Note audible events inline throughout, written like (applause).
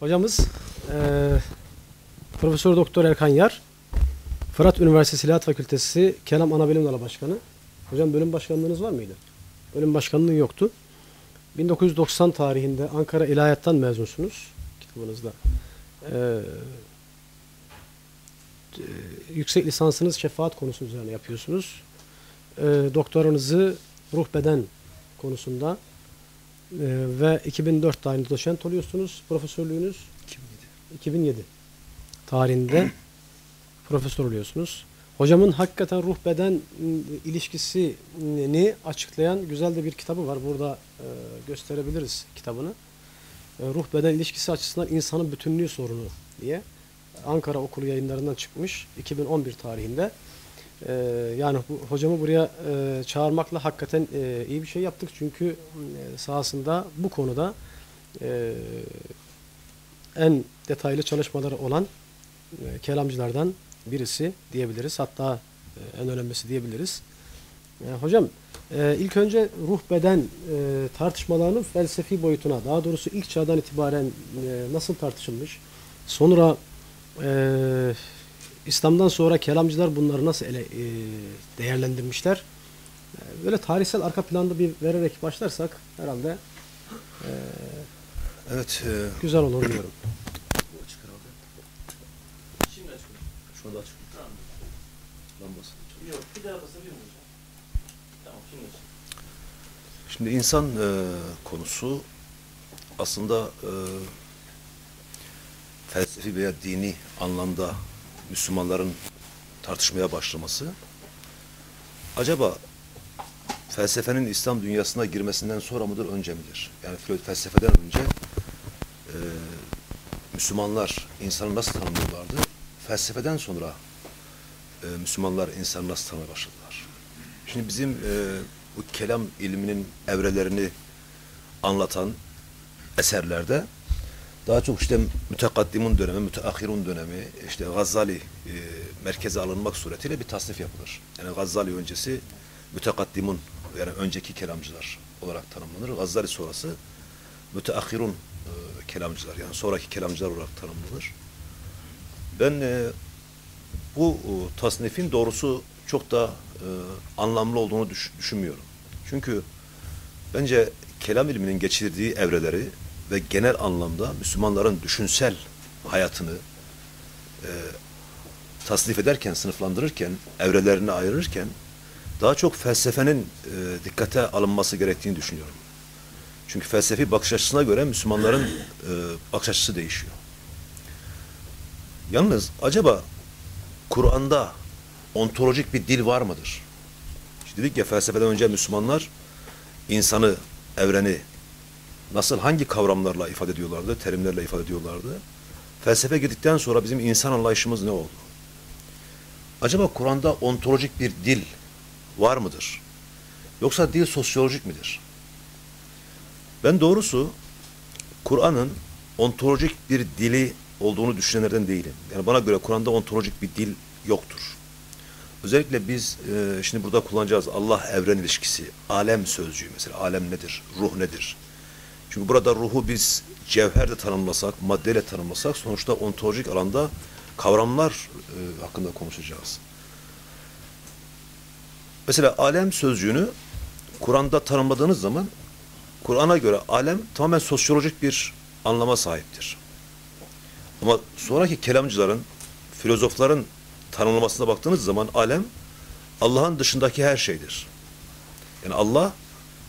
Hocamız eee Profesör Doktor Erkan Yar, Fırat Üniversitesi İlahiyat Fakültesi Kelam Anabilim Dalı Başkanı. Hocam bölüm başkanlığınız var mıydı? Bölüm başkanlığı yoktu. 1990 tarihinde Ankara İlahiyat'tan mezunsunuz kitabınızda. Eee, e, yüksek lisansınız şefaat konusu üzerine yapıyorsunuz. Eee doktoranızı ruh beden konusunda ve 2004 tarihinde doçent oluyorsunuz. Profesörlüğünüz 2007 tarihinde (clears throat) profesör oluyorsunuz. Hocamın hakikaten ruh beden ı, ilişkisini açıklayan güzel de bir kitabı var. Burada e, gösterebiliriz kitabını. E, ruh beden ilişkisi açısından insanın bütünlüğü sorunu diye. Ankara Okulu yayınlarından çıkmış 2011 tarihinde. E, yani bu, hocamı buraya e, çağırmakla hakikaten e, iyi bir şey yaptık. Çünkü e, sahasında bu konuda e, en detaylı çalışmaları olan e, kelamcılardan birisi diyebiliriz. Hatta e, en önemlisi diyebiliriz. E, hocam e, ilk önce ruh beden e, tartışmalarının felsefi boyutuna daha doğrusu ilk çağdan itibaren e, nasıl tartışılmış? Sonra e, İslam'dan sonra kelamcılar bunları nasıl ele, e, değerlendirmişler? E, böyle tarihsel arka planda bir vererek başlarsak herhalde e, Evet. E, güzel olur diyorum. Şimdi açık. Şu anda açık. Tamam. Lambası. Yok bir daha basabilir miyim hocam? Tamam şimdi açık. Şimdi insan e, konusu aslında e, felsefi veya dini anlamda Müslümanların tartışmaya başlaması acaba felsefenin İslam dünyasına girmesinden sonra mıdır, önce midir? Yani felsefeden önce e, Müslümanlar insanı nasıl tanımlıyorlardı? Felsefeden sonra e, Müslümanlar insanı nasıl tanımaya başladılar? Şimdi bizim e, bu kelam ilminin evrelerini anlatan eserlerde daha çok işte mütekaddimun dönemi, müteahhirun dönemi, işte Gazali e, merkeze alınmak suretiyle bir tasnif yapılır. Yani Gazali öncesi mütekaddimun yani önceki kelamcılar olarak tanımlanır. Gazali sonrası müteahhirun e, kelamcılar yani sonraki kelamcılar olarak tanımlanır. Ben e, bu e, tasnifin doğrusu çok da e, anlamlı olduğunu düş- düşünmüyorum. Çünkü bence kelam ilminin geçirdiği evreleri ve genel anlamda Müslümanların düşünsel hayatını e, tasnif ederken, sınıflandırırken, evrelerini ayırırken daha çok felsefenin e, dikkate alınması gerektiğini düşünüyorum. Çünkü felsefi bakış açısına göre Müslümanların e, bakış açısı değişiyor. Yalnız acaba Kur'an'da ontolojik bir dil var mıdır? İşte dedik ya felsefeden önce Müslümanlar insanı, evreni nasıl hangi kavramlarla ifade ediyorlardı, terimlerle ifade ediyorlardı? Felsefe girdikten sonra bizim insan anlayışımız ne oldu? Acaba Kur'an'da ontolojik bir dil var mıdır? Yoksa dil sosyolojik midir? Ben doğrusu Kur'an'ın ontolojik bir dili olduğunu düşünenlerden değilim. Yani bana göre Kur'an'da ontolojik bir dil yoktur. Özellikle biz e, şimdi burada kullanacağız Allah evren ilişkisi, alem sözcüğü mesela. Alem nedir? Ruh nedir? Çünkü burada ruhu biz cevherle tanımlasak, maddeyle tanımlasak sonuçta ontolojik alanda kavramlar e, hakkında konuşacağız. Mesela alem sözcüğünü Kur'an'da tanımladığınız zaman Kur'an'a göre alem tamamen sosyolojik bir anlama sahiptir. Ama sonraki kelamcıların, filozofların tanımlamasına baktığınız zaman alem Allah'ın dışındaki her şeydir. Yani Allah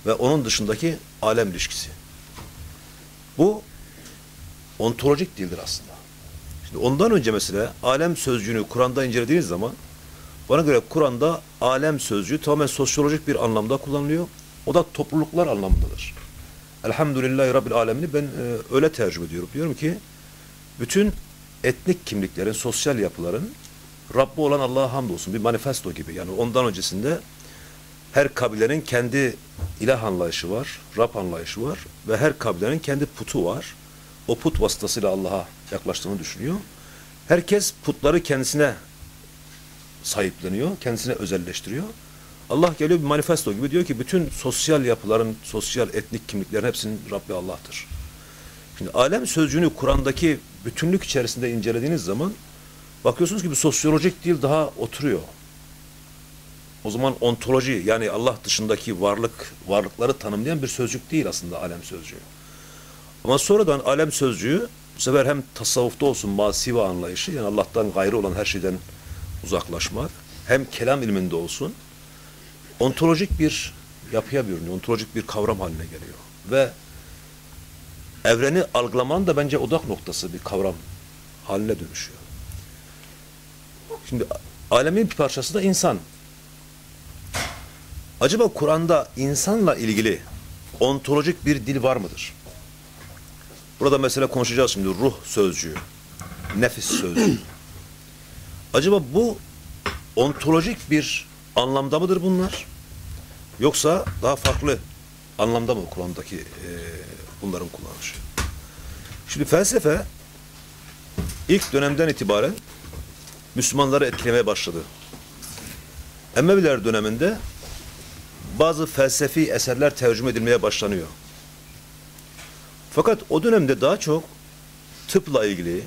ve onun dışındaki alem ilişkisi. Bu ontolojik dildir aslında. Şimdi ondan önce mesela alem sözcüğünü Kur'an'da incelediğiniz zaman bana göre Kur'an'da alem sözcüğü tamamen sosyolojik bir anlamda kullanılıyor. O da topluluklar anlamındadır. Elhamdülillahi Rabbil Alemini ben e, öyle tercüme ediyorum. Diyorum ki bütün etnik kimliklerin, sosyal yapıların Rabbi olan Allah'a hamdolsun bir manifesto gibi. Yani ondan öncesinde her kabilenin kendi ilah anlayışı var, Rab anlayışı var ve her kabilenin kendi putu var. O put vasıtasıyla Allah'a yaklaştığını düşünüyor. Herkes putları kendisine sahipleniyor, kendisine özelleştiriyor. Allah geliyor bir manifesto gibi diyor ki bütün sosyal yapıların, sosyal etnik kimliklerin hepsinin Rabbi Allah'tır. Şimdi alem sözcüğünü Kur'an'daki bütünlük içerisinde incelediğiniz zaman bakıyorsunuz ki bir sosyolojik değil daha oturuyor. O zaman ontoloji yani Allah dışındaki varlık varlıkları tanımlayan bir sözcük değil aslında alem sözcüğü. Ama sonradan alem sözcüğü bu sefer hem tasavvufta olsun masiva anlayışı yani Allah'tan gayrı olan her şeyden uzaklaşmak hem kelam ilminde olsun ontolojik bir yapıya bürünüyor. Ontolojik bir kavram haline geliyor. Ve evreni algılamanın da bence odak noktası bir kavram haline dönüşüyor. Şimdi alemin bir parçası da insan. Acaba Kur'an'da insanla ilgili ontolojik bir dil var mıdır? Burada mesela konuşacağız şimdi ruh sözcüğü, nefis sözcüğü. Acaba bu ontolojik bir anlamda mıdır bunlar? Yoksa daha farklı anlamda mı Kur'an'daki e, bunların kullanışı? Şimdi felsefe ilk dönemden itibaren Müslümanları etkilemeye başladı. Emeviler döneminde bazı felsefi eserler tercüme edilmeye başlanıyor. Fakat o dönemde daha çok tıpla ilgili,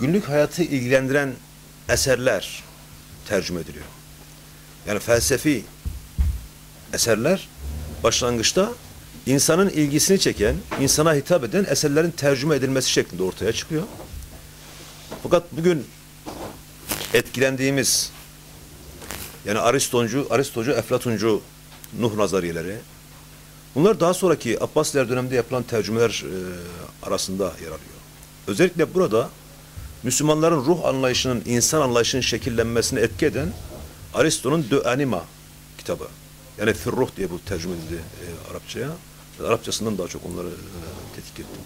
günlük hayatı ilgilendiren eserler tercüme ediliyor. Yani felsefi eserler başlangıçta insanın ilgisini çeken, insana hitap eden eserlerin tercüme edilmesi şeklinde ortaya çıkıyor. Fakat bugün etkilendiğimiz yani Aristoncu, Aristocu, Eflatuncu Nuh nazariyeleri bunlar daha sonraki Abbasiler döneminde yapılan tercümeler e, arasında yer alıyor. Özellikle burada Müslümanların ruh anlayışının, insan anlayışının şekillenmesine etki eden Aristo'nun De Anima kitabı. Yani Firruh diye bu tercüme edildi e, Arapçaya. Arapçasından daha çok onları e, tetkik ettim.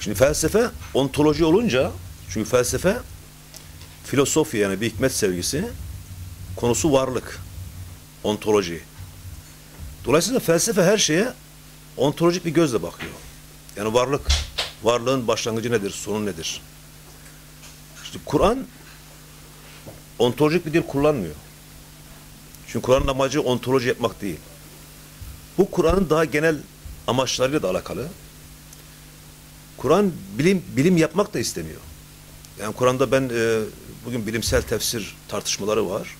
Şimdi felsefe ontoloji olunca çünkü felsefe filosofi yani bir hikmet sevgisi konusu varlık. Ontoloji. Dolayısıyla felsefe her şeye ontolojik bir gözle bakıyor. Yani varlık, varlığın başlangıcı nedir, sonu nedir? İşte Kur'an ontolojik bir dil kullanmıyor. Çünkü Kur'an'ın amacı ontoloji yapmak değil. Bu Kur'an'ın daha genel amaçlarıyla da alakalı. Kur'an bilim bilim yapmak da istemiyor. Yani Kur'an'da ben e, bugün bilimsel tefsir tartışmaları var.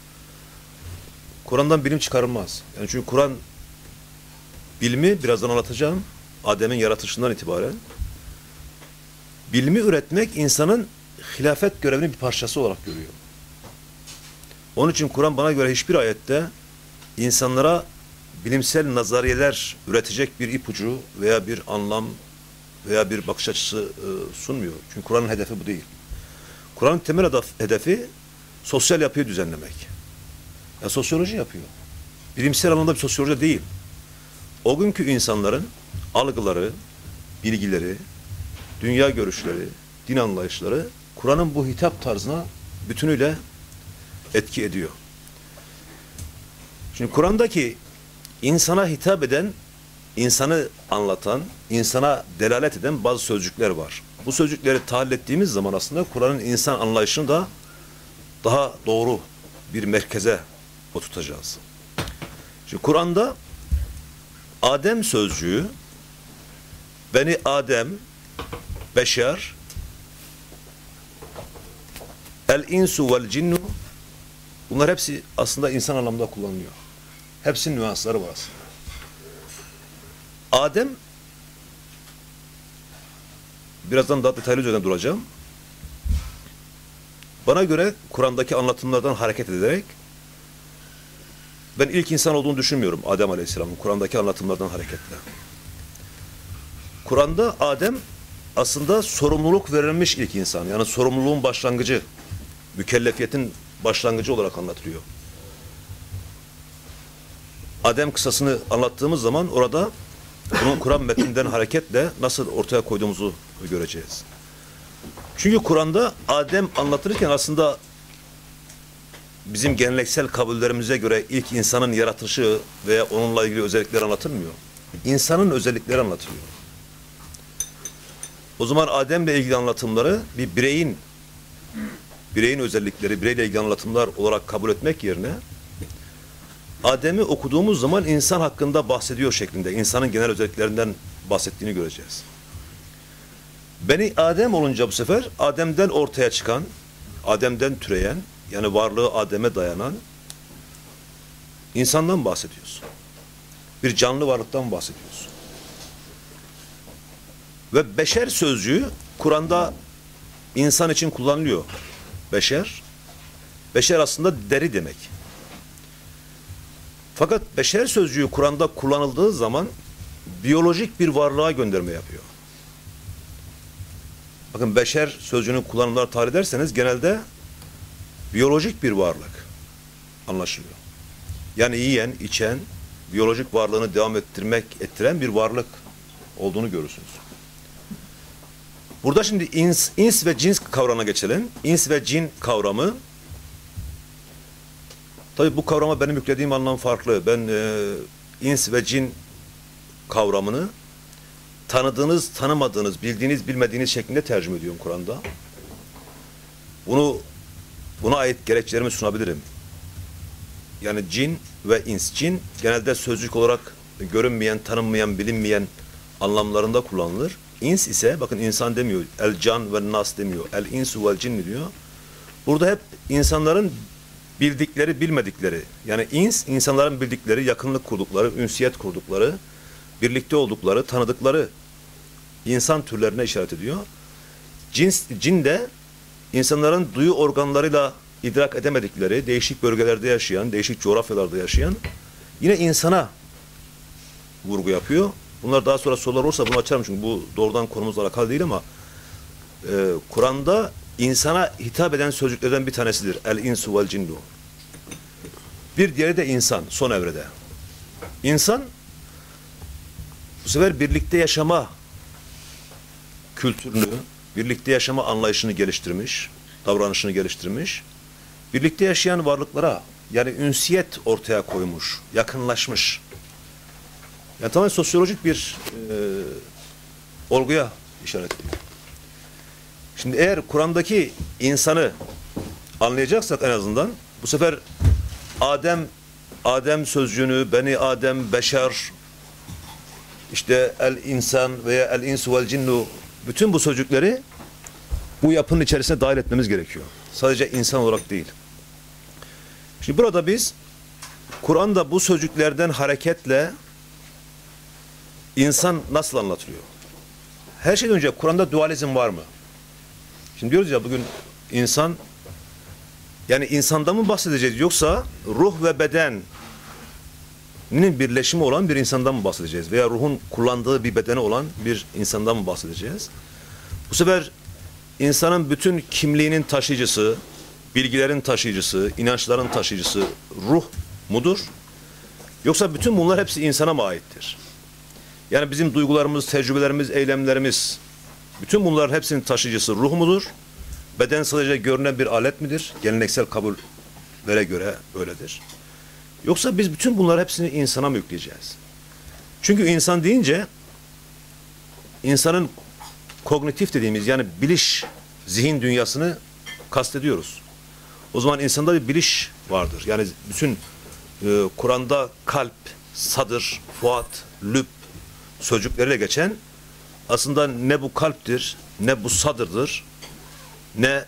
Kur'an'dan bilim çıkarılmaz. Yani çünkü Kur'an bilimi birazdan anlatacağım. Adem'in yaratışından itibaren bilimi üretmek insanın hilafet görevinin bir parçası olarak görüyor. Onun için Kur'an bana göre hiçbir ayette insanlara bilimsel nazariyeler üretecek bir ipucu veya bir anlam veya bir bakış açısı e, sunmuyor. Çünkü Kur'an'ın hedefi bu değil. Kur'an'ın temel hedef, hedefi sosyal yapıyı düzenlemek. Ya sosyoloji yapıyor. Bilimsel anlamda bir sosyoloji değil. O günkü insanların algıları, bilgileri, dünya görüşleri, din anlayışları Kur'an'ın bu hitap tarzına bütünüyle etki ediyor. Şimdi Kur'an'daki insana hitap eden, insanı anlatan, insana delalet eden bazı sözcükler var. Bu sözcükleri tahlil ettiğimiz zaman aslında Kur'an'ın insan anlayışını da daha doğru bir merkeze oturtacağız. Şimdi Kur'an'da Adem sözcüğü Beni Adem, beşer, el insu vel cinnu bunlar hepsi aslında insan anlamda kullanılıyor. Hepsinin nüansları var aslında. Adem birazdan daha detaylı üzerine duracağım. Bana göre Kur'an'daki anlatımlardan hareket ederek ben ilk insan olduğunu düşünmüyorum Adem Aleyhisselam'ın Kur'an'daki anlatımlardan hareketle. Kur'an'da Adem aslında sorumluluk verilmiş ilk insan. Yani sorumluluğun başlangıcı, mükellefiyetin başlangıcı olarak anlatılıyor. Adem kısasını anlattığımız zaman orada bunun Kur'an metninden hareketle nasıl ortaya koyduğumuzu göreceğiz. Çünkü Kur'an'da Adem anlatırken aslında bizim geleneksel kabullerimize göre ilk insanın yaratılışı veya onunla ilgili özellikler anlatılmıyor. İnsanın özellikleri anlatılıyor. O zaman Adem'le ilgili anlatımları bir bireyin bireyin özellikleri, bireyle ilgili anlatımlar olarak kabul etmek yerine Adem'i okuduğumuz zaman insan hakkında bahsediyor şeklinde, insanın genel özelliklerinden bahsettiğini göreceğiz. Beni Adem olunca bu sefer Adem'den ortaya çıkan, Adem'den türeyen, yani varlığı Adem'e dayanan insandan bahsediyoruz. Bir canlı varlıktan bahsediyoruz. Ve beşer sözcüğü Kur'an'da insan için kullanılıyor. Beşer. Beşer aslında deri demek. Fakat beşer sözcüğü Kur'an'da kullanıldığı zaman biyolojik bir varlığa gönderme yapıyor. Bakın beşer sözcüğünün kullanımları tarih ederseniz genelde biyolojik bir varlık anlaşılıyor. Yani yiyen, içen, biyolojik varlığını devam ettirmek, ettiren bir varlık olduğunu görürsünüz. Burada şimdi ins, ins ve cins kavramına geçelim. İns ve cin kavramı tabi bu kavrama benim yüklediğim anlam farklı. Ben e, ins ve cin kavramını tanıdığınız, tanımadığınız, bildiğiniz, bilmediğiniz şeklinde tercüme ediyorum Kur'an'da. Bunu buna ait gerekçelerimi sunabilirim. Yani cin ve ins. Cin genelde sözcük olarak görünmeyen, tanınmayan, bilinmeyen anlamlarında kullanılır. İns ise bakın insan demiyor. El can ve nas demiyor. El insu vel cin diyor. Burada hep insanların bildikleri, bilmedikleri. Yani ins insanların bildikleri, yakınlık kurdukları, ünsiyet kurdukları, birlikte oldukları, tanıdıkları insan türlerine işaret ediyor. Cins, cin de insanların duyu organlarıyla idrak edemedikleri, değişik bölgelerde yaşayan, değişik coğrafyalarda yaşayan yine insana vurgu yapıyor. Bunlar daha sonra sorular olursa bunu açarım çünkü bu doğrudan konumuzla alakalı değil ama e, Kur'an'da insana hitap eden sözcüklerden bir tanesidir. El insu vel cinnu. Bir diğeri de insan son evrede. İnsan bu sefer birlikte yaşama kültürünü, birlikte yaşama anlayışını geliştirmiş, davranışını geliştirmiş. Birlikte yaşayan varlıklara yani ünsiyet ortaya koymuş, yakınlaşmış. Yani tamamen sosyolojik bir e, olguya işaret ediyor. Şimdi eğer Kur'an'daki insanı anlayacaksak en azından bu sefer Adem Adem sözcüğünü, Beni Adem, Beşer, işte el insan veya el insu vel cinnu bütün bu sözcükleri bu yapının içerisine dahil etmemiz gerekiyor. Sadece insan olarak değil. Şimdi burada biz Kur'an'da bu sözcüklerden hareketle insan nasıl anlatılıyor? Her şeyden önce Kur'an'da dualizm var mı? Şimdi diyoruz ya bugün insan yani insanda mı bahsedeceğiz yoksa ruh ve bedenin birleşimi olan bir insandan mı bahsedeceğiz? Veya ruhun kullandığı bir bedeni olan bir insandan mı bahsedeceğiz? Bu sefer insanın bütün kimliğinin taşıyıcısı, bilgilerin taşıyıcısı, inançların taşıyıcısı ruh mudur? Yoksa bütün bunlar hepsi insana mı aittir? Yani bizim duygularımız, tecrübelerimiz, eylemlerimiz, bütün bunların hepsinin taşıyıcısı ruh mudur? Beden sadece görünen bir alet midir? Geleneksel kabullere göre böyledir. Yoksa biz bütün bunları hepsini insana mı yükleyeceğiz? Çünkü insan deyince insanın kognitif dediğimiz yani biliş, zihin dünyasını kastediyoruz. O zaman insanda bir biliş vardır. Yani bütün e, Kur'an'da kalp, sadır, fuat, lüb sözcükleriyle geçen aslında ne bu kalptir, ne bu sadırdır, ne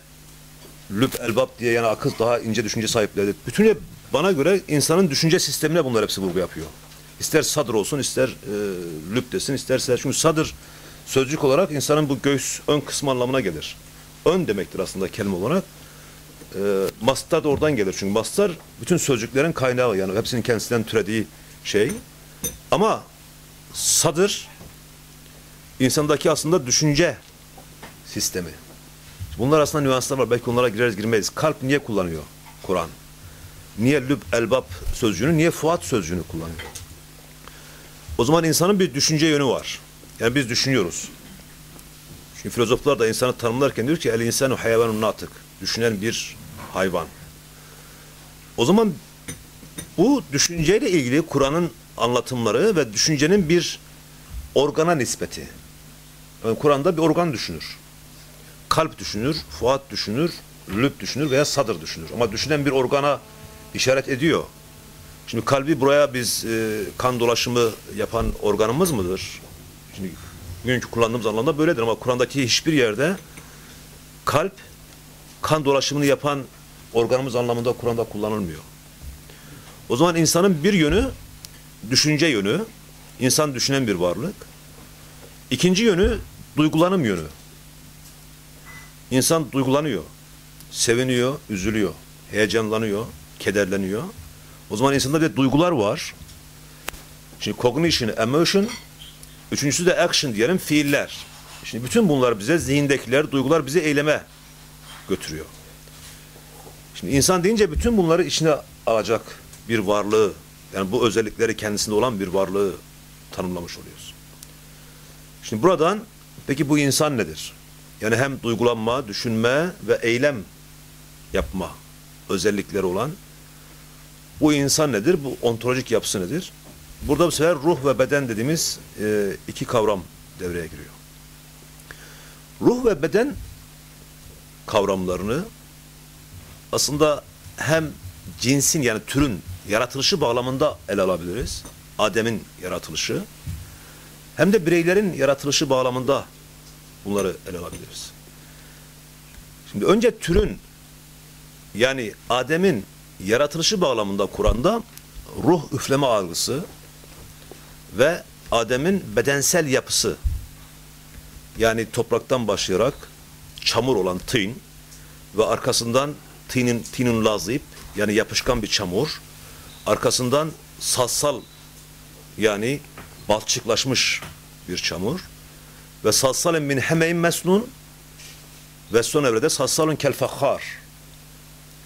lüb elbab diye yani akıl daha ince düşünce sahipleridir. Bütünüyle bana göre insanın düşünce sistemine bunlar hepsi vurgu yapıyor. İster sadır olsun, ister e, lüb desin, isterse çünkü sadır sözcük olarak insanın bu göğüs ön kısmı anlamına gelir. Ön demektir aslında kelime olarak. E, mastar da oradan gelir çünkü mastar bütün sözcüklerin kaynağı yani hepsinin kendisinden türediği şey. Ama sadır insandaki aslında düşünce sistemi. Bunlar aslında nüanslar var. Belki onlara gireriz girmeyiz. Kalp niye kullanıyor Kur'an? Niye lüb elbab sözcüğünü, niye fuat sözcüğünü kullanıyor? O zaman insanın bir düşünce yönü var. Yani biz düşünüyoruz. Şimdi filozoflar da insanı tanımlarken diyor ki el insanu hayvanun natık. Düşünen bir hayvan. O zaman bu düşünceyle ilgili Kur'an'ın anlatımları ve düşüncenin bir organa nispeti. Yani Kur'an'da bir organ düşünür. Kalp düşünür, fuat düşünür, lüb düşünür veya sadır düşünür. Ama düşünen bir organa işaret ediyor. Şimdi kalbi buraya biz e, kan dolaşımı yapan organımız mıdır? Şimdi bugünkü kullandığımız anlamda böyledir ama Kur'an'daki hiçbir yerde kalp kan dolaşımını yapan organımız anlamında Kur'an'da kullanılmıyor. O zaman insanın bir yönü düşünce yönü, insan düşünen bir varlık. İkinci yönü duygulanım yönü. İnsan duygulanıyor, seviniyor, üzülüyor, heyecanlanıyor, kederleniyor. O zaman insanda bir duygular var. Şimdi cognition, emotion, üçüncüsü de action diyelim fiiller. Şimdi bütün bunlar bize zihindekiler, duygular bizi eyleme götürüyor. Şimdi insan deyince bütün bunları içine alacak bir varlığı, yani bu özellikleri kendisinde olan bir varlığı tanımlamış oluyoruz. Şimdi buradan peki bu insan nedir? Yani hem duygulanma, düşünme ve eylem yapma özellikleri olan bu insan nedir? Bu ontolojik yapısı nedir? Burada bu sefer ruh ve beden dediğimiz e, iki kavram devreye giriyor. Ruh ve beden kavramlarını aslında hem cinsin yani türün yaratılışı bağlamında ele alabiliriz. Adem'in yaratılışı. Hem de bireylerin yaratılışı bağlamında bunları ele alabiliriz. Şimdi önce türün yani Adem'in yaratılışı bağlamında Kur'an'da ruh üfleme algısı ve Adem'in bedensel yapısı yani topraktan başlayarak çamur olan tin ve arkasından tinin, tinin lazip yani yapışkan bir çamur arkasından salsal yani balçıklaşmış bir çamur ve salsalen min hemeyin mesnun ve son evrede salsalun kel fakhar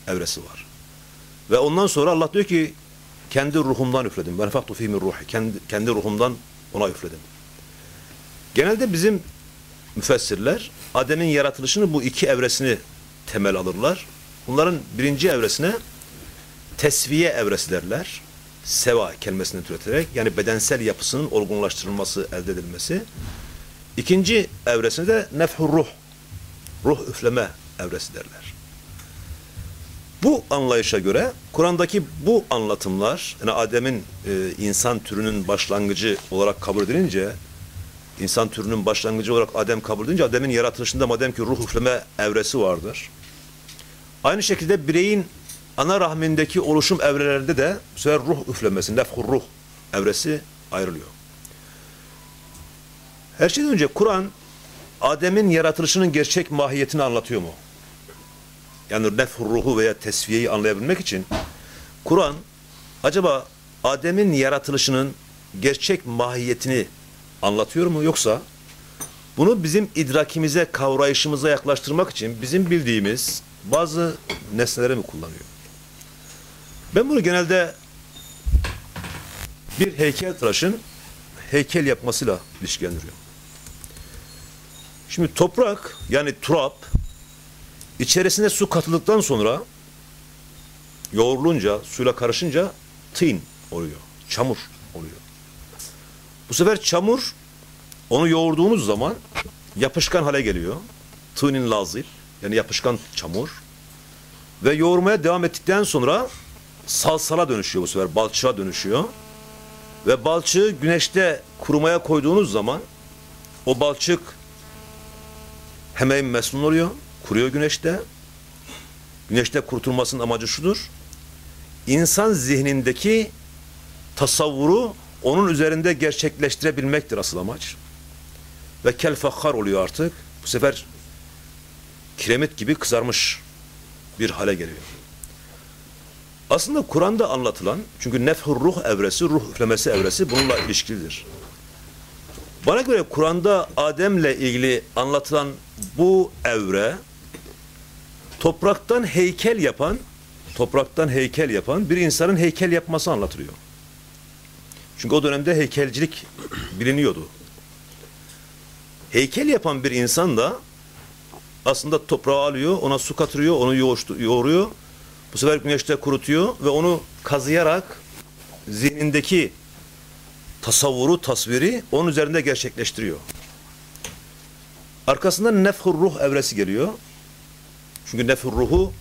evresi var. Ve ondan sonra Allah diyor ki kendi ruhumdan üfledim. Ben faktu fî ruhi. Kendi, kendi ruhumdan ona üfledim. Genelde bizim müfessirler Adem'in yaratılışını bu iki evresini temel alırlar. Bunların birinci evresine tesviye evresi derler. Seva kelimesini türeterek yani bedensel yapısının olgunlaştırılması, elde edilmesi. İkinci evresine de nefhur ruh, ruh üfleme evresi derler. Bu anlayışa göre Kur'an'daki bu anlatımlar yani Adem'in e, insan türünün başlangıcı olarak kabul edilince insan türünün başlangıcı olarak Adem kabul edilince Adem'in yaratılışında madem ki ruh üfleme evresi vardır. Aynı şekilde bireyin ana rahmindeki oluşum evrelerinde de bu sefer ruh üflemesi, nefhur ruh evresi ayrılıyor. Her şeyden önce Kur'an Adem'in yaratılışının gerçek mahiyetini anlatıyor mu? Yani nefhur ruhu veya tesviyeyi anlayabilmek için Kur'an acaba Adem'in yaratılışının gerçek mahiyetini anlatıyor mu yoksa bunu bizim idrakimize, kavrayışımıza yaklaştırmak için bizim bildiğimiz bazı nesneleri mi kullanıyor? Ben bunu genelde bir heykeltıraşın heykel yapmasıyla ilişkilendiriyorum. Şimdi toprak yani turap içerisine su katıldıktan sonra yoğrulunca, suyla karışınca tin oluyor. Çamur oluyor. Bu sefer çamur onu yoğurduğunuz zaman yapışkan hale geliyor. Tînin lazil yani yapışkan çamur. Ve yoğurmaya devam ettikten sonra salsala dönüşüyor bu sefer. Balçığa dönüşüyor. Ve balçığı güneşte kurumaya koyduğunuz zaman o balçık hemen mesnun oluyor. Kuruyor güneşte. Güneşte kurtulmasının amacı şudur. İnsan zihnindeki tasavvuru onun üzerinde gerçekleştirebilmektir asıl amaç. Ve kel oluyor artık. Bu sefer kiremit gibi kızarmış bir hale geliyor. Aslında Kur'an'da anlatılan, çünkü nefhur ruh evresi, ruh üflemesi evresi bununla ilişkilidir. Bana göre Kur'an'da Adem'le ilgili anlatılan bu evre, topraktan heykel yapan, topraktan heykel yapan bir insanın heykel yapması anlatılıyor. Çünkü o dönemde heykelcilik biliniyordu. Heykel yapan bir insan da aslında toprağı alıyor, ona su katırıyor, onu yoğuruyor. Bu sefer güneşte kurutuyor ve onu kazıyarak zihnindeki tasavvuru, tasviri onun üzerinde gerçekleştiriyor. Arkasından nefhur ruh evresi geliyor. Çünkü nefhur ruhu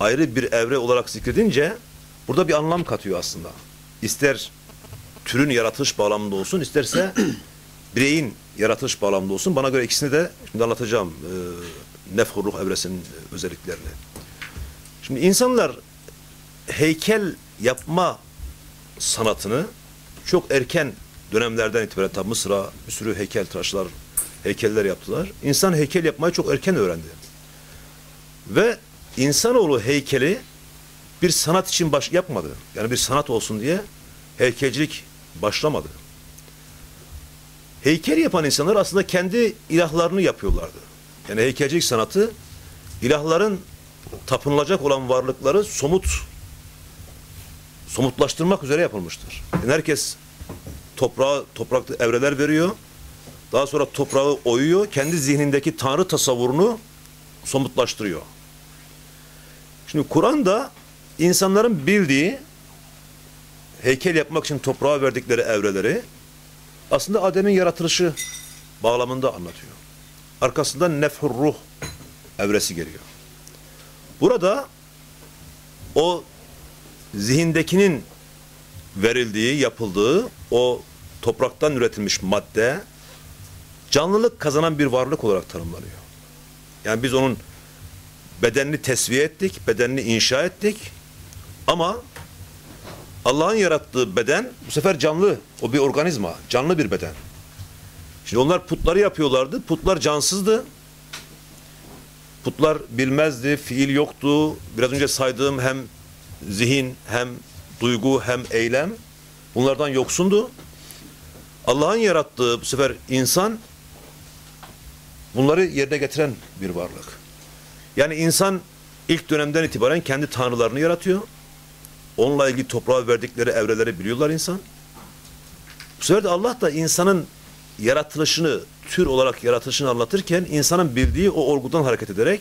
ayrı bir evre olarak zikredince burada bir anlam katıyor aslında. İster türün yaratılış bağlamında olsun, isterse (clears throat) bireyin yaratılış bağlamında olsun. Bana göre ikisini de şimdi anlatacağım. E, nefhur ruh evresinin özelliklerini. Şimdi insanlar heykel yapma sanatını çok erken dönemlerden itibaren tabi Mısır'a bir sürü heykel tıraşlar, heykeller yaptılar. İnsan heykel yapmayı çok erken öğrendi. Ve insanoğlu heykeli bir sanat için baş yapmadı. Yani bir sanat olsun diye heykelcilik başlamadı. Heykel yapan insanlar aslında kendi ilahlarını yapıyorlardı. Yani heykelcilik sanatı ilahların tapınılacak olan varlıkları somut somutlaştırmak üzere yapılmıştır. Yani herkes toprağa toprakta evreler veriyor. Daha sonra toprağı oyuyor. Kendi zihnindeki tanrı tasavvurunu somutlaştırıyor. Şimdi Kur'an'da insanların bildiği heykel yapmak için toprağa verdikleri evreleri aslında Adem'in yaratılışı bağlamında anlatıyor. Arkasından nefhur ruh evresi geliyor. Burada o zihindekinin verildiği, yapıldığı o topraktan üretilmiş madde canlılık kazanan bir varlık olarak tanımlanıyor. Yani biz onun bedenini tesviye ettik, bedenini inşa ettik ama Allah'ın yarattığı beden bu sefer canlı, o bir organizma, canlı bir beden. Şimdi onlar putları yapıyorlardı, putlar cansızdı. Putlar bilmezdi, fiil yoktu. Biraz önce saydığım hem zihin, hem duygu, hem eylem bunlardan yoksundu. Allah'ın yarattığı bu sefer insan bunları yerine getiren bir varlık. Yani insan ilk dönemden itibaren kendi tanrılarını yaratıyor. Onunla ilgili toprağa verdikleri evreleri biliyorlar insan. Bu sefer de Allah da insanın yaratılışını, tür olarak yaratılışını anlatırken insanın bildiği o olgudan hareket ederek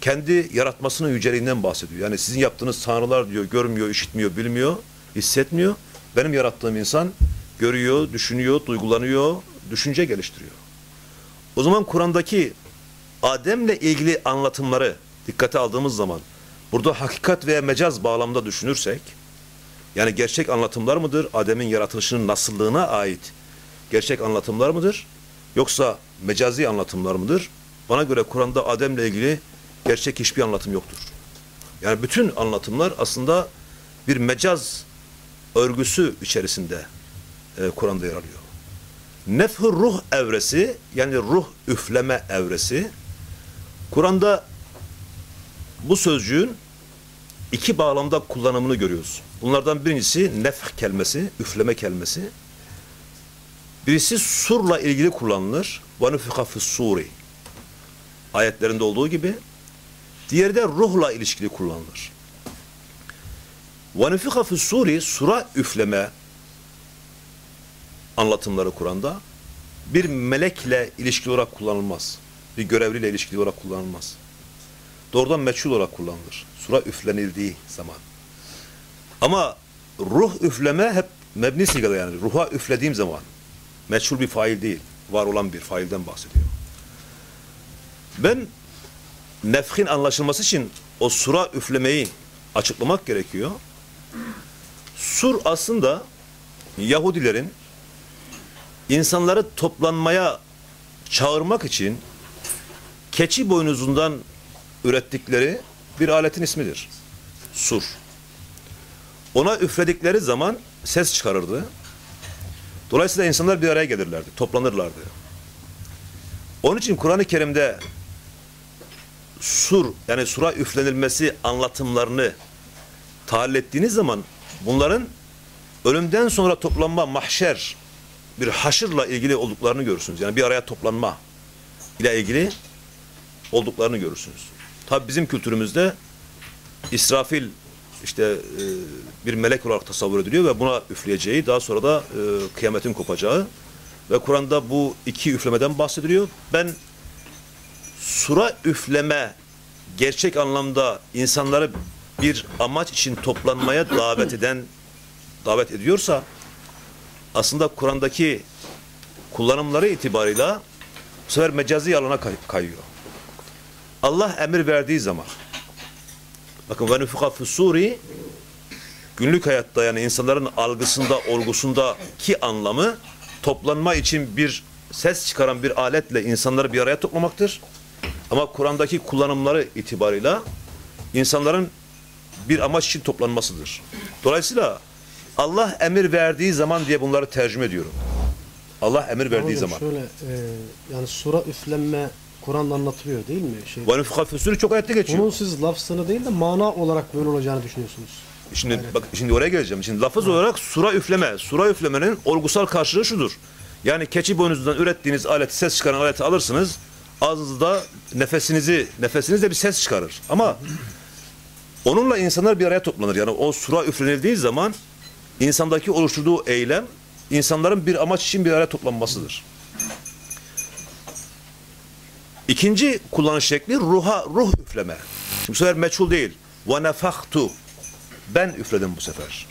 kendi yaratmasının yüceliğinden bahsediyor. Yani sizin yaptığınız tanrılar diyor görmüyor, işitmiyor, bilmiyor, hissetmiyor. Benim yarattığım insan görüyor, düşünüyor, duygulanıyor, düşünce geliştiriyor. O zaman Kur'an'daki Adem'le ilgili anlatımları dikkate aldığımız zaman burada hakikat veya mecaz bağlamda düşünürsek yani gerçek anlatımlar mıdır? Adem'in yaratılışının nasıllığına ait gerçek anlatımlar mıdır? Yoksa mecazi anlatımlar mıdır? Bana göre Kur'an'da Adem'le ilgili gerçek hiçbir anlatım yoktur. Yani bütün anlatımlar aslında bir mecaz örgüsü içerisinde e, Kur'an'da yer alıyor. Nefh ruh evresi yani ruh üfleme evresi Kur'an'da bu sözcüğün iki bağlamda kullanımını görüyoruz. Bunlardan birincisi nefh kelimesi, üfleme kelimesi. Birisi surla ilgili kullanılır. وَنُفِخَ فِي suri Ayetlerinde olduğu gibi. Diğeri de ruhla ilişkili kullanılır. وَنُفِخَ فِي suri Sura üfleme anlatımları Kur'an'da bir melekle ilişkili olarak kullanılmaz. Bir görevliyle ilişkili olarak kullanılmaz. Doğrudan meçhul olarak kullanılır. Sura üflenildiği zaman. Ama ruh üfleme hep mebni sigada yani. Ruha üflediğim zaman. Meçhul bir fail değil. Var olan bir failden bahsediyor. Ben nefhin anlaşılması için o sura üflemeyi açıklamak gerekiyor. Sur aslında Yahudilerin insanları toplanmaya çağırmak için keçi boynuzundan ürettikleri bir aletin ismidir. Sur. Ona üfledikleri zaman ses çıkarırdı. Dolayısıyla insanlar bir araya gelirlerdi, toplanırlardı. Onun için Kur'an-ı Kerim'de sur yani sura üflenilmesi anlatımlarını tahayyül ettiğiniz zaman bunların ölümden sonra toplanma mahşer bir haşırla ilgili olduklarını görürsünüz. Yani bir araya toplanma ile ilgili olduklarını görürsünüz. Tabi bizim kültürümüzde İsrafil işte e, bir melek olarak tasavvur ediliyor ve buna üfleyeceği daha sonra da e, kıyametin kopacağı ve Kur'an'da bu iki üflemeden bahsediliyor. Ben sura üfleme gerçek anlamda insanları bir amaç için toplanmaya davet eden davet ediyorsa aslında Kur'an'daki kullanımları itibarıyla bu sefer mecazi alana kay kayıyor. Allah emir verdiği zaman bakın ve nüfuka suri günlük hayatta yani insanların algısında, olgusunda ki anlamı toplanma için bir ses çıkaran bir aletle insanları bir araya toplamaktır. Ama Kur'an'daki kullanımları itibarıyla insanların bir amaç için toplanmasıdır. Dolayısıyla Allah emir verdiği zaman diye bunları tercüme ediyorum. Allah emir verdiği Hocam zaman. Şöyle e, yani sura üflenme Kur'an'da anlatılıyor değil mi? Şey, Ve füsürü çok ayette geçiyor. bunun siz lafzını değil de mana olarak böyle olacağını düşünüyorsunuz. Şimdi bak şimdi oraya geleceğim. Şimdi lafız olarak sura üfleme. Sura üflemenin olgusal karşılığı şudur. Yani keçi boynuzundan ürettiğiniz aleti, ses çıkaran aleti alırsınız. Ağzınızda nefesinizi, nefesinizde bir ses çıkarır. Ama onunla insanlar bir araya toplanır. Yani o sura üflenildiği zaman insandaki oluşturduğu eylem insanların bir amaç için bir araya toplanmasıdır. İkinci kullanış şekli ruha, ruh üfleme. Şimdi bu sefer meçhul değil. Ve nefahtu. Ben üfledim bu sefer.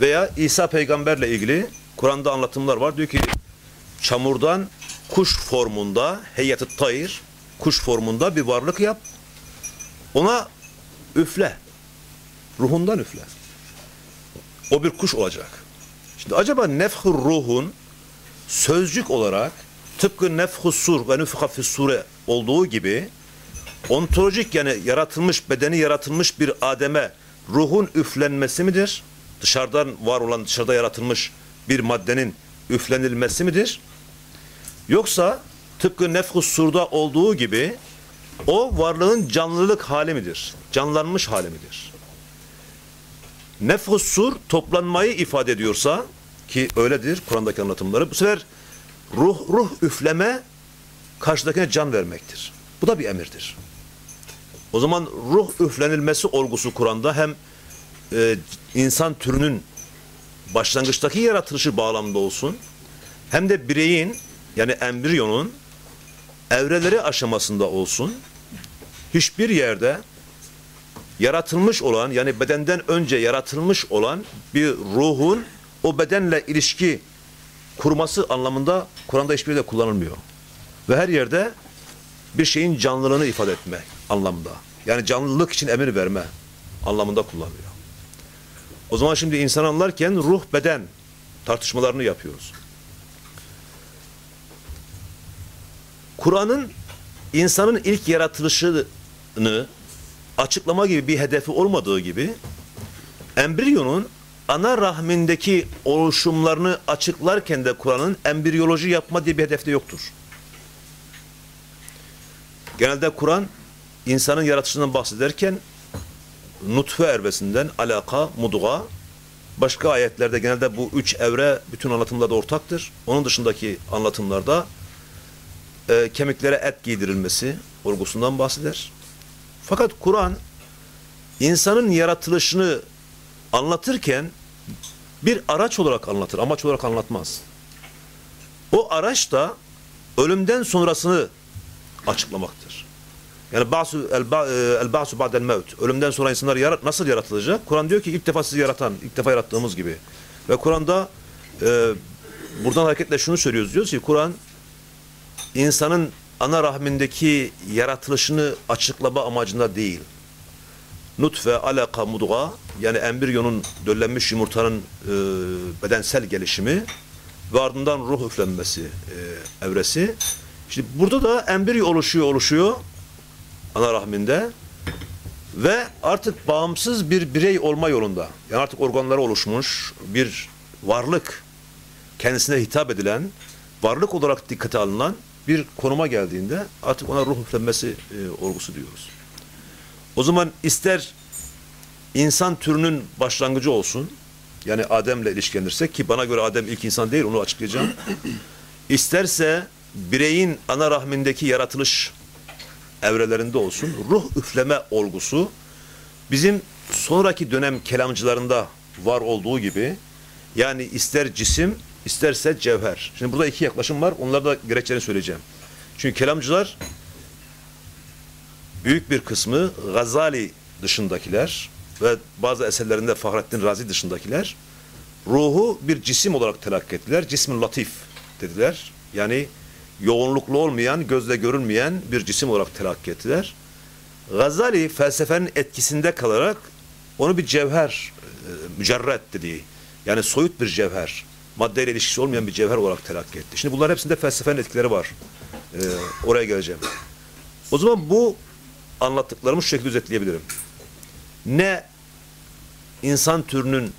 Veya İsa peygamberle ilgili Kur'an'da anlatımlar var. Diyor ki çamurdan kuş formunda heyeti tayir kuş formunda bir varlık yap. Ona üfle. Ruhundan üfle. O bir kuş olacak. Şimdi acaba nefhur ruhun sözcük olarak tıpkı nefhus sur ve nüfuka sure olduğu gibi ontolojik yani yaratılmış bedeni yaratılmış bir Adem'e ruhun üflenmesi midir? Dışarıdan var olan dışarıda yaratılmış bir maddenin üflenilmesi midir? Yoksa tıpkı nefhus surda olduğu gibi o varlığın canlılık hali midir? Canlanmış hali midir? Nefhus sur toplanmayı ifade ediyorsa ki öyledir Kur'an'daki anlatımları bu sefer ruh ruh üfleme karşıdakine can vermektir. Bu da bir emirdir. O zaman ruh üflenilmesi olgusu Kur'an'da hem e, insan türünün başlangıçtaki yaratılışı bağlamında olsun hem de bireyin yani embriyonun evreleri aşamasında olsun hiçbir yerde yaratılmış olan yani bedenden önce yaratılmış olan bir ruhun o bedenle ilişki kurması anlamında Kur'an'da hiçbir de kullanılmıyor. Ve her yerde bir şeyin canlılığını ifade etme anlamında. Yani canlılık için emir verme anlamında kullanılıyor. O zaman şimdi insan anlarken ruh beden tartışmalarını yapıyoruz. Kur'an'ın insanın ilk yaratılışını açıklama gibi bir hedefi olmadığı gibi embriyonun ana rahmindeki oluşumlarını açıklarken de Kur'an'ın embriyoloji yapma diye bir hedefi de yoktur. Genelde Kur'an insanın yaratışından bahsederken nutfe ervesinden alaka, mudga başka ayetlerde genelde bu üç evre bütün anlatımlarda ortaktır. Onun dışındaki anlatımlarda e, kemiklere et giydirilmesi olgusundan bahseder. Fakat Kur'an insanın yaratılışını anlatırken bir araç olarak anlatır, amaç olarak anlatmaz. O araç da ölümden sonrasını açıklamaktır. Yani ba'su e, el ba'su ba'del mevt. Ölümden sonra insanlar yarat, nasıl yaratılacak? Kur'an diyor ki ilk defa sizi yaratan, ilk defa yarattığımız gibi. Ve Kur'an'da e, buradan hareketle şunu söylüyoruz diyoruz ki Kur'an insanın ana rahmindeki yaratılışını açıklama amacında değil. Nutfe, alaka, mudga yani embriyonun döllenmiş yumurtanın e, bedensel gelişimi ve ardından ruh üflenmesi e, evresi. Şimdi burada da embriyo oluşuyor oluşuyor ana rahminde ve artık bağımsız bir birey olma yolunda. Yani artık organları oluşmuş bir varlık kendisine hitap edilen varlık olarak dikkate alınan bir konuma geldiğinde artık ona ruh üflenmesi e, olgusu diyoruz. O zaman ister insan türünün başlangıcı olsun, yani Adem'le ilişkilenirsek ki bana göre Adem ilk insan değil onu açıklayacağım. İsterse bireyin ana rahmindeki yaratılış evrelerinde olsun ruh üfleme olgusu bizim sonraki dönem kelamcılarında var olduğu gibi yani ister cisim isterse cevher. Şimdi burada iki yaklaşım var. Onları da gerekçelerini söyleyeceğim. Çünkü kelamcılar büyük bir kısmı Gazali dışındakiler ve bazı eserlerinde Fahrettin Razi dışındakiler ruhu bir cisim olarak telakki ettiler. Cismin latif dediler. Yani yoğunluklu olmayan, gözle görünmeyen bir cisim olarak telakki ettiler. Gazali felsefenin etkisinde kalarak onu bir cevher, e, mücerret dediği, yani soyut bir cevher maddeyle ilişkisi olmayan bir cevher olarak telakki etti. Şimdi bunların hepsinde felsefenin etkileri var. Ee, oraya geleceğim. O zaman bu anlattıklarımı şu şekilde özetleyebilirim. Ne insan türünün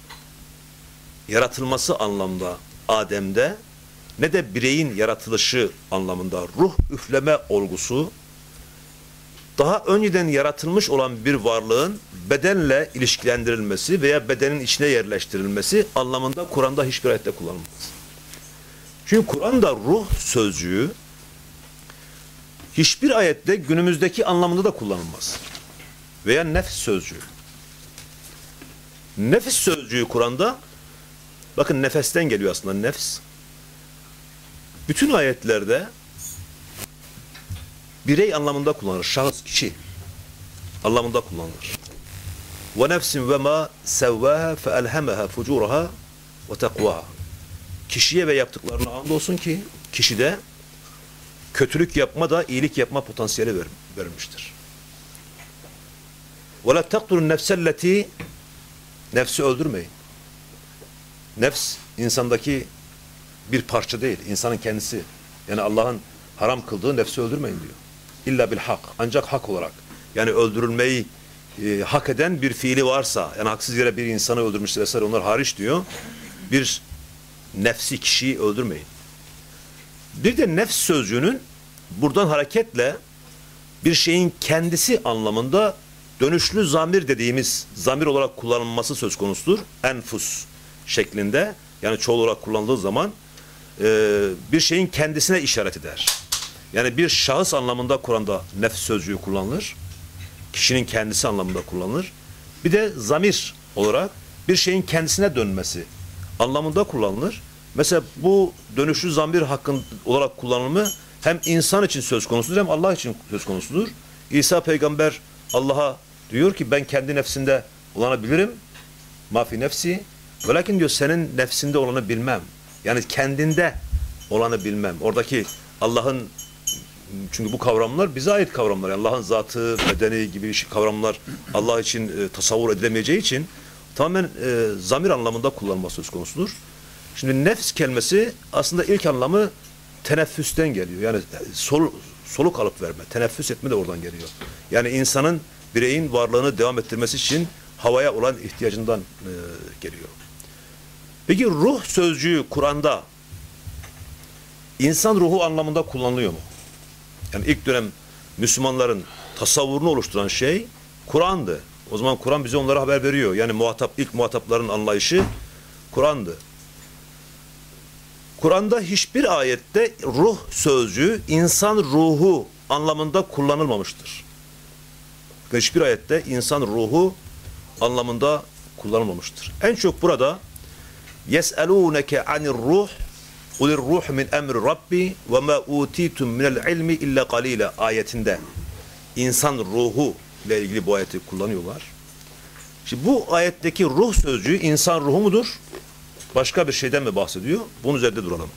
yaratılması anlamda Adem'de ne de bireyin yaratılışı anlamında ruh üfleme olgusu daha önceden yaratılmış olan bir varlığın bedenle ilişkilendirilmesi veya bedenin içine yerleştirilmesi anlamında Kur'an'da hiçbir ayette kullanılmaz. Çünkü Kur'an'da ruh sözcüğü hiçbir ayette günümüzdeki anlamında da kullanılmaz. Veya nefs sözcüğü. Nefis sözcüğü Kur'an'da bakın nefesten geliyor aslında nefs. Bütün ayetlerde birey anlamında kullanılır. Şahıs, kişi anlamında kullanılır. Ve nefsin ve ma sevvaha fe elhemeha fucuraha ve takvaha. Kişiye ve yaptıklarına andolsun ki kişide kötülük yapma da iyilik yapma potansiyeli ver, verilmiştir. Ve la taktulun nefselleti nefsi öldürmeyin. Nefs insandaki bir parça değil, insanın kendisi. Yani Allah'ın haram kıldığı nefsi öldürmeyin diyor. İlla bil hak. Ancak hak olarak. Yani öldürülmeyi e, hak eden bir fiili varsa, yani haksız yere bir insanı öldürmüşse vesaire onlar hariç diyor. Bir nefsi kişiyi öldürmeyin. Bir de nefs sözcüğünün buradan hareketle bir şeyin kendisi anlamında dönüşlü zamir dediğimiz zamir olarak kullanılması söz konusudur. Enfus şeklinde yani çoğul olarak kullanıldığı zaman e, bir şeyin kendisine işaret eder. Yani bir şahıs anlamında Kur'an'da nefs sözcüğü kullanılır. Kişinin kendisi anlamında kullanılır. Bir de zamir olarak bir şeyin kendisine dönmesi anlamında kullanılır. Mesela bu dönüşlü zamir hakkın olarak kullanımı hem insan için söz konusudur hem Allah için söz konusudur. İsa peygamber Allah'a diyor ki ben kendi nefsinde olanı bilirim. Mafi nefsi. Ve lakin diyor senin nefsinde olanı bilmem. Yani kendinde olanı bilmem. Oradaki Allah'ın çünkü bu kavramlar bize ait kavramlar. Yani Allah'ın zatı, bedeni gibi şey- kavramlar Allah için e, tasavvur edilemeyeceği için tamamen e, zamir anlamında kullanılma söz konusudur. Şimdi nefs kelimesi aslında ilk anlamı teneffüsten geliyor. Yani sol, soluk alıp verme, teneffüs etme de oradan geliyor. Yani insanın, bireyin varlığını devam ettirmesi için havaya olan ihtiyacından e, geliyor. Peki ruh sözcüğü Kur'an'da insan ruhu anlamında kullanılıyor mu? Yani ilk dönem Müslümanların tasavvurunu oluşturan şey Kur'an'dı. O zaman Kur'an bize onlara haber veriyor. Yani muhatap ilk muhatapların anlayışı Kur'an'dı. Kur'an'da hiçbir ayette ruh sözcüğü insan ruhu anlamında kullanılmamıştır. Hiçbir ayette insan ruhu anlamında kullanılmamıştır. En çok burada Yes'elûneke anir ruh Ulir ruh min emri rabbi ve ma utitum minel ilmi illa qalila ayetinde insan ruhu ile ilgili bu ayeti kullanıyorlar. Şimdi bu ayetteki ruh sözcüğü insan ruhu mudur? Başka bir şeyden mi bahsediyor? Bunun üzerinde duralım.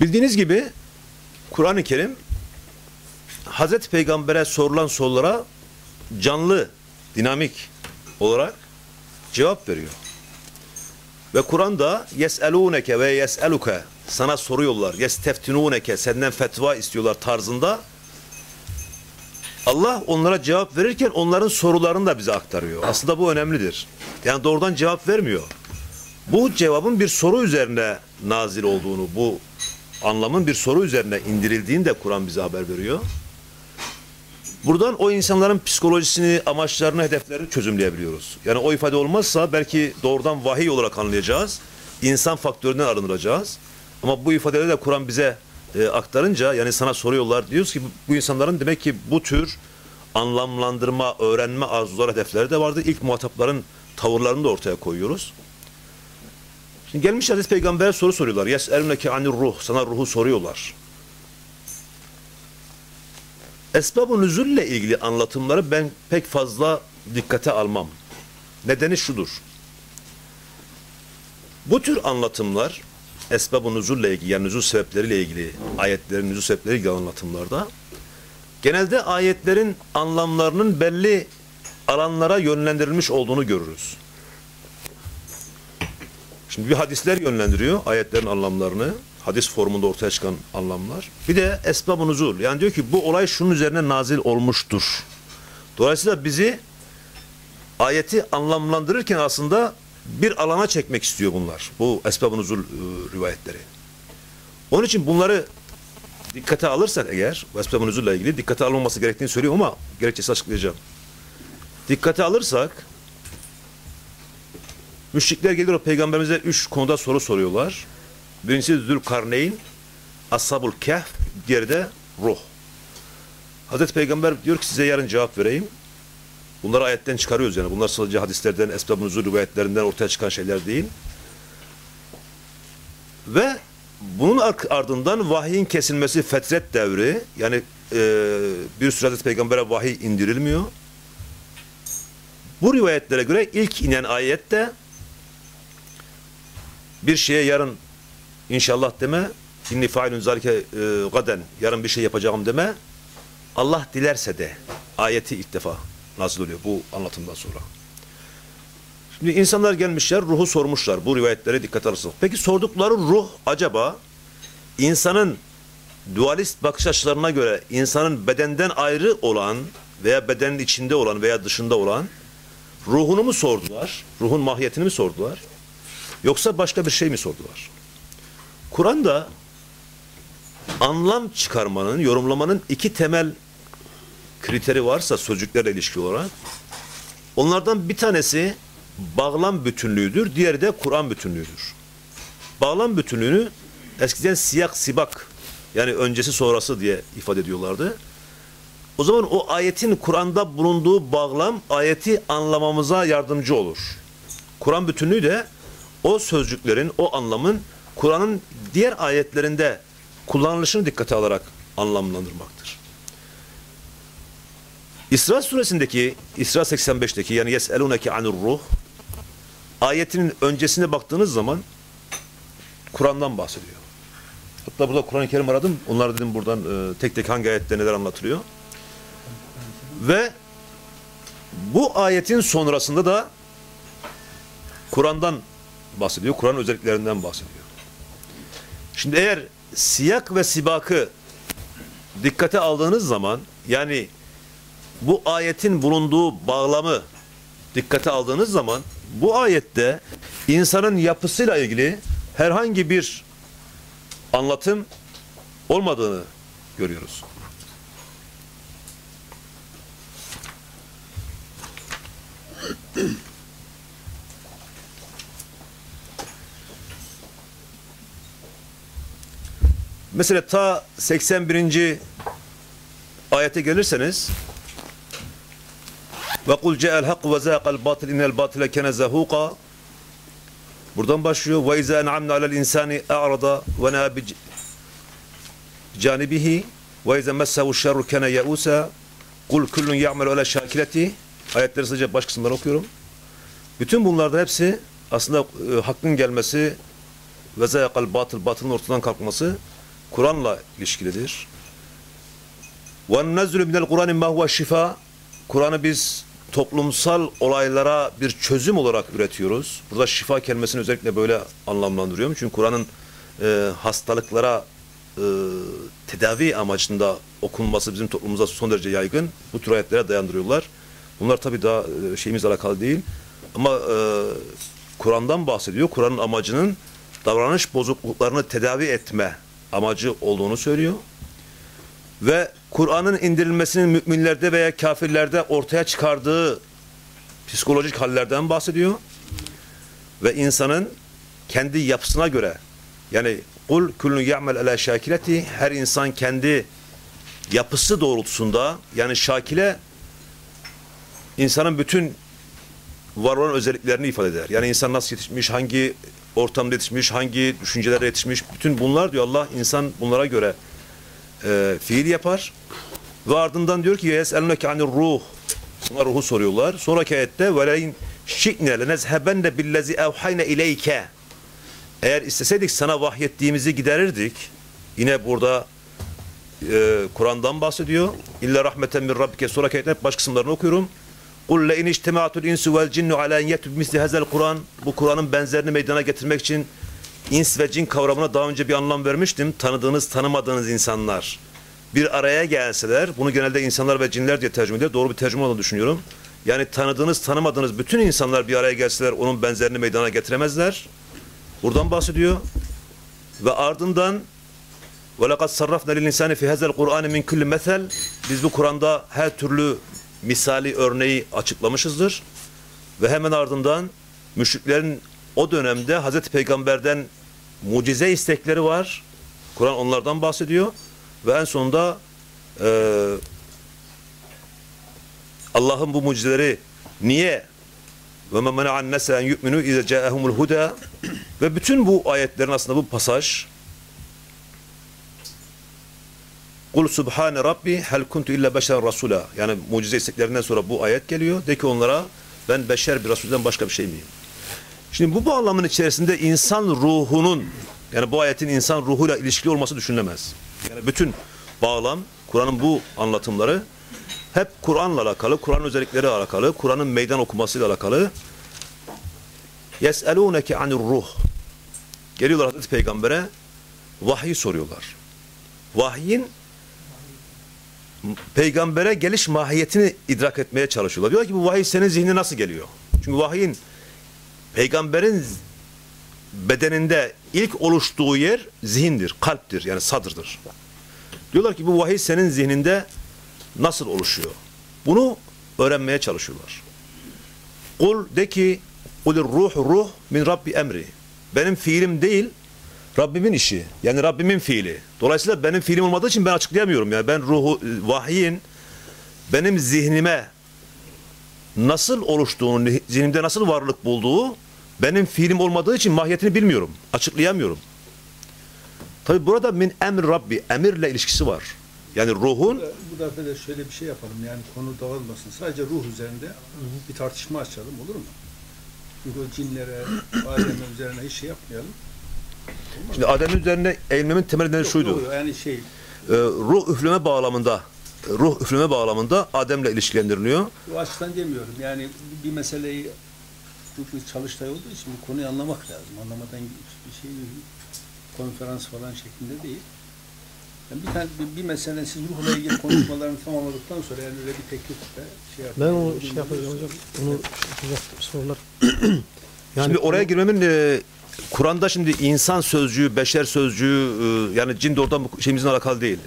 Bildiğiniz gibi Kur'an-ı Kerim Hazreti Peygamber'e sorulan sorulara canlı, dinamik olarak cevap veriyor. Ve Kur'an'da yeselûneke ve yeseluke sana soruyorlar. Yesteftinûneke senden fetva istiyorlar tarzında Allah onlara cevap verirken onların sorularını da bize aktarıyor. Aslında bu önemlidir. Yani doğrudan cevap vermiyor. Bu cevabın bir soru üzerine nazil olduğunu, bu anlamın bir soru üzerine indirildiğini de Kur'an bize haber veriyor. Buradan o insanların psikolojisini, amaçlarını, hedeflerini çözümleyebiliyoruz. Yani o ifade olmazsa belki doğrudan vahiy olarak anlayacağız. İnsan faktöründen arındıracağız. Ama bu ifadeleri de Kur'an bize e, aktarınca yani sana soruyorlar diyoruz ki bu, bu insanların demek ki bu tür anlamlandırma, öğrenme arzuları, hedefleri de vardı. İlk muhatapların tavırlarını da ortaya koyuyoruz. Şimdi gelmiş Hazreti Peygamber'e soru soruyorlar. Yes'eluneke anir ruh. Sana ruhu soruyorlar. Esbab-ı nüzulle ilgili anlatımları ben pek fazla dikkate almam. Nedeni şudur. Bu tür anlatımlar esbab-ı nüzulle ilgili yani nüzul sebepleriyle ilgili ayetlerin nüzul sebepleriyle ilgili anlatımlarda genelde ayetlerin anlamlarının belli alanlara yönlendirilmiş olduğunu görürüz. Şimdi bir hadisler yönlendiriyor ayetlerin anlamlarını. Hadis formunda ortaya çıkan anlamlar. Bir de esbab-ı nuzul. Yani diyor ki bu olay şunun üzerine nazil olmuştur. Dolayısıyla bizi ayeti anlamlandırırken aslında bir alana çekmek istiyor bunlar. Bu esbab-ı nuzul e, rivayetleri. Onun için bunları dikkate alırsak eğer, bu esbab-ı nuzulle ilgili dikkate alınması gerektiğini söylüyor ama gerekçesi açıklayacağım. Dikkate alırsak müşrikler geliyor peygamberimize üç konuda soru soruyorlar. Birincisi Zülkarneyn, Ashab-ul Kehf, diğeri de ruh. Hazreti Peygamber diyor ki size yarın cevap vereyim. Bunları ayetten çıkarıyoruz yani. Bunlar sadece hadislerden, esbab-ı nuzul rivayetlerinden ortaya çıkan şeyler değil. Ve bunun ar- ardından vahyin kesilmesi fetret devri yani e, bir süre Hazreti Peygamber'e vahiy indirilmiyor. Bu rivayetlere göre ilk inen ayette bir şeye yarın inşallah deme inni failun zalike e, gaden yarın bir şey yapacağım deme Allah dilerse de ayeti ilk defa nazil oluyor bu anlatımdan sonra. Şimdi insanlar gelmişler ruhu sormuşlar bu rivayetlere dikkat alırsak. Peki sordukları ruh acaba insanın dualist bakış açılarına göre insanın bedenden ayrı olan veya bedenin içinde olan veya dışında olan ruhunu mu sordular? Ruhun mahiyetini mi sordular? Yoksa başka bir şey mi sordular? Kur'an'da anlam çıkarmanın, yorumlamanın iki temel kriteri varsa sözcüklerle ilişkili olarak onlardan bir tanesi bağlam bütünlüğüdür, diğeri de Kur'an bütünlüğüdür. Bağlam bütünlüğünü eskiden siyak sibak yani öncesi sonrası diye ifade ediyorlardı. O zaman o ayetin Kur'an'da bulunduğu bağlam ayeti anlamamıza yardımcı olur. Kur'an bütünlüğü de o sözcüklerin, o anlamın Kur'an'ın diğer ayetlerinde kullanılışını dikkate alarak anlamlandırmaktır. İsra suresindeki, İsra 85'teki yani yes'eluneke anur ruh ayetinin öncesine baktığınız zaman Kur'an'dan bahsediyor. Hatta burada Kur'an-ı Kerim aradım. Onları dedim buradan e, tek tek hangi ayette neler anlatılıyor. Ve bu ayetin sonrasında da Kur'an'dan bahsediyor. Kur'an özelliklerinden bahsediyor. Şimdi eğer siyak ve sibakı dikkate aldığınız zaman yani bu ayetin bulunduğu bağlamı dikkate aldığınız zaman bu ayette insanın yapısıyla ilgili herhangi bir anlatım olmadığını görüyoruz. Mesela ta 81. ayete gelirseniz ve kul ca'al hak ve zaqal batil innel batile kana zahuqa Buradan başlıyor. Ve izâ en'amna alel insani a'rada ve nâ bi canibihi ve izâ messehu şerru kana ya'usa kul kullun ya'melu ala şakileti ayetleri sadece baş kısımları okuyorum. Bütün bunlarda hepsi aslında e, hakkın gelmesi ve zâyakal batıl, batılın ortadan kalkması Kur'an'la ilişkilidir. Nezzülü minel Kur'anin ma huve şifa Kur'an'ı biz toplumsal olaylara bir çözüm olarak üretiyoruz. Burada şifa kelimesini özellikle böyle anlamlandırıyorum. Çünkü Kur'an'ın e, hastalıklara e, tedavi amacında okunması bizim toplumumuzda son derece yaygın. Bu tür ayetlere dayandırıyorlar. Bunlar tabii daha e, şeyimizle alakalı değil. Ama e, Kur'an'dan bahsediyor. Kur'an'ın amacının davranış bozukluklarını tedavi etme amacı olduğunu söylüyor. Ve Kur'an'ın indirilmesinin müminlerde veya kafirlerde ortaya çıkardığı psikolojik hallerden bahsediyor. Ve insanın kendi yapısına göre yani kul kullun ya'mel ala şakileti her insan kendi yapısı doğrultusunda yani şakile insanın bütün var olan özelliklerini ifade eder. Yani insan nasıl yetişmiş, hangi ortamda yetişmiş, hangi düşüncelere yetişmiş, bütün bunlar diyor Allah insan bunlara göre e, fiil yapar. Ve ardından diyor ki yeselneke anir ruh. Buna ruhu soruyorlar. Sonraki ayette veleyn şikne lenezhebenne billezi evhayne ileyke. Eğer isteseydik sana vahyettiğimizi giderirdik. Yine burada e, Kur'an'dan bahsediyor. İlla rahmeten min rabbike sonraki ayetler baş kısımlarını okuyorum. Kul le in ictema'atul insu vel cinnu ala en yetu misli hazel Kur'an. Bu Kur'an'ın benzerini meydana getirmek için ins ve cin kavramına daha önce bir anlam vermiştim. Tanıdığınız, tanımadığınız insanlar bir araya gelseler, bunu genelde insanlar ve cinler diye tercüme ediyor. Doğru bir tercüme olduğunu düşünüyorum. Yani tanıdığınız, tanımadığınız bütün insanlar bir araya gelseler onun benzerini meydana getiremezler. Buradan bahsediyor. Ve ardından وَلَقَدْ صَرَّفْنَا لِلْاِنْسَانِ فِي هَذَا الْقُرْآنِ مِنْ كُلِّ مَثَلٍ Biz bu Kur'an'da her türlü misali örneği açıklamışızdır. Ve hemen ardından müşriklerin o dönemde Hazreti Peygamber'den mucize istekleri var. Kur'an onlardan bahsediyor. Ve en sonunda eee Allah'ın bu mucizeleri niye ve men mena'an nase en yu'minu ize ca'ahumul huda ve bütün bu ayetlerin aslında bu pasaj Kul subhane rabbi hel kuntu illa beşeren rasula yani mucize isteklerinden sonra bu ayet geliyor. De ki onlara ben beşer bir rasulden başka bir şey miyim? Şimdi bu bağlamın içerisinde insan ruhunun yani bu ayetin insan ruhuyla ilişkili olması düşünülemez. Yani bütün bağlam Kur'an'ın bu anlatımları hep Kur'an'la alakalı, Kur'an özellikleri alakalı, Kur'an'ın meydan okumasıyla alakalı. Yes'elûneke anir ruh. Geliyorlar Hazreti Peygamber'e vahiy soruyorlar. Vahyin peygambere geliş mahiyetini idrak etmeye çalışıyorlar. Diyorlar ki bu vahiy senin zihnine nasıl geliyor? Çünkü vahyin peygamberin bedeninde ilk oluştuğu yer zihindir, kalptir yani sadırdır. Diyorlar ki bu vahiy senin zihninde nasıl oluşuyor? Bunu öğrenmeye çalışıyorlar. Kul de ki kulir ruh ruh min Rabbi emri. Benim fiilim değil, Rabbimin işi. Yani Rabbimin fiili. Dolayısıyla benim fiilim olmadığı için ben açıklayamıyorum. Yani ben ruhu, vahyin benim zihnime nasıl oluştuğunu, zihnimde nasıl varlık bulduğu benim fiilim olmadığı için mahiyetini bilmiyorum. Açıklayamıyorum. Tabi burada min emr Rabbi, emirle ilişkisi var. Yani ruhun Bu defa da şöyle bir şey yapalım yani konu dağılmasın. Sadece ruh üzerinde bir tartışma açalım olur mu? Çünkü o cinlere, (clears throat) aleme üzerine hiç şey yapmayalım. Şimdi? Adem'in üzerine eğilmemin temel nedeni şuydu. yok, Yani şey Ee, ruh üfleme bağlamında ruh üfleme bağlamında Adem'le ilişkilendiriliyor. o açıdan demiyorum. Yani bir meseleyi bir çalıştay olduğu için bu konuyu anlamak lazım. Anlamadan bir şey konferans falan şeklinde değil. Yani bir tane bir, bir mesele siz ruhla ilgili konuşmalarını tamamladıktan sonra yani öyle bir teklifle şey Ben yapın. onu şey yapacağım hocam. Onu şey yapacaktım sorular. şimdi oraya girmemin e, Kur'an'da şimdi insan sözcüğü, beşer sözcüğü e, yani cin de oradan bu şeyimizin alakalı değil.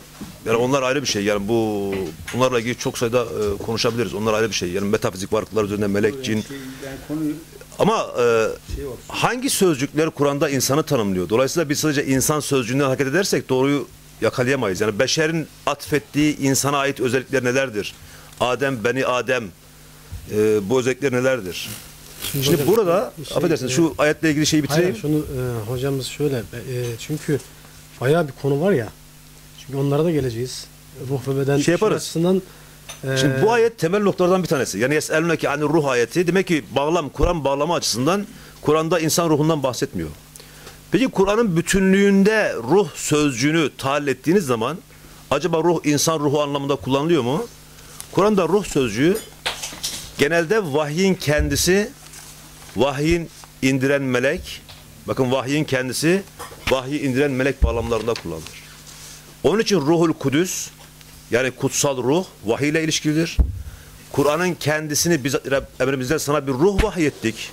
Yani onlar ayrı bir şey. Yani bu bunlarla ilgili çok sayıda e, konuşabiliriz. Onlar ayrı bir şey. Yani metafizik varlıklar üzerine melek, cin. şey, yani konuyu Ama e, şey hangi sözcükler Kur'an'da insanı tanımlıyor? Dolayısıyla biz sadece insan sözcüğünden hareket edersek doğruyu yakalayamayız. Yani beşerin atfettiği insana ait özellikler nelerdir? Adem, Beni Adem e, bu özellikler nelerdir? Şimdi hocam, burada, şey, affedersiniz e, şu ayetle ilgili şeyi bitireyim. Hayır şunu e, hocamız şöyle e, çünkü bayağı bir konu var ya. Çünkü onlara da geleceğiz. Ruh ve beden Şey yaparız. açısından e, Şimdi bu ayet temel noktalardan bir tanesi. Yani yeseluneki anir ruh ayeti demek ki bağlam, Kur'an bağlama açısından Kur'an'da insan ruhundan bahsetmiyor. Peki Kur'an'ın bütünlüğünde ruh sözcüğünü tahayyül ettiğiniz zaman acaba ruh insan ruhu anlamında kullanılıyor mu? Kur'an'da ruh sözcüğü genelde vahyin kendisi, vahyin indiren melek, bakın vahyin kendisi, vahyi indiren melek bağlamlarında kullanılır. Onun için ruhul kudüs, yani kutsal ruh vahiy ile ilişkilidir. Kur'an'ın kendisini biz emrimizden sana bir ruh vahyettik.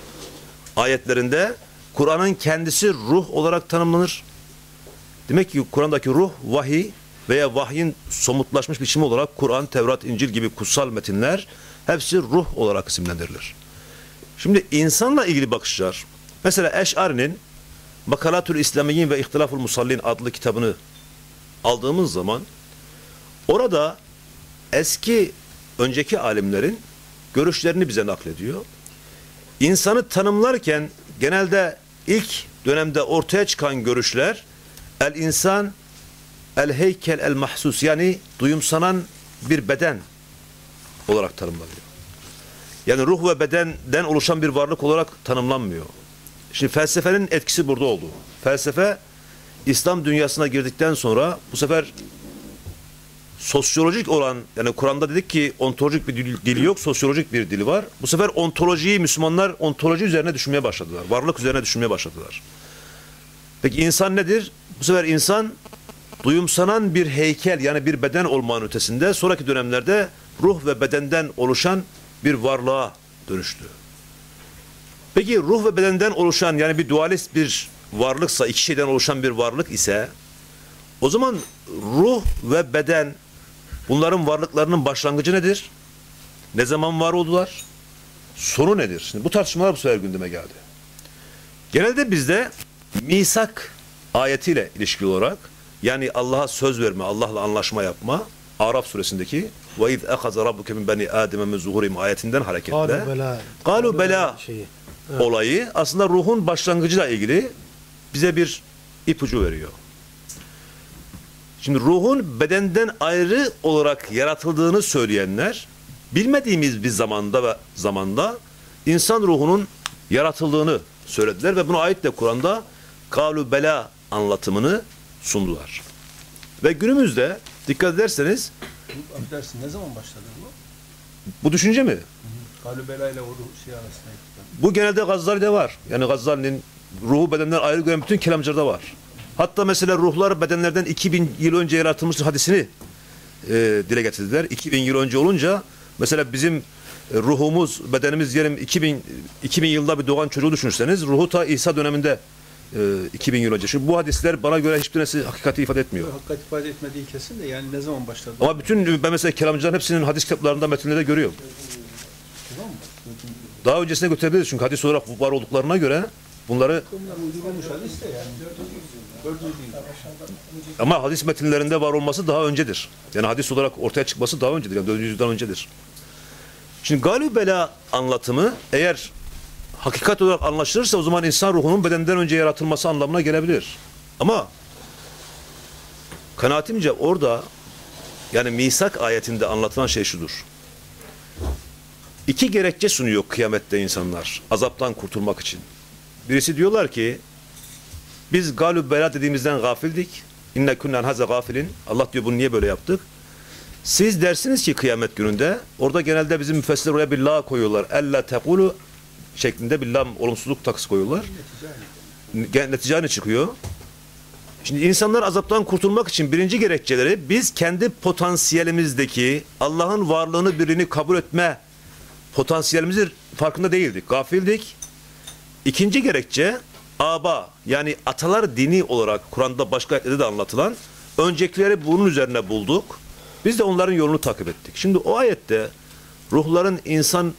Ayetlerinde Kur'an'ın kendisi ruh olarak tanımlanır. Demek ki Kur'an'daki ruh vahiy veya vahyin somutlaşmış biçimi olarak Kur'an, Tevrat, İncil gibi kutsal metinler hepsi ruh olarak isimlendirilir. Şimdi insanla ilgili bakışlar. Mesela Eş'ari'nin Makalatül İslamiyyin ve İhtilaful Musallin adlı kitabını aldığımız zaman Orada eski önceki alimlerin görüşlerini bize naklediyor. İnsanı tanımlarken genelde ilk dönemde ortaya çıkan görüşler el insan el heykel el mahsus yani duyumsanan bir beden olarak tanımlanıyor. Yani ruh ve bedenden oluşan bir varlık olarak tanımlanmıyor. Şimdi felsefenin etkisi burada oldu. Felsefe İslam dünyasına girdikten sonra bu sefer sosyolojik olan yani Kur'an'da dedik ki ontolojik bir dil, dili yok, sosyolojik bir dili var. Bu sefer ontolojiyi Müslümanlar ontoloji üzerine düşünmeye başladılar. Varlık üzerine düşünmeye başladılar. Peki insan nedir? Bu sefer insan duyumsanan bir heykel yani bir beden olmanın ötesinde sonraki dönemlerde ruh ve bedenden oluşan bir varlığa dönüştü. Peki ruh ve bedenden oluşan yani bir dualist bir varlıksa, iki şeyden oluşan bir varlık ise o zaman ruh ve beden bunların varlıklarının başlangıcı nedir? Ne zaman var oldular? Sonu nedir? Şimdi bu tartışmalar bu sefer gündeme geldi. Genelde bizde misak ayetiyle ilişkili olarak yani Allah'a söz verme, Allah'la anlaşma yapma Araf suresindeki ve iz ehaza rabbuke min beni ademe min zuhurim ayetinden hareketle Galu bela. Galu bela Şeyi. olayı aslında ruhun başlangıcıyla ilgili bize bir ipucu veriyor. Şimdi ruhun bedenden ayrı olarak yaratıldığını söyleyenler bilmediğimiz bir zamanda ve zamanda insan ruhunun yaratıldığını söylediler ve buna ait de Kur'an'da kalu bela anlatımını sundular. Ve günümüzde dikkat ederseniz affedersin ne zaman başladı bu? bu düşünce mi? Galübela ile o şey arasında. Bu genelde Gazzali'de var. Yani Gazzali'nin ruhu bedenden ayrı gören bütün kelamcılarda var. Hatta mesela ruhlar bedenlerden 2000 yıl önce yaratılmış hadisini e, dile getirdiler. 2000 yıl önce olunca mesela bizim e, ruhumuz, bedenimiz diyelim 2000 2000 yılda bir doğan çocuğu düşünürseniz ruhu ta İsa döneminde e, 2000 yıl önce. Şimdi bu hadisler bana göre hiçbir tanesi hakikati ifade etmiyor. Hakikat ifade etmediği kesin de yani ne zaman başladı? Ama bütün ben mesela kelamcıların hepsinin hadis kitaplarında metinlerde görüyorum. Daha öncesine götürebiliriz çünkü hadis olarak var olduklarına göre bunları. Ama hadis metinlerinde var olması daha öncedir. Yani hadis olarak ortaya çıkması daha öncedir. Yani 400 yüzyıldan öncedir. Şimdi galib bela anlatımı eğer hakikat olarak anlaşılırsa o zaman insan ruhunun bedenden önce yaratılması anlamına gelebilir. Ama kanaatimce orada yani misak ayetinde anlatılan şey şudur. İki gerekçe sunuyor kıyamette insanlar azaptan kurtulmak için. Birisi diyorlar ki biz galub bela dediğimizden gafildik. İnne kunnen haze gafilin. Allah diyor bunu niye böyle yaptık? Siz dersiniz ki kıyamet gününde orada genelde bizim müfessirler oraya bir la koyuyorlar. Elle tekulu şeklinde bir lam olumsuzluk takısı koyuyorlar. Netice ne çıkıyor? Şimdi insanlar azaptan kurtulmak için birinci gerekçeleri biz kendi potansiyelimizdeki Allah'ın varlığını birini kabul etme potansiyelimizin farkında değildik. Gafildik. İkinci gerekçe aba yani atalar dini olarak Kur'an'da başka ayetlerde de anlatılan öncekileri bunun üzerine bulduk. Biz de onların yolunu takip ettik. Şimdi o ayette ruhların insan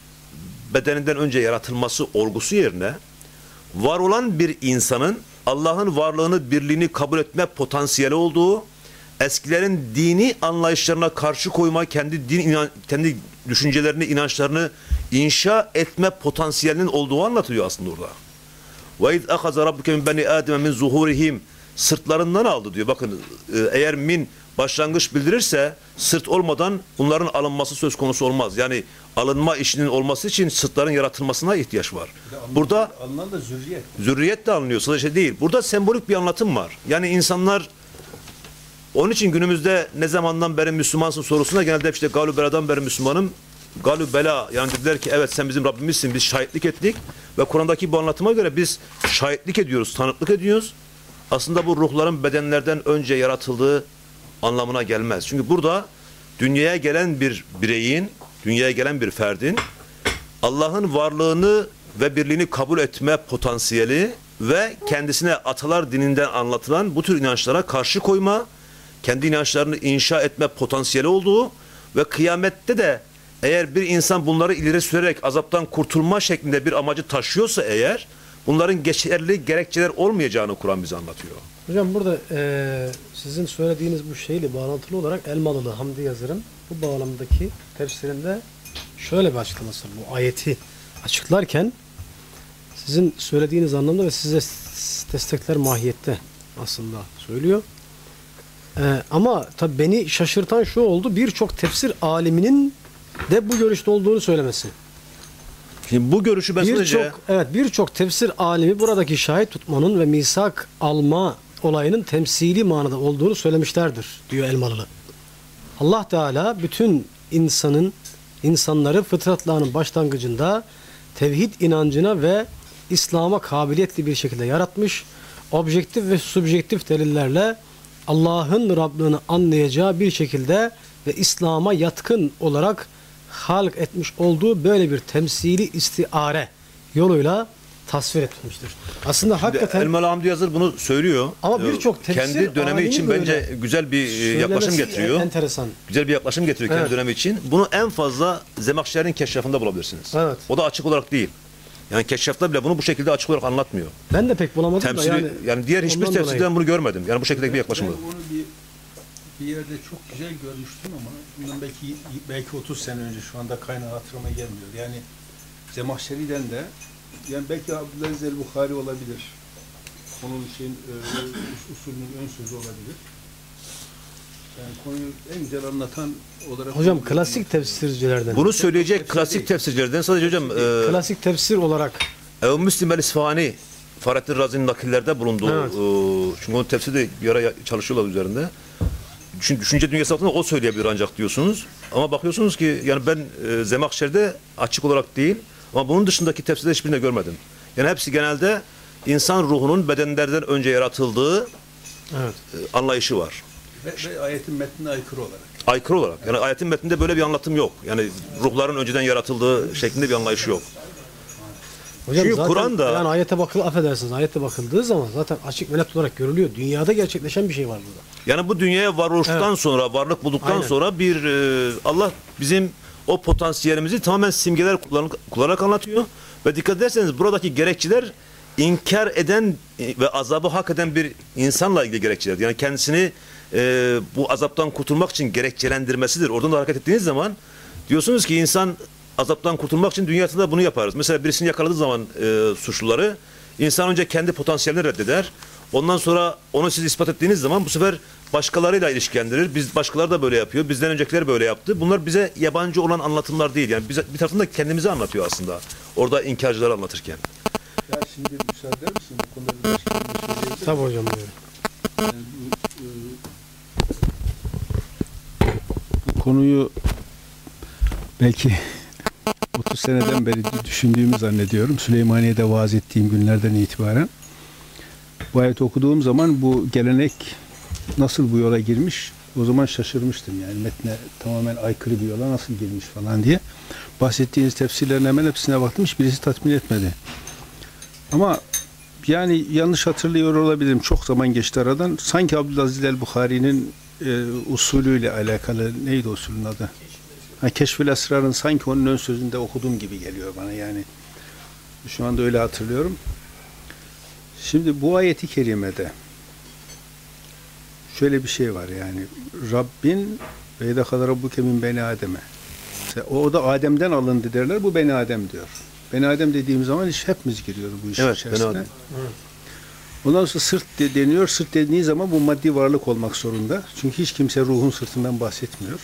bedeninden önce yaratılması olgusu yerine var olan bir insanın Allah'ın varlığını, birliğini kabul etme potansiyeli olduğu, eskilerin dini anlayışlarına karşı koyma, kendi din kendi düşüncelerini, inançlarını inşa etme potansiyelinin olduğu anlatılıyor aslında orada. Ve iz ahaza rabbuke min beni ademe min zuhurihim sırtlarından aldı diyor. Bakın e, eğer min başlangıç bildirirse sırt olmadan bunların alınması söz konusu olmaz. Yani alınma işinin olması için sırtların yaratılmasına ihtiyaç var. Alınan- Burada alınan da zürriyet. zürriyet de alınıyor sadece değil. Burada sembolik bir anlatım var. Yani insanlar onun için günümüzde ne zamandan beri Müslümansın sorusuna genelde işte galu beladan beri Müslümanım. Galu bela yani dediler ki evet sen bizim Rabbimizsin biz şahitlik ettik ve Kur'an'daki bu anlatıma göre biz şahitlik ediyoruz, tanıklık ediyoruz. Aslında bu ruhların bedenlerden önce yaratıldığı anlamına gelmez. Çünkü burada dünyaya gelen bir bireyin, dünyaya gelen bir ferdin Allah'ın varlığını ve birliğini kabul etme potansiyeli ve kendisine atalar dininden anlatılan bu tür inançlara karşı koyma, kendi inançlarını inşa etme potansiyeli olduğu ve kıyamette de eğer bir insan bunları ileri sürerek azaptan kurtulma şeklinde bir amacı taşıyorsa eğer bunların geçerli gerekçeler olmayacağını Kur'an bize anlatıyor. Hocam burada eee, sizin söylediğiniz bu şeyle bağlantılı olarak Elmalılı Hamdi Yazır'ın bu bağlamdaki tefsirinde şöyle bir açıklaması. Bu ayeti açıklarken sizin söylediğiniz anlamda ve size destekler mahiyette aslında söylüyor. Eee, ama tabii beni şaşırtan şu oldu. Birçok tefsir aliminin de bu görüşte olduğunu söylemesi. Şimdi bu görüşü ben sadece Birçok evet birçok tefsir alimi buradaki şahit tutmanın ve misak alma olayının temsili manada olduğunu söylemişlerdir diyor Elmalılı. Allah Teala bütün insanın insanları fıtratlarının başlangıcında tevhid inancına ve İslam'a kabiliyetli bir şekilde yaratmış. Objektif ve subjektif delillerle Allah'ın Rablığını anlayacağı bir şekilde ve İslam'a yatkın olarak halk etmiş olduğu böyle bir temsili istiare yoluyla tasvir etmiştir. Aslında Şimdi hakikaten Elmalı Hamdi Yazır bunu söylüyor. Ama Ee, birçok tefsir Kendi dönemi için bence güzel bir e, yaklaşım getiriyor. enteresan. Güzel bir yaklaşım getiriyor kendi Evet. dönemi için. Bunu en fazla Zemakşer'in keşrafında bulabilirsiniz. Evet. O da açık olarak değil. Yani keşrafta bile bunu bu şekilde açık olarak anlatmıyor. Ben de pek bulamadım Temsili, da yani, yani. diğer hiçbir dolayı. tefsirden bunu görmedim. Yani bu şekilde bir yaklaşım Ben var. onu bir, bir yerde çok güzel görmüştüm ama bundan belki belki 30 sene önce şu anda kaynağı hatırıma gelmiyor. Yani Zemahşeri'den de yani belki Abdülaziz el-Bukhari olabilir. Onun şeyin e, usulünün ön sözü olabilir. Yani konuyu en güzel anlatan olarak Hocam klasik tefsircilerden. Bunu söyleyecek Tefsir klasik değil. tefsircilerden sadece hocam e, klasik tefsir olarak Ebu Müslim el-İsfahani Fahrettin Razi'nin nakillerde bulunduğu Evet. e, çünkü onun tefsiri bir ara ya- çalışıyorlar üzerinde. Düşün, düşünce dünyası altında o söyleyebilir ancak diyorsunuz. Ama bakıyorsunuz ki yani ben e, Zemakşer'de açık olarak değil ama bunun dışındaki tefsirde hiçbirinde görmedim. Yani hepsi genelde insan ruhunun bedenlerden önce yaratıldığı evet. e, anlayışı var. ve, ve ayetin metnine aykırı olarak. Aykırı olarak. Yani ayetin metninde böyle bir anlatım yok. Yani ruhların önceden yaratıldığı şeklinde bir anlayışı yok. Hocam Çünkü zaten Kur'an'da- yani ayete bakıl affedersiniz ayete bakıldığı zaman zaten açık ve net olarak görülüyor. Dünyada gerçekleşen bir şey var burada. Yani bu dünyaya varoluştuktan Evet. sonra, varlık bulduktan Aynen. sonra bir e, Allah bizim o potansiyelimizi tamamen simgeler kullan- kullanarak anlatıyor. Ve dikkat ederseniz buradaki gerekçeler inkar eden e, ve azabı hak eden bir insanla ilgili gerekçeler. Yani kendisini e, bu azaptan kurtulmak için gerekçelendirmesidir. Oradan da hareket ettiğiniz zaman diyorsunuz ki insan azaptan kurtulmak için dünyada bunu yaparız. Mesela birisini yakaladığı zaman e, suçluları insan önce kendi potansiyelini reddeder. Ondan sonra onu siz ispat ettiğiniz zaman bu sefer başkalarıyla ilişkilendirir. Biz başkaları da böyle yapıyor. Bizden öncekiler böyle yaptı. Bunlar bize yabancı olan anlatımlar değil. Yani bize bir taraftan da kendimizi anlatıyor aslında. Orada inkarcıları anlatırken. Ya şimdi müsaade eder misin bu konuda bir başka bir şey Tabii hocam. Yani bu, e, bu konuyu belki 30 seneden beri düşündüğümü zannediyorum. Süleymaniye'de vaaz ettiğim günlerden itibaren. Bu ayeti okuduğum zaman bu gelenek nasıl bu yola girmiş o zaman şaşırmıştım yani metne tamamen aykırı bir yola nasıl girmiş falan diye. Bahsettiğiniz tefsirlerin hemen hepsine baktım hiçbirisi tatmin etmedi. Ama yani yanlış hatırlıyor olabilirim. Çok zaman geçti aradan. Sanki Abdülaziz el-Bukhari'nin e, usulüyle alakalı neydi usulün adı? Ha, Keşfül Esrar'ın sanki onun ön sözünde okuduğum gibi geliyor bana yani. Şu anda öyle hatırlıyorum. Şimdi bu ayeti kerimede şöyle bir şey var yani Rabbin ve yedekal rabbuke min beni Adem'e. O o da Adem'den alındı derler. Bu beni Adem diyor. Beni Adem dediğim zaman iş hepimiz giriyoruz bu işin Evet, içerisine. Beni Adem. Ondan sonra sırt de deniyor. Sırt dediği zaman bu maddi varlık olmak zorunda. Çünkü hiç kimse ruhun sırtından bahsetmiyor.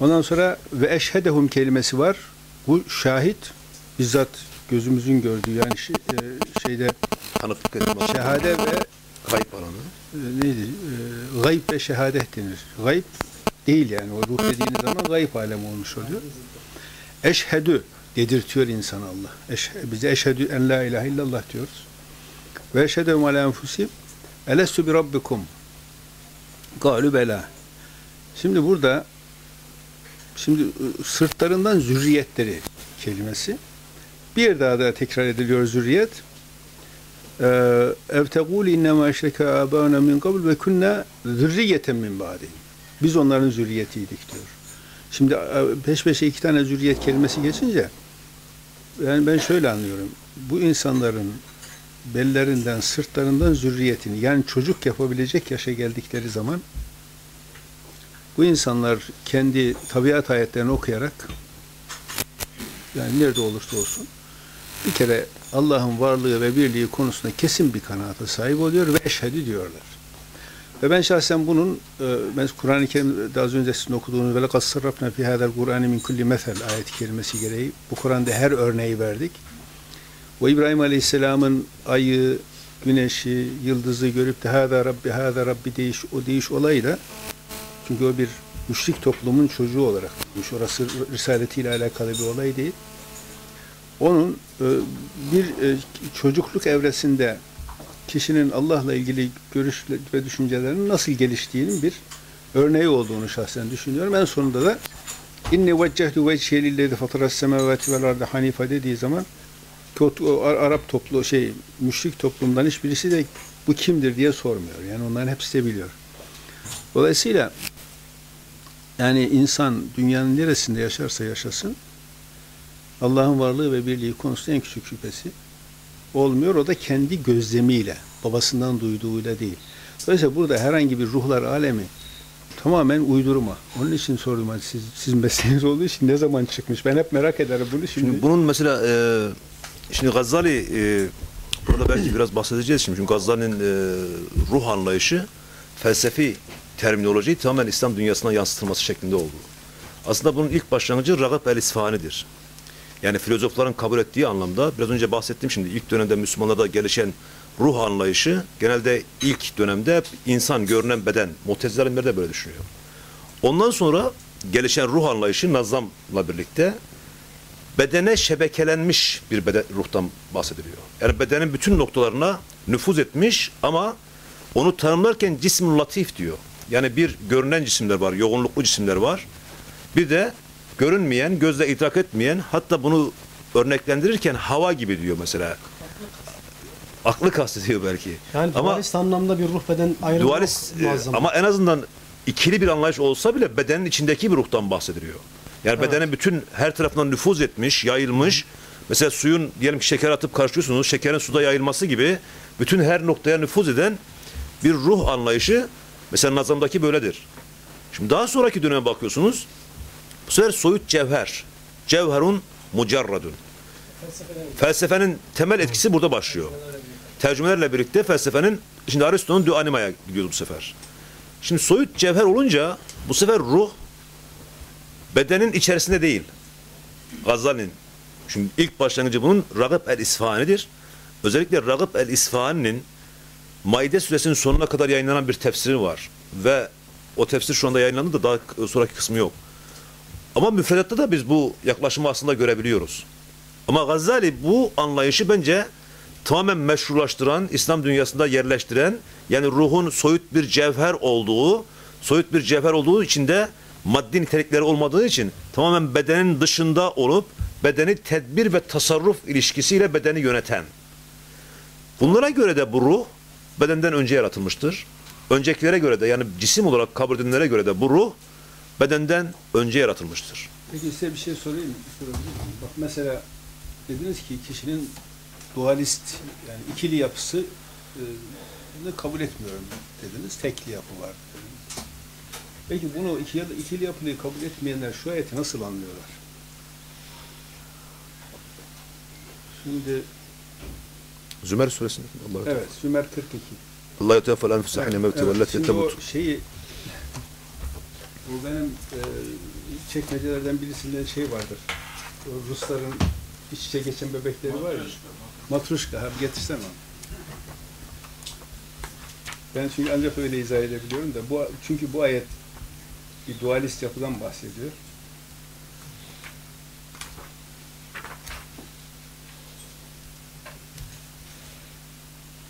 Ondan sonra ve eşhedehum kelimesi var. Bu şahit bizzat gözümüzün gördüğü yani şey- e, şeyde Tanıklık etme. şehade ve Kayıp alanı. e, neydi? E, gayb ve şehadet denir. Gayb değil yani. O ruh dediğiniz zaman gayb alemi olmuş oluyor. Eşhedü dedirtiyor insan Allah. Eş, bize eşhedü en la ilahe illallah diyoruz. Ve eşhedü ala enfusihim elestü bi rabbikum galu bela. Şimdi burada şimdi ı, sırtlarından zürriyetleri kelimesi bir daha da tekrar ediliyor zürriyet. Ev tegul innema eşreke abâna min kabl ve kunna zürriyeten min ba'dihim. Biz onların zürriyetiydik diyor. Şimdi e, peş peşe iki tane zürriyet kelimesi geçince yani ben şöyle anlıyorum. Bu insanların bellerinden, sırtlarından zürriyetini yani çocuk yapabilecek yaşa geldikleri zaman bu insanlar kendi tabiat ayetlerini okuyarak yani nerede olursa olsun bir kere Allah'ın varlığı ve birliği konusunda kesin bir kanaata sahip oluyor ve eşhedü diyorlar. Ve ben şahsen bunun e, ben Kur'an-ı Kerim'de az önce sizin okuduğunuz ve lekad sarrafna fi hadal Kur'an min kulli mesel ayet kelimesi gereği bu Kur'an'da her örneği verdik. Ve İbrahim Aleyhisselam'ın ayı, güneşi, yıldızı görüp de hâdâ Rabbi, hâdâ Rabbi deyiş, o deyiş olayı da Çünkü o bir müşrik toplumun çocuğu olarak. Orası risaletiyle alakalı bir olay değil. Onun e, bir e, çocukluk evresinde kişinin Allah'la ilgili görüş ve düşüncelerinin nasıl geliştiğinin bir örneği olduğunu şahsen düşünüyorum. En sonunda da inni veccehtu vecihe lillezi fataras semavati vel ardı hanife dediği zaman o, o Ar- Arap toplu şey müşrik toplumdan hiçbirisi de bu kimdir diye sormuyor. Yani onların hepsi de biliyor. Dolayısıyla yani insan dünyanın neresinde yaşarsa yaşasın Allah'ın varlığı ve birliği konusunda en küçük şüphesi olmuyor. O da kendi gözlemiyle, babasından duyduğuyla değil. Dolayısıyla burada herhangi bir ruhlar alemi tamamen uydurma. Onun için sordum hani siz, sizin mesleğiniz olduğu için ne zaman çıkmış? Ben hep merak ederim bunu şimdi. Şimdi bunun mesela e, şimdi Gazali e, burada belki biraz bahsedeceğiz şimdi. Çünkü Gazali'nin e, ruh anlayışı felsefi terminolojiyi tamamen İslam dünyasına yansıtılması şeklinde oldu. Aslında bunun ilk başlangıcı Ragıp el-İsfahani'dir. Yani filozofların kabul ettiği anlamda biraz önce bahsettim şimdi ilk dönemde Müslümanlarda gelişen ruh anlayışı genelde ilk dönemde insan görünen beden. Mutezilerin de böyle düşünüyor. Ondan sonra gelişen ruh anlayışı Nazam'la birlikte bedene şebekelenmiş bir beden, ruhtan bahsediliyor. Yani bedenin bütün noktalarına nüfuz etmiş ama onu tanımlarken cism latif diyor. Yani bir görünen cisimler var, yoğunluklu cisimler var. Bir de görünmeyen, gözle idrak etmeyen, hatta bunu örneklendirirken hava gibi diyor mesela. Aklı kastediyor belki. Yani ama dualist anlamda bir ruh beden ayrımı dualist yok e, ama en azından ikili bir anlayış olsa bile bedenin içindeki bir ruhtan bahsediliyor. Yani bedenin bütün her tarafından nüfuz etmiş, yayılmış. Mesela suyun diyelim ki şeker atıp karıştırıyorsunuz. Şekerin suda yayılması gibi bütün her noktaya nüfuz eden bir ruh anlayışı mesela nazamdaki böyledir. Şimdi daha sonraki döneme bakıyorsunuz. Bu sefer soyut cevher. Cevherun mucarradun. Felsefenin temel etkisi burada başlıyor. Tercümelerle birlikte felsefenin şimdi Aristo'nun duanimaya gidiyoruz bu sefer. Şimdi soyut cevher olunca bu sefer ruh bedenin içerisinde değil. Gazali'nin. Çünkü ilk başlangıcı bunun Ragıp el-İsfahani'dir. Özellikle Ragıp el-İsfahani'nin Maide suresinin sonuna kadar yayınlanan bir tefsiri var. Ve o tefsir şu anda yayınlandı da daha sonraki kısmı yok. Ama müfredatta da biz bu yaklaşımı aslında görebiliyoruz. Ama Gazali bu anlayışı bence tamamen meşrulaştıran, İslam dünyasında yerleştiren, yani ruhun soyut bir cevher olduğu, soyut bir cevher olduğu için de maddi nitelikleri olmadığı için tamamen bedenin dışında olup bedeni tedbir ve tasarruf ilişkisiyle bedeni yöneten. Bunlara göre de bu ruh bedenden önce yaratılmıştır. Öncekilere göre de yani cisim olarak kabul edilenlere göre de bu ruh bedenden önce yaratılmıştır. Peki size bir şey sorayım mı? Sorabilir miyim? Bak mesela dediniz ki kişinin dualist yani ikili yapısı e, bunu kabul etmiyorum dediniz. Tekli yapı var dediniz. Peki bunu iki ya da ikili yapıyı kabul etmeyenler şu ayeti nasıl anlıyorlar? Şimdi Zümer suresinde Allah evet Sümer 42. Allah yetefel enfuse hine mevti velleti şimdi o temut. şeyi bu benim e, çekmecelerden birisinde şey vardır. O Rusların iç içe geçen bebekleri var ya. Matruşka. Ha, getirsene onu. Ben çünkü ancak öyle izah edebiliyorum da bu çünkü bu ayet bir dualist yapıdan bahsediyor. Hı.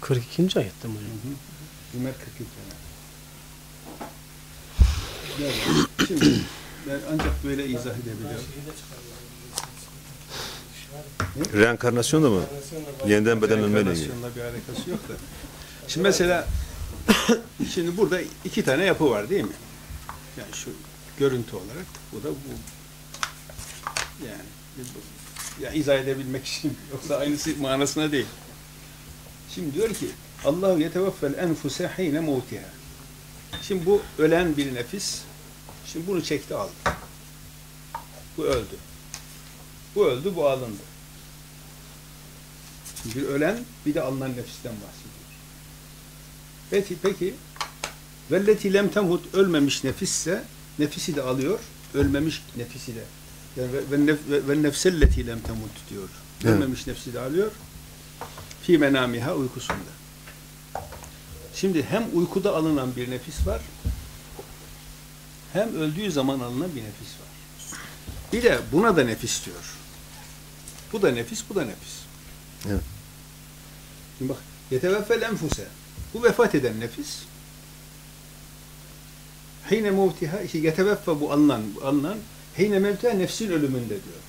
42. ayette mi hocam? Ömer 43 yani. Yani şimdi ben ancak böyle izah edebiliyorum. Reenkarnasyon da mı? Yeniden bedenlenmeyle ilgili. Reenkarnasyonla bir alakası yok da. Şimdi mesela şimdi burada iki tane yapı var değil mi? Yani şu görüntü olarak bu da bu. Yani bu- ya izah edebilmek için yoksa aynısı manasına değil. Şimdi diyor ki Allahu yeteveffel enfuse hine mevtiha. Şimdi bu ölen bir nefis şimdi bunu çekti aldı. Bu öldü. Bu öldü, bu alındı. Şimdi bir ölen bir de alınan nefisten bahsediyor. Peki, peki velleti lem temhut ölmemiş nefisse nefisi de alıyor, ölmemiş nefisi de. Yani ve, nef, ve, nefselleti lem temut diyor. Evet. Ölmemiş nefsi de alıyor. Fi menamiha uykusunda. Şimdi hem uykuda alınan bir nefis var, hem öldüğü zaman alınan bir nefis var. Bir de buna da nefis diyor. Bu da nefis, bu da nefis. Evet. Şimdi bak, yeteveffel enfuse. Bu vefat eden nefis. Hine mevtiha, işte yeteveffe bu alınan, bu alınan, hine mevtiha nefsin ölümünde diyor.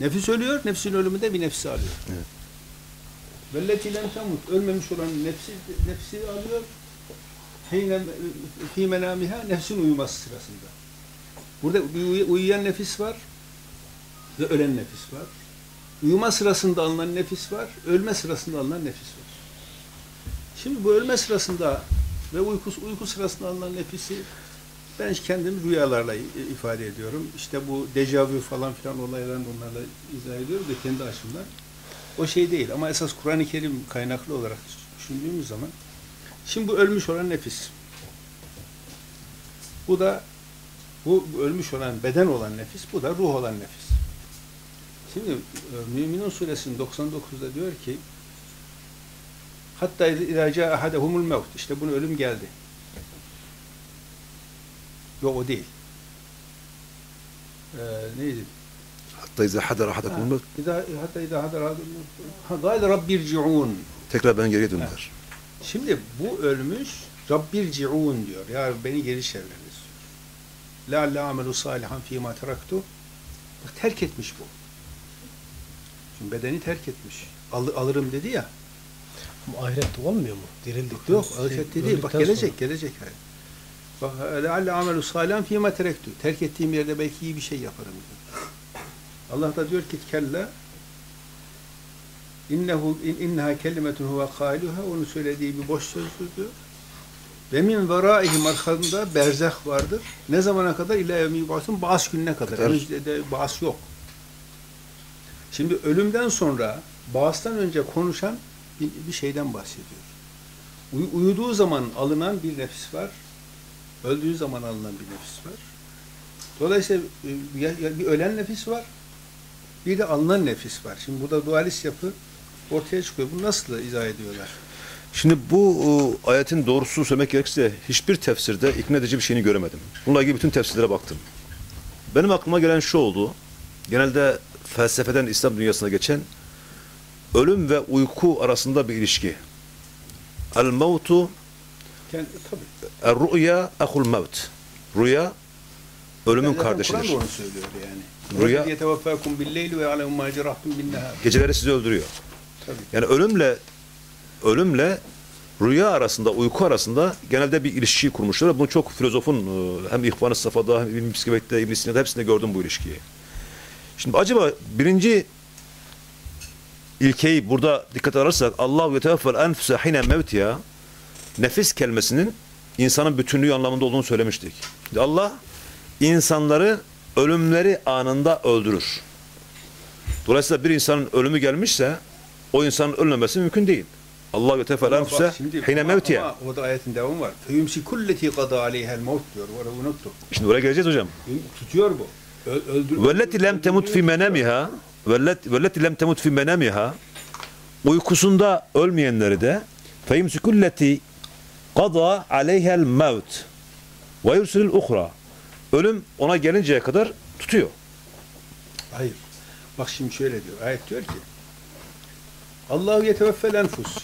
Nefis ölüyor, nefsin ölümünde bir nefsi alıyor. Evet. Velleti lem temut, ölmemiş olan nefsi, nefsi alıyor. Hine fi menamiha, nefsin uyuması sırasında. Burada uyuyan nefis var ve ölen nefis var. Uyuma sırasında alınan nefis var, ölme sırasında alınan nefis var. Şimdi bu ölme sırasında ve uyku, uyku sırasında alınan nefisi ben kendimi rüyalarla i- ifade ediyorum. İşte bu dejavu falan filan olaylarını onlarla izah ediyorum da kendi açımdan. O şey değil ama esas Kur'an-ı Kerim kaynaklı olarak düşündüğümüz zaman şimdi bu ölmüş olan nefis. Bu da bu ölmüş olan beden olan nefis, bu da ruh olan nefis. Şimdi e, Müminun suresinin 99'da diyor ki Hatta ilaca ahadehumul mevt. İşte bunu ölüm geldi. Yok o değil. Ee, neydi? Hatta izâ hadar ahadakumul mevt. Hatta idâ hadar ahadehumul mevt. Gâle rabbirci'ûn. Tekrar ben geriye döndüler. Şimdi bu ölmüş Rabbirci'ûn diyor. Ya beni geri çeviriniz diyor. La la amelu salihan fîmâ teraktu. Bak terk etmiş bu. Şimdi bedeni terk etmiş. Al, alırım dedi ya. Bu ahirette olmuyor mu? Dirildik. Yok, ahirette değil. Bak gelecek, sonra. gelecek. hayır. Bak, lealle amelu salihan fîmâ terektü. Terk ettiğim yerde belki iyi bir şey yaparım diyor. Allah da diyor ki kella innehu in, inneha kelimetun huve kâluha onu söylediği bir boş sözdür. Ve min veraihim arkasında berzah vardır. Ne zamana kadar? İlâ yevmi yub'asın baas gününe kadar. Baas yok. Şimdi ölümden sonra baastan önce konuşan bir, bir şeyden bahsediyor. Uy- uyuduğu zaman alınan bir nefis var. Öldüğü zaman alınan bir nefis var. Dolayısıyla e, bir ölen nefis var. Bir de alınan nefis var. Şimdi burada dualist yapı ortaya çıkıyor. Bunu nasıl izah ediyorlar? Şimdi bu e, ayetin doğrusu söylemek gerekirse hiçbir tefsirde ikna edici bir şeyini göremedim. Bununla ilgili bütün tefsirlere baktım. Benim aklıma gelen şu oldu. Genelde felsefeden İslam dünyasına geçen ölüm ve uyku arasında bir ilişki. El mevtu el ru'ya ahul mevt. Rüya ölümün Kur'an kardeşidir. da onu söylüyor yani. Rüya-. Geceleri sizi öldürüyor. Tabii. Yani ölümle ölümle rüya arasında, uyku arasında genelde bir ilişki kurmuşlar. Bunu çok filozofun e, hem İhvan-ı Safa'da hem İbn-i Miskibet'te, İbn-i Sina'da hepsinde gördüm bu ilişkiyi. Şimdi acaba birinci ilkeyi burada dikkat alırsak Allah ve teveffel enfuse hine mevtiya nefis kelimesinin insanın bütünlüğü anlamında olduğunu söylemiştik. Allah insanları ölümleri anında öldürür. Dolayısıyla bir insanın ölümü gelmişse o insanın ölmemesi mümkün değil. Allah ve bak şimdi- hine. Ama o da ayetin devamı var. Feyumsi kulleti kada aleyhel mevt diyor. Orada unuttuk. Şimdi oraya geleceğiz hocam. Tutuyor bu. Velleti lem temut fi menamiha vellet velleti lem temut fi menamiha uykusunda ölmeyenleri de feyimsikulleti qada aleyhel mevt ve yursilul uhra ölüm ona gelinceye kadar tutuyor. Hayır. Bak şimdi şöyle diyor. Ayet diyor ki Allahu yeteveffel enfus.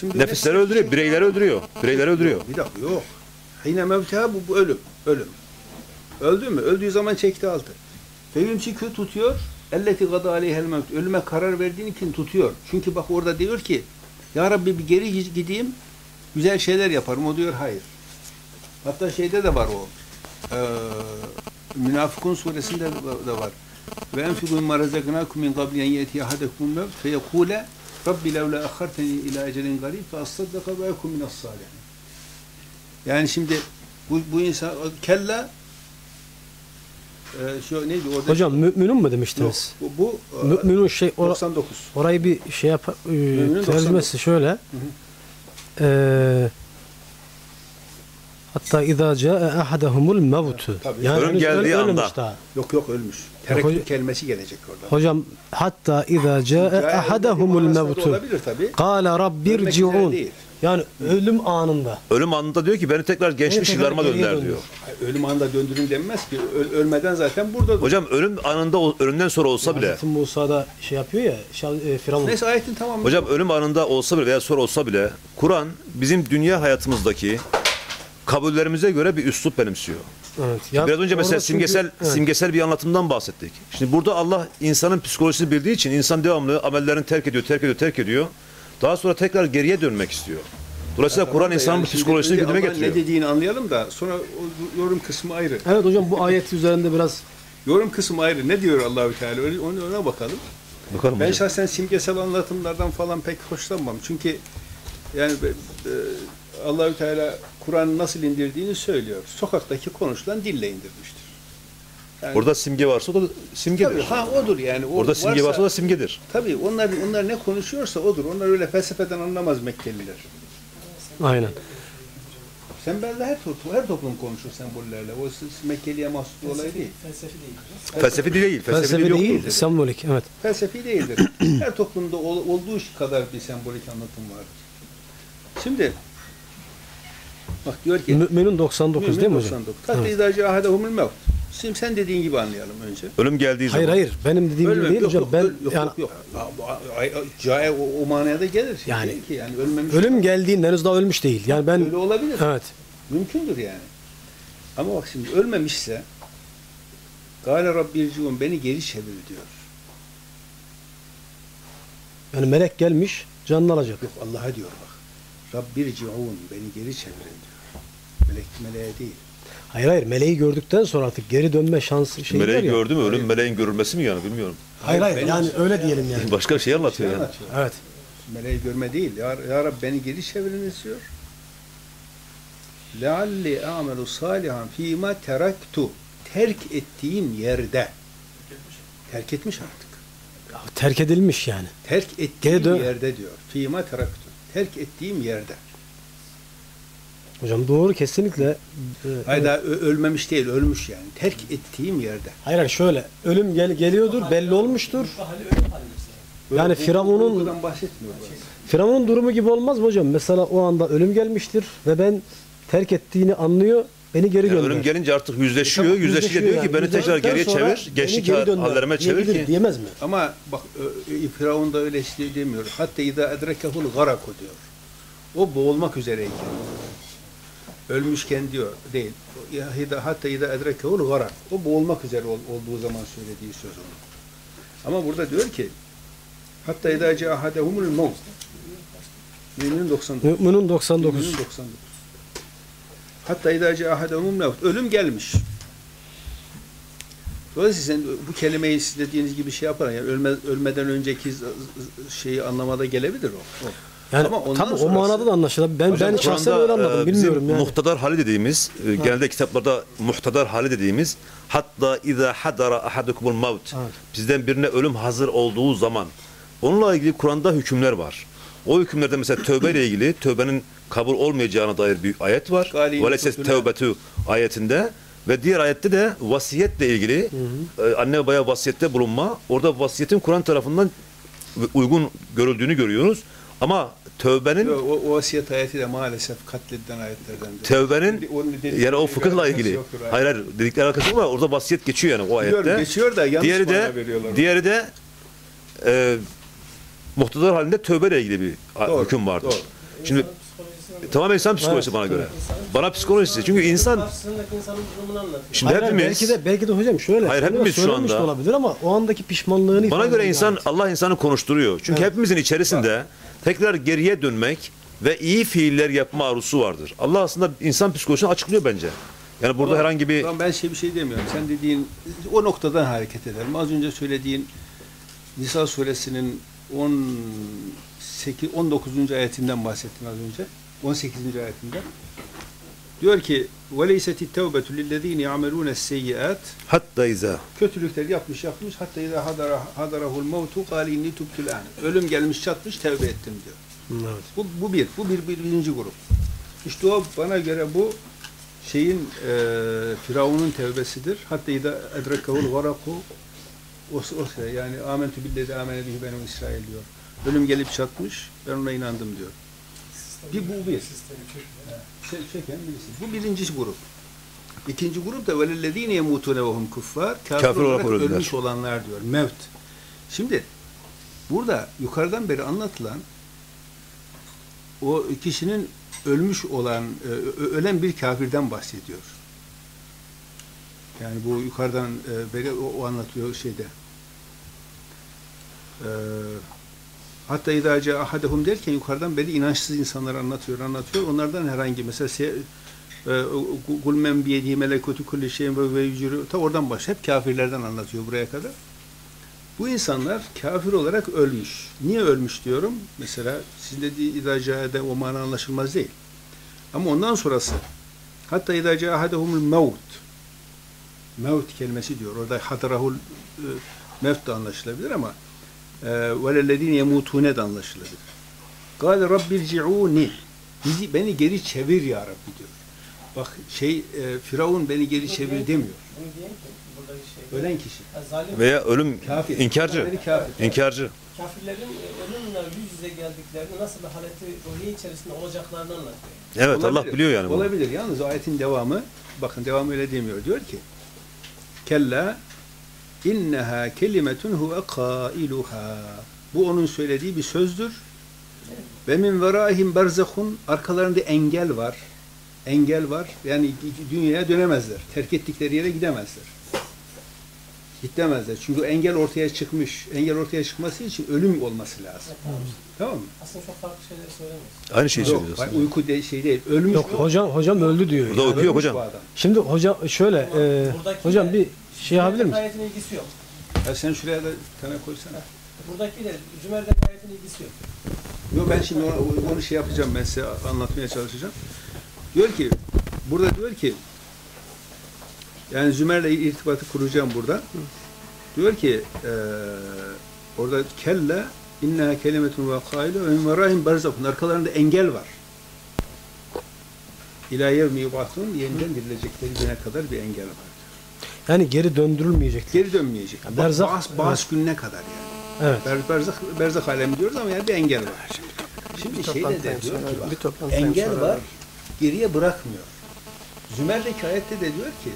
Şimdi Nefisleri öldürüyor, bireyleri öldürüyor. Bireyleri öldürüyor. Bir dakika yok. Hine mevteha bu, bu ölüm. Ölüm. Öldü mü? Öldüğü zaman çekti altı. Feyumsikü tutuyor. Elleti gada aleyhel mevt. Ölüme karar verdiğin için tutuyor. Çünkü bak orada diyor ki Ya Rabbi bir geri gideyim güzel şeyler yaparım. O diyor hayır. Hatta şeyde de var o. Ee, Münafıkun suresinde de var. Ve enfiqu mimma razaknakum min qabli en yetiye mevt fe yekule Rabbi levla akharteni ila ecelin garib fe asaddaka ve ekun minas salihin. Yani şimdi bu, bu insan kella e, şu neydi orada? Hocam müminun mu Yok, demiştiniz? bu, bu e, Müminun şey ora- 99. orayı bir şey yap e, tercümesi 99. şöyle. hı. E, Hatta izâ câe ahadahumul mevtu. Yani Ölüm geldiği öl- ölmemiş anda. daha. Yok yok ölmüş. Hoca- Terekkül kelimesi gelecek orada. Hocam hatta izâ câe ahadahumul mevtu. Olabilir tabii. Kâle rabbirci'un. Yani ölüm anında. Ölüm anında diyor ki beni tekrar gençlik tekrar yıllarıma geriye dönder döndür. diyor. Ölüm anında döndürün denmez ki. Öl- ölmeden zaten burada. Hocam ölüm anında ölümden sonra olsa bile Hazreti Musa da şey yapıyor ya, Şal, e, Firavun. Neyse ayetin tamamı. Hocam ölüm anında olsa bile veya sonra olsa bile Kur'an bizim dünya hayatımızdaki kabullerimize göre bir üslup benimsiyor. Evet. Ya Biraz önce mesela orada çünkü- simgesel evet. simgesel bir anlatımdan bahsettik. Şimdi burada Allah insanın psikolojisini bildiği için insan devamlı amellerini terk ediyor, terk ediyor, terk ediyor. Daha sonra tekrar geriye dönmek istiyor. Dolayısıyla Kur'an insanın şimdi psikolojisini gündeme getiriyor. Ne dediğini anlayalım da sonra o yorum kısmı ayrı. Evet hocam bu ayet üzerinde biraz Yorum kısmı ayrı. Ne diyor Allahü Teala? Öyle- Ona, ona bakalım. Bakalım Ben hocam. şahsen simgesel anlatımlardan falan pek hoşlanmam. Çünkü yani e, Allahü Teala Kur'an'ı nasıl indirdiğini söylüyor. Sokaktaki konuşulan dille indirmiştir. Yani, Orada simge varsa o da simgedir. tabii, ha odur yani. O Orada simge varsa o da simgedir. Tabii onlar onlar ne konuşuyorsa odur. Onlar öyle felsefeden anlamaz Mekkeliler. aynen. Sembolle her toplum, her toplum konuşur sembollerle. O Mekkeliye mahsus bir olay değil. Felsefi değil. Felsefi değil, felsefi, değil, sembolik. Evet. Felsefi değildir. (clears throat) her toplumda ol- olduğu kadar bir sembolik anlatım vardır. Şimdi bak diyor ki Mü'minun 99 değil mi hocam? 99. Hatta idâ câhedehumul mevt. Şimdi sen dediğin gibi anlayalım önce. Ölüm geldiği Hayır zaman. hayır. Benim dediğim gibi değil yok, hocam. yok, ben yok, yani yok, yok. Cae o, o manaya da gelir. Yani Değil ki yani ölmemiş. ölüm geldiğinde henüz daha ölmüş değil. Yani ben Öyle olabilir. evet. Mümkündür yani. Ama bak şimdi ölmemişse Gâle Rabbirciun beni geri çevir diyor. Yani melek gelmiş canını alacak. Yok Allah'a diyor bak. Rabbirciun beni geri çevirin diyor. Melek meleğe değil. Hayır hayır meleği gördükten sonra artık geri dönme şansı şey Meleği ya. gördü mü? Ölüm meleğin görülmesi mi yani bilmiyorum. Hayır hayır Benim- yani öyle diyelim yani. (laughs) Başka bir şey anlatıyor Şey yani. anlatıyor. Evet. Meleği görme değil. Ya, ya Rabbi beni geri çevirin istiyor. Lealli amelu salihan fîmâ teraktu. Terk ettiğim yerde. Terk etmiş artık. Ya, terk edilmiş yani. Terk ettiğim Geri dön- yerde diyor. Fîmâ teraktu. Terk ettiğim yerde. Hocam doğru kesinlikle. e, Hayır daha ölmemiş değil, ölmüş yani. Terk ettiğim yerde. Hayır hayır şöyle ölüm gel geliyordur belli olmuştur. Yani Firavun'un-. Firavun'un durumu gibi olmaz mı hocam? Mesela o anda ölüm gelmiştir ve ben terk ettiğini anlıyor. Beni geri Yani gönder. ölüm gelince artık yüzleşiyor. Tamam, Yüzleşince diyor ki yani. beni tekrar geriye çevir. Gençlik hallerime çevir ki. Diyemez mi? Ama bak Firavun da öyle şey demiyor. Hatta idâ edrekehul garaku diyor. O boğulmak üzereyken. Ölmüşken diyor değil. Ya Hatta idâ edrekehul garak. O boğulmak üzere ol- olduğu zaman söylediği söz onu. Ama burada diyor ki hatta idâ câhedehumul mevt. Müminun 99. Mü'minun 99. Müminun 99. Hatta idâ câhedehumul mevt. Ölüm gelmiş. Dolayısıyla sen bu kelimeyi siz dediğiniz gibi şey yapar. Yani ölme, ölmeden önceki şeyi anlamada gelebilir o. o. Yani Ama tabii o manada da anlaşılır. Ben Hocam ben şahsen öyle anladım. e, bizim Bilmiyorum yani. Muhtadar hali dediğimiz, e, genelde kitaplarda muhtadar hali dediğimiz hatta iza hadara ahadukumul maut. Evet. Bizden birine ölüm hazır olduğu zaman onunla ilgili Kur'an'da hükümler var. O hükümlerde mesela tövbe ile ilgili tövbenin kabul olmayacağına dair bir ayet var. Galibin Ve leses tutuna- tevbetu ayetinde ve diğer ayette de vasiyetle ilgili e, anne ve baya vasiyette bulunma. Orada vasiyetin Kur'an tarafından uygun görüldüğünü görüyoruz. Ama tövbenin Yo, O, o vasiyet ayeti de maalesef katledilen ayetlerdendir. Tevbenin Onun yani o fıkıhla ilgili. yoktur, hayır. Hayır dedikleri alakası yok ama orada vasiyet geçiyor yani o Biliyorum, ayette. geçiyor da yanlış diğeri de veriyorlar. diğeri de e, muhtadar halinde tövbeyle ilgili bir Doğru, hüküm vardır. doğru. Şimdi Psikolojisini tamamen insan psikolojisi Evet, bana göre. İnsanın Bana psikolojisi. Çünkü insan Karşısındaki insanın durumunu anlatıyor. şimdi Hayır, hepimiz belki de belki de hocam şöyle. Hayır, hepimiz şu anda- olabilir ama o andaki pişmanlığını bana göre insan yani. Allah insanı konuşturuyor. Çünkü Evet. hepimizin içerisinde tekrar geriye dönmek ve iyi fiiller yapma arzusu vardır. Allah aslında insan psikolojisini açıklıyor bence. Yani burada Ama- herhangi bir Tamam, ben şey bir şey demiyorum. Sen dediğin o noktadan hareket edelim. Az önce söylediğin Nisa suresinin 18 19. ayetinden bahsettin az önce. 18. ayetinden. Diyor ki: "Ve leyseti tevbetu lillezine ya'melun seyyiat." hatta iza Kötülükler yapmış yapmış hatta iza hadara hadarahul qali inni tubtul an. Ölüm gelmiş çatmış tevbe ettim diyor. Evet. Bu, bu bir. Bu bir, bir birinci grup. İşte o bana göre bu şeyin e, Firavun'un tevbesidir. Hatta ida edrekehul varaku o, o şey, yani amentü billahi amene bihi benim İsrail diyor. Ölüm gelip çatmış. Ben ona inandım diyor. Bir bu bir. Şey, çeken birisi. Bu birinci grup. İkinci grup da velellezine yemutune ve hum kuffar. Kafir, Kafir olarak ölmüş olanlar diyor. Mevt. Şimdi burada yukarıdan beri anlatılan o kişinin ölmüş olan, e, ölen bir kafirden bahsediyor. Yani bu yukarıdan e, beri o, anlatıyor şeyde. E, hatta idace ahadehum derken yukarıdan beri inançsız insanları anlatıyor, anlatıyor. Onlardan herhangi mesela se, kul men biyedihi melekutu kulli şeyin ve ve yücürü ta oradan baş hep kafirlerden anlatıyor buraya kadar. Bu insanlar kafir olarak ölmüş. Niye ölmüş diyorum? Mesela sizin dediği idacade o mana anlaşılmaz değil. Ama ondan sonrası hatta idacâ ahadehumul mevt mevt kelimesi diyor. Orada hadrahul e, mevt de anlaşılabilir ama velellezine yemutune de anlaşılabilir. Gâle rabbirci'ûni bizi beni geri çevir ya Rabbi diyor. Bak şey e, Firavun beni geri çevir demiyor. Şey. Ölen kişi. Veya ölüm Kafir. inkarcı. Kafir. İnkarcı. kafirlerin e, ölümle yüz yüze geldiklerini nasıl bir haleti ruhiye içerisinde olacaklarını anlatıyor. Evet Allah Olabilir. biliyor yani bunu. Olabilir. Yalnız ayetin devamı bakın devamı öyle demiyor. Diyor ki Kella inneha kelimetun huve kailuha. Bu onun söylediği bir sözdür. Ve min verahim berzahun arkalarında engel var. Engel var. Yani dünyaya dönemezler. Terk ettikleri yere gidemezler. Gidemezler. Çünkü engel ortaya çıkmış. Engel ortaya çıkması için ölüm olması lazım. Tamam mı? Aslında çok farklı şeyler söylemiyor. Aynı şeyi Yok, söylüyorsun. uyku de, şey değil. Ölmüş Yok bu. hocam hocam öldü diyor. Burada yani. uyku yok hocam. Şimdi hocam şöyle e, hocam de- bir şey yapabilir misin? Ayetin ilgisi yok. Ya sen şuraya da tane koysana. Buradaki de Zümer'deki ayetin ilgisi yok. Yok ben şimdi onu, onu şey yapacağım ben size anlatmaya çalışacağım. Diyor ki burada diyor ki yani Zümer'le irtibatı kuracağım burada. Diyor ki eee orada kelle inneha kelimetun ve kailu ve verahim berzakun arkalarında engel var. İlâ yevmi yub'atun yeniden dirilecekleri güne kadar bir engel var. Yani geri döndürülmeyecek. Geri dönmeyecek. Ya berzak- Bazı, bazı gününe kadar yani. Evet. Ber, berzak, berzak alemi diyoruz ama yani bir engel var. Şimdi şey de, diyor ki bak, engel var, geriye bırakmıyor. Zümer'deki ayette de diyor ki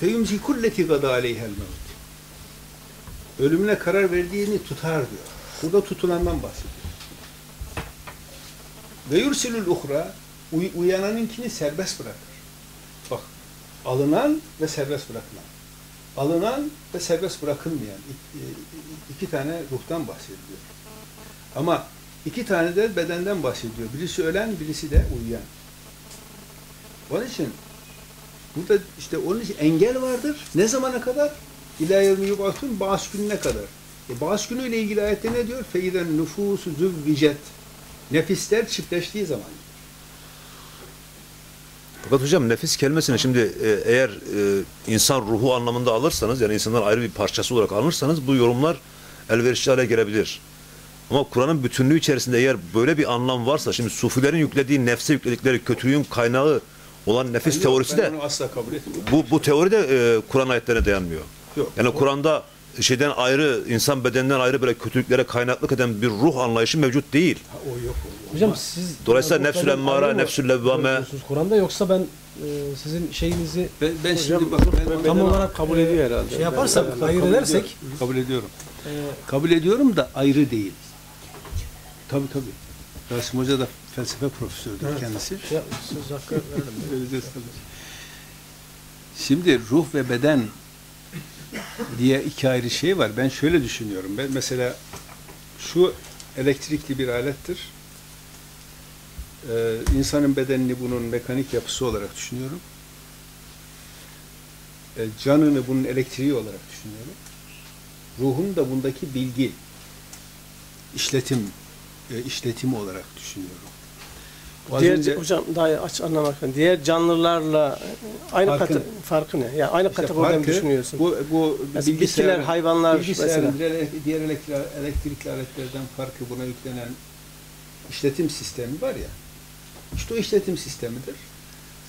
feyumzi kulleti gada aleyhel mevt. Ölümüne karar verdiğini tutar diyor. Burada tutulandan bahsediyor. Ve yursilul uhra uy- uyananınkini serbest bırakır. Alınan ve serbest bırakılan. Alınan ve serbest bırakılmayan iki, tane ruhtan bahsediliyor. Ama iki tane de bedenden bahsediyor. Birisi ölen, birisi de uyuyan. Onun için burada işte onun için engel vardır. Ne zamana kadar? İlâ yevmi yub'atun bağış gününe kadar. E, bağış günüyle ilgili ayette ne diyor? Feyden nüfusu züvvicet. Nefisler çiftleştiği zaman. Fakat hocam nefis kelimesini şimdi e, eğer e, insan ruhu anlamında alırsanız yani insanların ayrı bir parçası olarak alırsanız bu yorumlar elverişli hale gelebilir. Ama Kur'an'ın bütünlüğü içerisinde eğer böyle bir anlam varsa şimdi sufilerin yüklediği nefse yükledikleri kötülüğün kaynağı olan nefis Yok, teorisi de asla kabul etmiyorum. bu, bu teori de e, Kur'an ayetlerine dayanmıyor. Yok. Yani Kur'an'da şeyden ayrı, insan bedeninden ayrı böyle kötülüklere kaynaklık eden bir ruh anlayışı mevcut değil. Ha, o yok. o Hocam siz Dolayısıyla nefsül mı nefsül levvame- Kur'an'da yoksa ben e, sizin şeyinizi ben, ben Hocam, şimdi bak ben, tam Beden olarak kabul e, ediyor herhalde. Şey yaparsak, Ben- ayırt kabul edersek ediyorum. kabul ediyorum. e, Kabul ediyorum da ayrı değil. Tabii tabii. Rasim Hoca da felsefe profesördür Evet. kendisi. şey, söz hakkı tabii. Şimdi ruh ve beden diye iki ayrı şey var. Ben şöyle düşünüyorum. Ben mesela şu elektrikli bir alettir. Ee, insanın bedenini bunun mekanik yapısı olarak düşünüyorum. Ee, canını bunun elektriği olarak düşünüyorum. Ruhun da bundaki bilgi, işletim, e, işletimi olarak düşünüyorum. Diğer önce- hocam daha aç anlamak için. Diğer canlılarla aynı Farkı- katı, farkı ne? Yani aynı İşte kategoriden farkı, düşünüyorsun? Bu, bu Mesela bitkiler, hayvanlar bilgisayarın mesela. diğer, elektrik, elektrikli aletlerden farkı buna yüklenen işletim sistemi var ya. İşte o işletim sistemidir.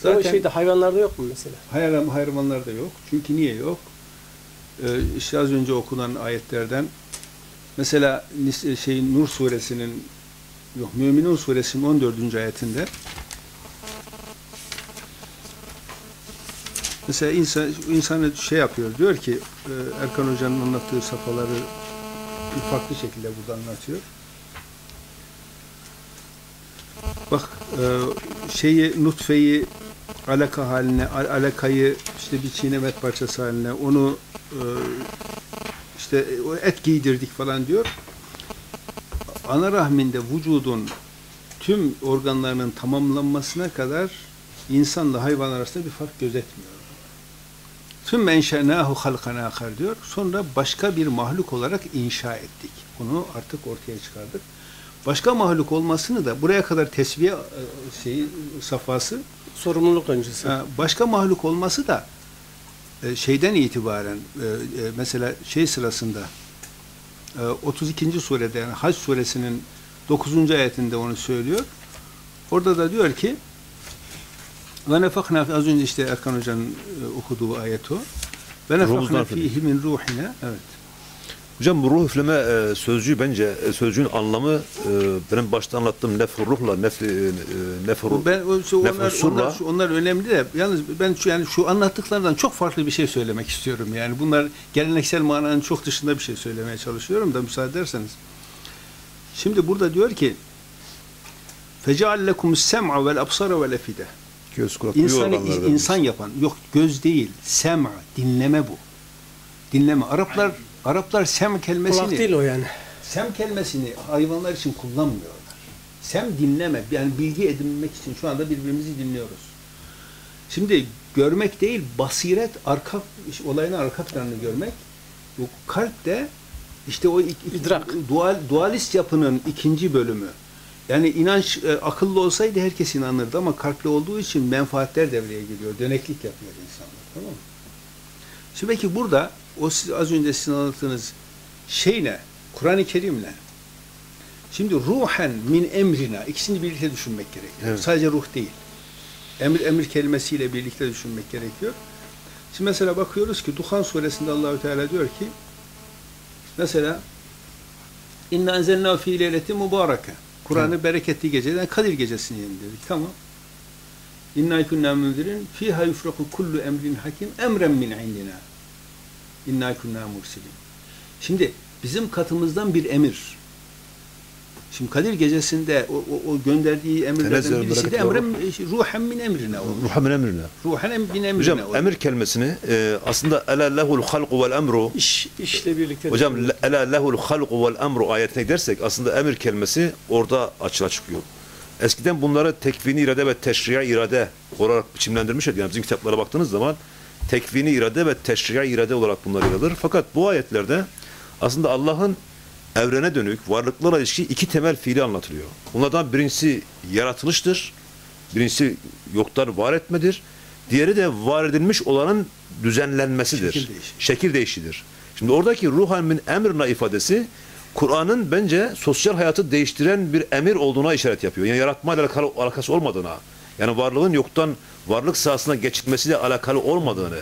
Zaten... O şeyde hayvanlarda yok mu mesela? Hayvan, hayvanlarda yok. Çünkü niye yok? Ee, işte az önce okunan ayetlerden mesela Nis- şey Nur suresinin yok Müminun suresinin 14. ayetinde mesela insan insanı şey yapıyor diyor ki e, Erkan Hoca'nın anlattığı safhaları bir farklı şekilde burada anlatıyor. Bak e, şeyi nutfeyi alaka haline, al- alakayı işte bir çiğnemet parçası haline, onu e, işte et giydirdik falan diyor. Ana rahminde vücudun tüm organlarının tamamlanmasına kadar insanla hayvan arasında bir fark gözetmiyor. Tüm menşenâhu halkan âkhar diyor. Sonra başka bir mahluk olarak inşa ettik. Bunu artık ortaya çıkardık. Başka mahluk olmasını da buraya kadar tesviye e, şeyi safhası Sorumluluk öncesi. Ha, başka mahluk olması da e, şeyden itibaren e, e, mesela şey sırasında e, 32. surede yani Hac suresinin 9. ayetinde onu söylüyor. Orada da diyor ki ve nefakna az önce işte Erkan Hoca'nın e, okuduğu ayet o. Ve nefakna fihi min ruhina evet. Hocam bu ruh üfleme e, sözcüğü bence e, sözcüğün anlamı e, benim başta anlattığım nefru ruhla nefru e, e, nefru ben şu, onlar, onlar, şu, onlar önemli de yalnız ben şu yani şu anlattıklardan çok farklı bir şey söylemek istiyorum. Yani bunlar geleneksel mananın çok dışında bir şey söylemeye çalışıyorum da müsaade ederseniz. Şimdi burada diyor ki feceallekum sem'a vel absara vel efide. Göz kulak İnsanı insan yapan yok göz değil sem'a dinleme bu. Dinleme. Araplar Aynen Araplar sem kelimesini Kulak değil o yani. Sem kelimesini hayvanlar için kullanmıyorlar. Sem dinleme, yani bilgi edinmek için şu anda birbirimizi dinliyoruz. Şimdi görmek değil, basiret, arka olayın arka planını görmek. Bu kalp de işte o İdrak. dual, dualist yapının ikinci bölümü. Yani inanç e, akıllı olsaydı herkes inanırdı ama kalpli olduğu için menfaatler devreye giriyor. Döneklik yapıyor insanlar. Tamam mı? Şimdi peki burada o siz, az önce sizin anlattığınız şey ne? Kur'an-ı Kerim'le. Şimdi ruhen min emrina ikisini birlikte düşünmek gerekiyor. Evet. Sadece ruh değil. Emir emir kelimesiyle birlikte düşünmek gerekiyor. Şimdi mesela bakıyoruz ki Duhan suresinde Allahü Teala diyor ki mesela İnna enzelna fi leyletin mübareke. Kur'an'ı bereketli geceden Kadir gecesini indirdik. Tamam. İnna kunna munzirin fiha yufraku kullu emrin hakim emren min indina. İnna kunna mursilin. Şimdi bizim katımızdan bir emir. Şimdi Kadir gecesinde o, o, o gönderdiği emirlerden birisi de bereket emren, ruhen min emrine olmuş. Ruha min emrine. Ruhen min emrine Hocam olmuş. emir kelimesini e, aslında ele lehul halqu vel emru İş, işle birlikte. Hocam ele lehul halqu vel emru ayetine gidersek aslında emir kelimesi orada açığa çıkıyor. Eskiden bunları tekvini irade ve teşri'i irade olarak biçimlendirmişler. Yani bizim kitaplara baktığınız zaman tekvini irade ve teşri'i irade olarak bunlar yer alır. Fakat bu ayetlerde aslında Allah'ın evrene dönük varlıklara ilişkin iki temel fiili anlatılıyor. Bunlardan birincisi yaratılıştır. Birincisi yoktan var etmedir. Diğeri de var edilmiş olanın düzenlenmesidir. Şekil değişimi. Şekil değişidir. Şimdi oradaki ruhan min emrina ifadesi Kur'an'ın bence sosyal hayatı değiştiren bir emir olduğuna işaret yapıyor. Yani yaratmayla alakası olmadığına. Yani varlığın yoktan varlık sahasına geçilmesiyle alakalı olmadığını.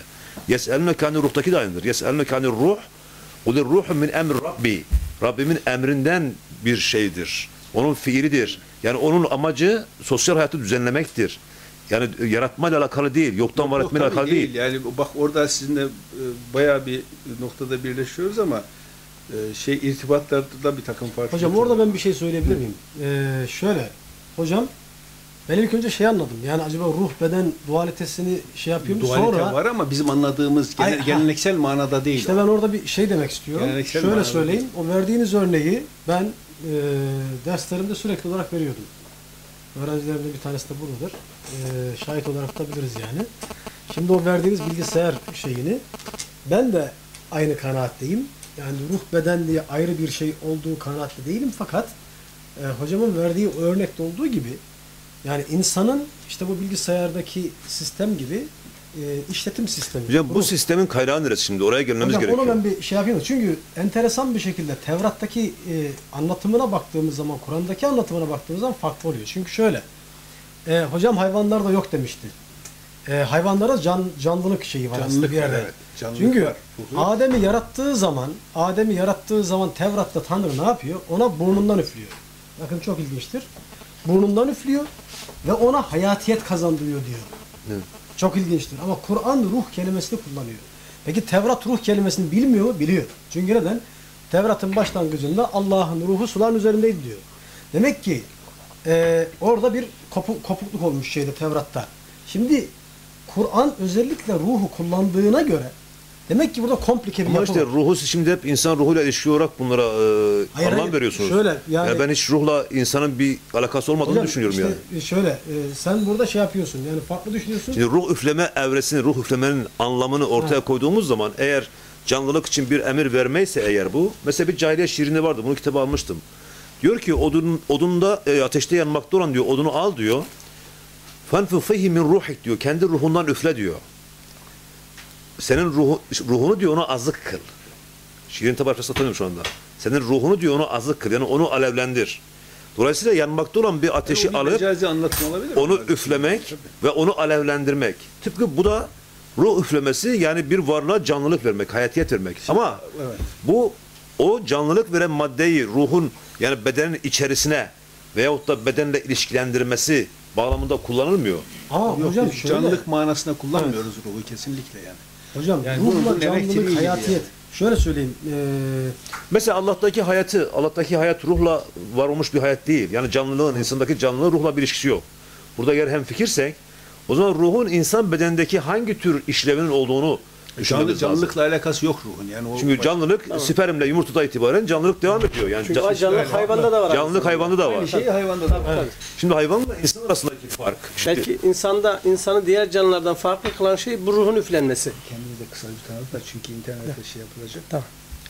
Yes'elne kâni ruhtaki de aynıdır. Yes'elne kâni ruh Kulir ruhun min emr Rabbi. Rabbimin emrinden bir şeydir. Onun fiilidir. Yani onun amacı sosyal hayatı düzenlemektir. Yani yaratmayla alakalı değil, yoktan var Yok, etmeyle tabii alakalı değil. Yani bak orada sizinle e, bayağı bir noktada birleşiyoruz ama e, şey irtibatlarda bir takım farklılıklar. Hocam orada ben bir şey söyleyebilir miyim? Ee, şöyle, hocam ben ilk önce şey anladım. Yani acaba ruh beden dualitesini şey yapıyor mu? dualite Sonra var ama bizim anladığımız gene- Ay, geleneksel manada değil. işte ben orada bir şey demek istiyorum. Geleneksel Şöyle söyleyeyim. O verdiğiniz örneği ben e, derslerimde sürekli olarak veriyordum. Öğrencilerimden bir tanesi de buradadır. E, şahit olarak da biliriz yani. Şimdi o verdiğiniz bilgisayar şeyini ben de aynı kanaatteyim. Yani ruh beden diye ayrı bir şey olduğu kanaatte değilim fakat e, hocamın verdiği örnekte olduğu gibi yani insanın işte bu bilgisayardaki sistem gibi e, işletim sistemi. Hocam bu ruh. sistemin kaynağı neresi şimdi? Oraya gelmemiz Hocam gerekiyor. onu ben bir şey yapayım. Çünkü enteresan bir şekilde Tevrat'taki e, anlatımına baktığımız zaman, Kur'an'daki anlatımına baktığımız zaman farklı oluyor. Çünkü şöyle, e, hocam hayvanlar da yok demişti. e, hayvanlara can, canlılık şeyi var aslında Canlılık bir yerde. evet. Canlılık Çünkü var. Adem'i yarattığı zaman Adem'i yarattığı zaman Tevrat'ta Tanrı ne yapıyor? Ona burnundan üflüyor. Bakın çok ilginçtir. Burnundan üflüyor ve ona hayatiyet kazandırıyor diyor. Evet. Çok ilginçtir. Ama Kur'an ruh kelimesini kullanıyor. Peki Tevrat ruh kelimesini bilmiyor mu? Biliyor. Çünkü neden? Tevrat'ın başlangıcında Allah'ın ruhu suların üzerindeydi diyor. Demek ki e, orada bir kopu- kopukluk olmuş şeyde Tevrat'ta. Şimdi Kur'an özellikle ruhu kullandığına göre demek ki burada komplike bir Ama yapı işte var. ruhu siz şimdi hep insan ruhuyla ilişki olarak bunlara e, Hayır, anlam hayır. veriyorsunuz. Şöyle, yani- Ya ben hiç ruhla insanın bir alakası olmadığını Hocam, düşünüyorum işte, yani. e, Şöyle e, sen burada şey yapıyorsun yani farklı düşünüyorsun. Şimdi ruh üfleme evresini, ruh üflemenin anlamını ortaya koyduğumuz zaman eğer canlılık için bir emir vermeyse eğer bu, mesela bir cahiliye şiirinde vardı, bunu kitaba almıştım. Diyor ki odun, odunda e, ateşte yanmakta olan diyor, odunu al diyor. Fanfu fihi min ruhik diyor, kendi ruhundan üfle diyor. Senin ruhu, ruhunu diyor ona azık kıl. Şiirin tabi arkasında tanıyorum şu anda. Senin ruhunu diyor onu azık kıl, yani onu alevlendir. Dolayısıyla yanmakta olan bir ateşi bir alıp mi? onu Tabii. üflemek Tabii. ve onu alevlendirmek. Tıpkı bu da ruh üflemesi yani bir varlığa canlılık vermek, hayatiyet vermek. Ama evet. bu o canlılık veren maddeyi ruhun yani bedenin içerisine veyahut da bedenle ilişkilendirmesi bağlamında kullanılmıyor. Ama Yok, hocam şöyle. canlılık manasında kullanmıyoruz ruhu kesinlikle yani. Hocam Yani bu- ruhla canlılık, hayatiyet. yani. Şöyle söyleyeyim. e, Mesela Allah'taki hayatı, Allah'taki hayat ruhla var olmuş bir hayat değil. Yani canlılığın, insandaki canlılığın ruhla bir ilişkisi yok. Burada eğer hem fikirsek, o zaman ruhun insan bedenindeki hangi tür işlevinin olduğunu Canlı, canlılıkla alakası yok ruhun. Yani o Çünkü canlılık spermle yumurtada itibaren canlılık devam ediyor. Yani Çünkü can- canlılık hayvanda da var. canlılık hayvanda da var. aynı şey hayvanda da var. Şimdi hayvanla insan arasındaki fark. Şimdi, Belki insanda insanı diğer canlılardan farklı kılan şey bu ruhun üflenmesi. Kendimize kısa bir tanıt da çünkü internette şey yapılacak.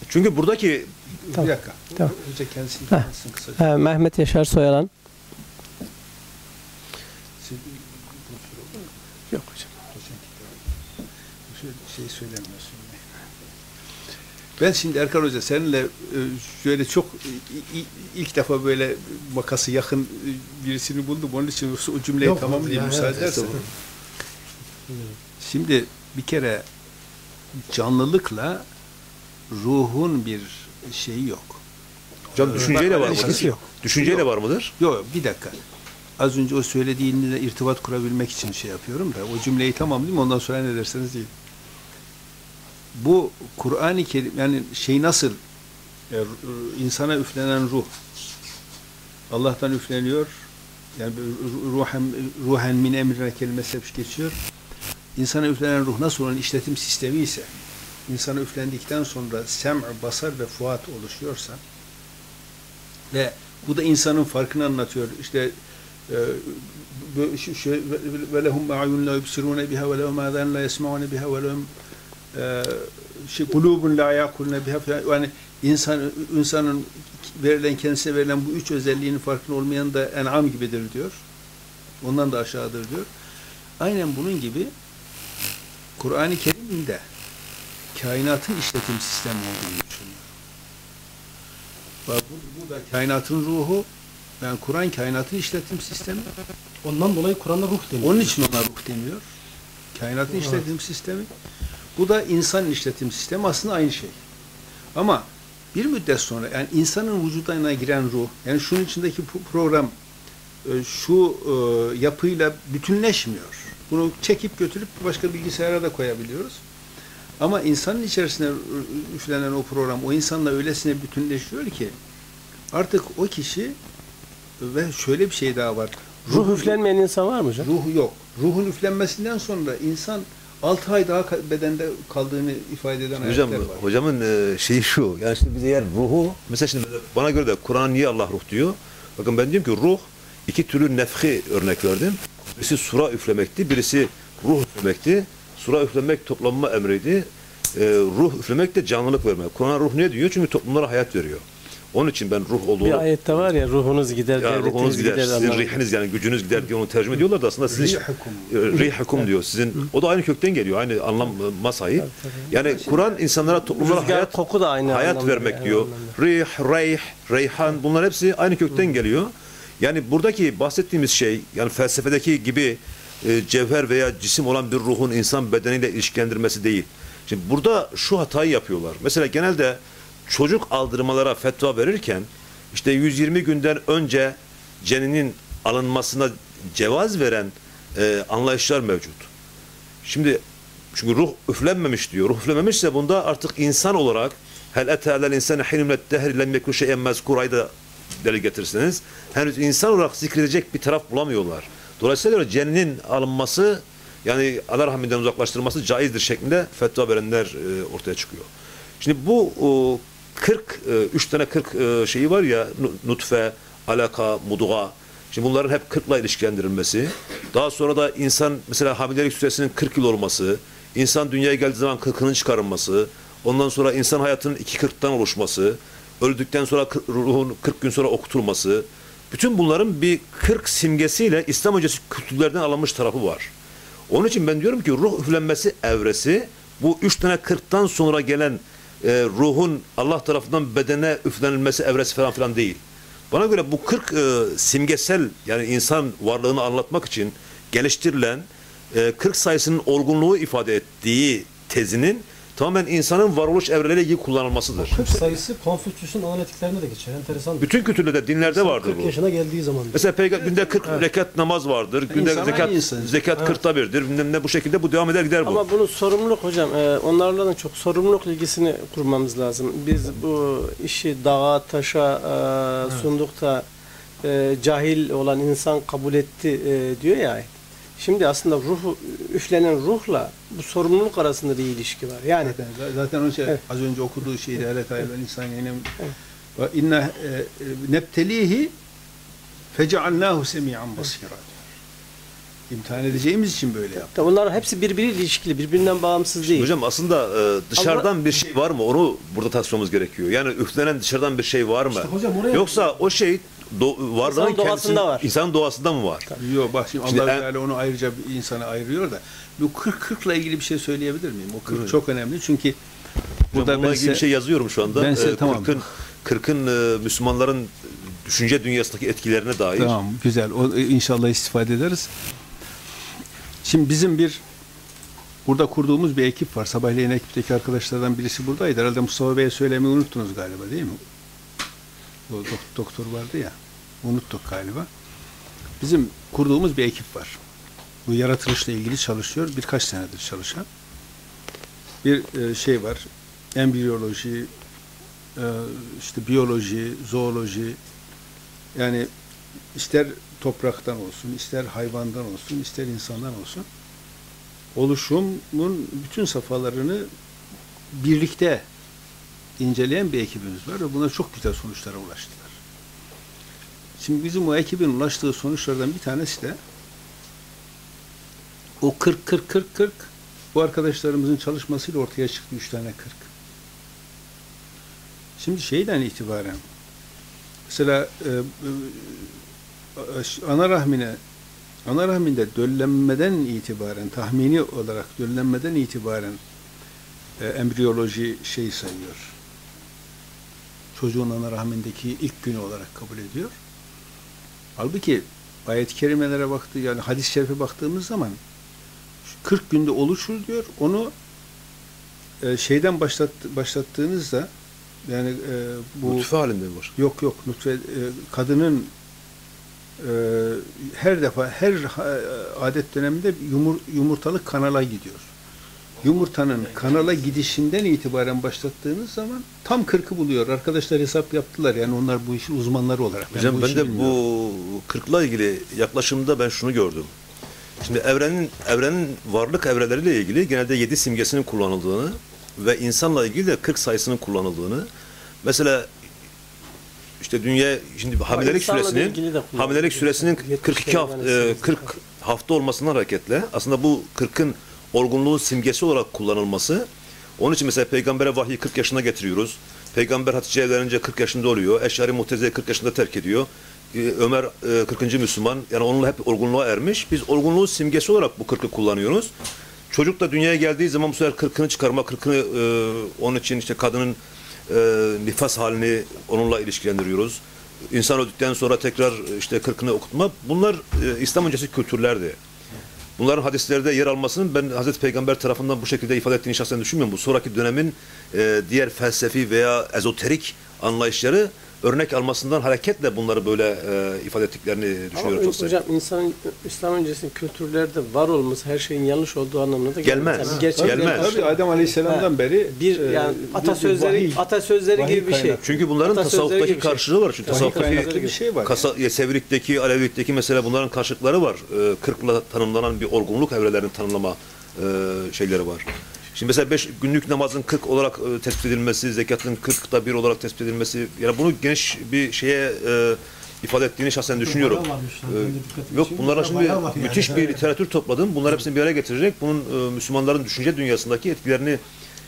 çünkü buradaki Tamam. Bir dakika. Tamam. Hoca kendisini tanıtsın kısaca. He, Mehmet Yaşar Soyalan. Siz- Yok hocam. Şey söylemiyorsun. Ben şimdi Erkan Hoca seninle e, şöyle çok i- ilk defa böyle makası yakın e, birisini buldum. Onun için o cümleyi Yok, tamamlayayım yani müsaade edersen. Şimdi bir kere canlılıkla ruhun bir şeyi yok. hocam düşünceyle var mıdır? yok. Düşünceyle var mıdır? Yok bir dakika. Az önce o söylediğinle irtibat kurabilmek için şey yapıyorum da o cümleyi tamamlayayım ondan sonra ne derseniz deyin. Bu Kur'an-ı Kerim yani şey nasıl e, insana üflenen ruh Allah'tan üfleniyor. Yani ruhen ruhen min emrine kelimesi hep geçiyor. İnsana üflenen ruh nasıl onun işletim sistemi ise insana üflendikten sonra sem, basar ve fuat oluşuyorsa ve bu da insanın farkını anlatıyor. İşte e, ve- lehum a'yun la yubsirune biha ve lehum a'zan la yesmaune biha ve lehum şey kulubun la yakulune biha yani insan insanın verilen kendisine verilen bu üç özelliğinin farkında olmayan da en'am gibidir diyor. Ondan da aşağıdır diyor. Aynen bunun gibi Kur'an-ı Kerim'de kainatın işletim sistemi olduğunu düşünüyor. Bak bu, bu da kainatın ruhu yani Kur'an kainatın işletim sistemi. ondan dolayı Kur'an'da ruh deniyor. Onun için ona ruh deniyor. Kainatın işletim sistemi. Bu da insanın işletim sistemi aslında aynı şey. Ama bir müddet sonra yani insanın vücuduna giren ruh yani şunun içindeki program e, şu e, yapıyla bütünleşmiyor. Bunu çekip götürüp başka bilgisayara da koyabiliyoruz. Ama insanın içerisine ü- üflenen o program o insanla öylesine bütünleşiyor ki artık o kişi ve şöyle bir şey daha var. Ruh üflenmeyen insan var mı hocam? Ruh yok. Ruhun üflenmesinden sonra insan 6 ay daha bedende kaldığını ifade eden Hocam, ayetler var. hocamın e, şeyi şu. Yani şimdi biz eğer ruhu, mesela şimdi bana göre de Kur'an niye Allah ruh diyor? Bakın ben diyorum ki ruh iki türlü nefhi örnek verdim. Birisi sura üflemekti, birisi ruh üflemekti. Sura üflemek toplanma emriydi. E, ruh üflemek de canlılık vermek. Kur'an ruh ne diyor? Çünkü toplumlara hayat veriyor. Onun için ben ruh olduğunu Bir ayette var ya ruhunuz gider, yani devletiniz ruhunuz gider, sizin anlamında. rihiniz yani gücünüz gider diye onu tercüme ediyorlar da aslında sizin Rihukum. E, rihukum diyor. Sizin o da aynı kökten geliyor. Aynı anlam masayı. Yani Kur'an insanlara toplumlara Rüzgar, hayat koku da aynı hayat vermek yani, diyor. anlamda. Rih, reyh, reyhan bunlar hepsi aynı kökten geliyor. Yani buradaki bahsettiğimiz şey yani felsefedeki gibi e, cevher veya cisim olan bir ruhun insan bedeniyle ilişkilendirmesi değil. Şimdi burada şu hatayı yapıyorlar. Mesela genelde çocuk aldırmalara fetva verirken işte 120 günden önce ceninin alınmasına cevaz veren e, anlayışlar mevcut. Şimdi çünkü ruh üflenmemiş diyor. Ruh üflenmemişse bunda artık insan olarak hel etâlel insane hinun mined dehri lem yekun şey'en mezkurayı da deli getirirseniz henüz insan olarak zikredecek bir taraf bulamıyorlar. Dolayısıyla ceninin alınması yani Allah rahminden uzaklaştırılması caizdir şeklinde fetva verenler e, ortaya çıkıyor. Şimdi bu o, 40 e, üç tane 40 e, şeyi var ya nu- nutfe, alaka, muduğa. Şimdi bunların hep 40 ile ilişkilendirilmesi. Daha sonra da insan mesela hamilelik süresinin 40 yıl olması, insan dünyaya geldiği zaman 40'ının çıkarılması, ondan sonra insan hayatının 2-40'tan oluşması, öldükten sonra ruhun 40 gün sonra okutulması. Bütün bunların bir 40 simgesiyle İslam öncesi kültürlerden alınmış tarafı var. Onun için ben diyorum ki ruh üflenmesi evresi bu üç tane 40'tan sonra gelen e, ruhun Allah tarafından bedene üflenilmesi evresi falan filan değil. Bana göre bu 40 e, simgesel yani insan varlığını anlatmak için geliştirilen e, 40 sayısının olgunluğu ifade ettiği tezinin tamamen insanın varoluş evreleriyle ilgili kullanılmasıdır. 40 sayısı Konfüçyüs'ün analitiklerinde de geçer. Enteresan. Bütün kültürlerde, dinlerde vardır 40 bu. yaşına geldiği zaman. Mesela peygamber günde 40 rekat namaz vardır. Günde İnsan zekat insan. zekat 40'ta birdir. Bilmem ne bu şekilde bu devam eder gider bu. Ama bunun sorumluluk hocam, e, onlarla da çok sorumluluk ilgisini kurmamız lazım. Biz bu işi dağa, taşa e, sunduk da e, cahil olan insan kabul etti e, diyor ya. Şimdi aslında ruhu, üflenen ruhla bu sorumluluk arasında bir ilişki var. Yani Zaten, zaten şey, Evet. az önce okuduğu şeyde hele tayyibel insan yine ve inne e, nebtelihi fecealnahu semi'an basira. İmtihan edeceğimiz için böyle yaptı. tabii bunlar hepsi birbiriyle ilişkili, birbirinden bağımsız değil. Hocam aslında e, dışarıdan bir şey var mı? Onu burada tartışmamız gerekiyor. Yani üflenen dışarıdan bir şey var mı? İşte hocam oraya- Yoksa o şey do, varlığın İnsanın doğasında kendisinin- var. İnsanın doğasında mı var? Yok bak şimdi, Şimdi Allah Teala onu ayrıca bir insana ayırıyor da bu 40 40'la ilgili bir şey söyleyebilir miyim? O 40 Buyurun. çok önemli çünkü Burada bununla ben ilgili bir size- şey yazıyorum şu anda. Ben size- E, tamam. 40'ın 40'ın e, Müslümanların düşünce dünyasındaki etkilerine dair. Tamam güzel. O, e, inşallah istifade ederiz. Şimdi bizim bir burada kurduğumuz bir ekip var. Sabahleyin ekipteki arkadaşlardan birisi buradaydı. Herhalde Mustafa Bey'e söylemeyi unuttunuz galiba değil mi? O dok- doktor vardı ya. Unuttuk galiba. Bizim kurduğumuz bir ekip var. Bu yaratılışla ilgili çalışıyor. Birkaç senedir çalışan. Bir e, şey var. Embriyoloji, e, işte biyoloji, zooloji, yani ister topraktan olsun, ister hayvandan olsun, ister insandan olsun oluşumun bütün safhalarını birlikte inceleyen bir ekibimiz var ve buna çok güzel sonuçlara ulaştılar. Şimdi bizim o ekibin ulaştığı sonuçlardan bir tanesi de o 40 40 40 40 bu arkadaşlarımızın çalışmasıyla ortaya çıktı üç tane 40. Şimdi şeyden itibaren mesela e, e, ana rahmine ana rahminde döllenmeden itibaren tahmini olarak döllenmeden itibaren e, embriyoloji şey sayıyor. Çocuğun ana rahmindeki ilk günü olarak kabul ediyor. Halbuki ayet-i kerimelere baktı yani hadis-i şerife baktığımız zaman 40 günde oluşur diyor. Onu e, şeyden başlat, başlattığınızda yani e, bu Nutfe halinde mi var? Yok yok nutfe e, kadının e, her defa her ha- adet döneminde yumur, yumurtalık kanala gidiyor. Yumurtanın kanala gidişinden itibaren başlattığınız zaman tam 40'ı buluyor. Arkadaşlar hesap yaptılar. Yani onlar bu işin uzmanları olarak. Hocam bu ben de bilmiyorum. bu 40'la ilgili yaklaşımda ben şunu gördüm. Şimdi evrenin evrenin varlık evreleriyle ilgili genelde 7 simgesinin kullanıldığını ve insanla ilgili de 40 sayısının kullanıldığını mesela işte dünya şimdi hamilelik süresinin hamilelik süresinin 70 42 hafta yani 40 hafta olmasından hareketle aslında bu 40'ın olgunluğun simgesi olarak kullanılması onun için mesela peygambere vahyi 40 yaşına getiriyoruz. Peygamber Hatice evlenince 40 yaşında oluyor. Eşari Muteze'yi 40 yaşında terk ediyor. Ee, Ömer e, 40. Müslüman. Yani onunla hep olgunluğa ermiş. Biz olgunluğun simgesi olarak bu 40'ı kullanıyoruz. Çocuk da dünyaya geldiği zaman bu sefer 40'ını çıkarma, 40'ını e, onun için işte kadının e, nifas halini onunla ilişkilendiriyoruz. İnsan öldükten sonra tekrar işte 40'ını okutma. Bunlar e, İslam öncesi kültürlerdi. Bunların hadislerde yer almasının ben Hazreti Peygamber tarafından bu şekilde ifade ettiğini şahsen düşünmüyorum. Bu sonraki dönemin e, diğer felsefi veya ezoterik anlayışları örnek almasından hareketle bunları böyle e, ifade ettiklerini düşünüyorum. Ama hocam insanın İslam öncesinde kültürlerde var olması her şeyin yanlış olduğu anlamına da Gelmez. Yani Ha, gerçek gelmez. Tabii Adem Aleyhisselam'dan beri bir e, yani bir- bir atasözleri vahiy- atasözleri vahiy gibi bir şey. kaynak. Çünkü bunların tasavvuftaki şey. karşılığı var. Çünkü tasavvuftaki bir şey var. Kasa, ya, Sevrik'teki, Alevilik'teki mesela bunların karşılıkları var. Ee, kırkla tanımlanan bir olgunluk evrelerini tanımlama e, şeyleri var. Şimdi mesela beş günlük namazın 40 olarak e, tespit edilmesi, zekatın 40'ta bir olarak tespit edilmesi, yani bunu geniş bir şeye e, ifade ettiğini şahsen düşünüyorum. Ee, Yok bunlara şimdi yani. müthiş bir (laughs) literatür topladım. Bunlar hepsini bir araya getirecek. Bunun e, Müslümanların düşünce dünyasındaki etkilerini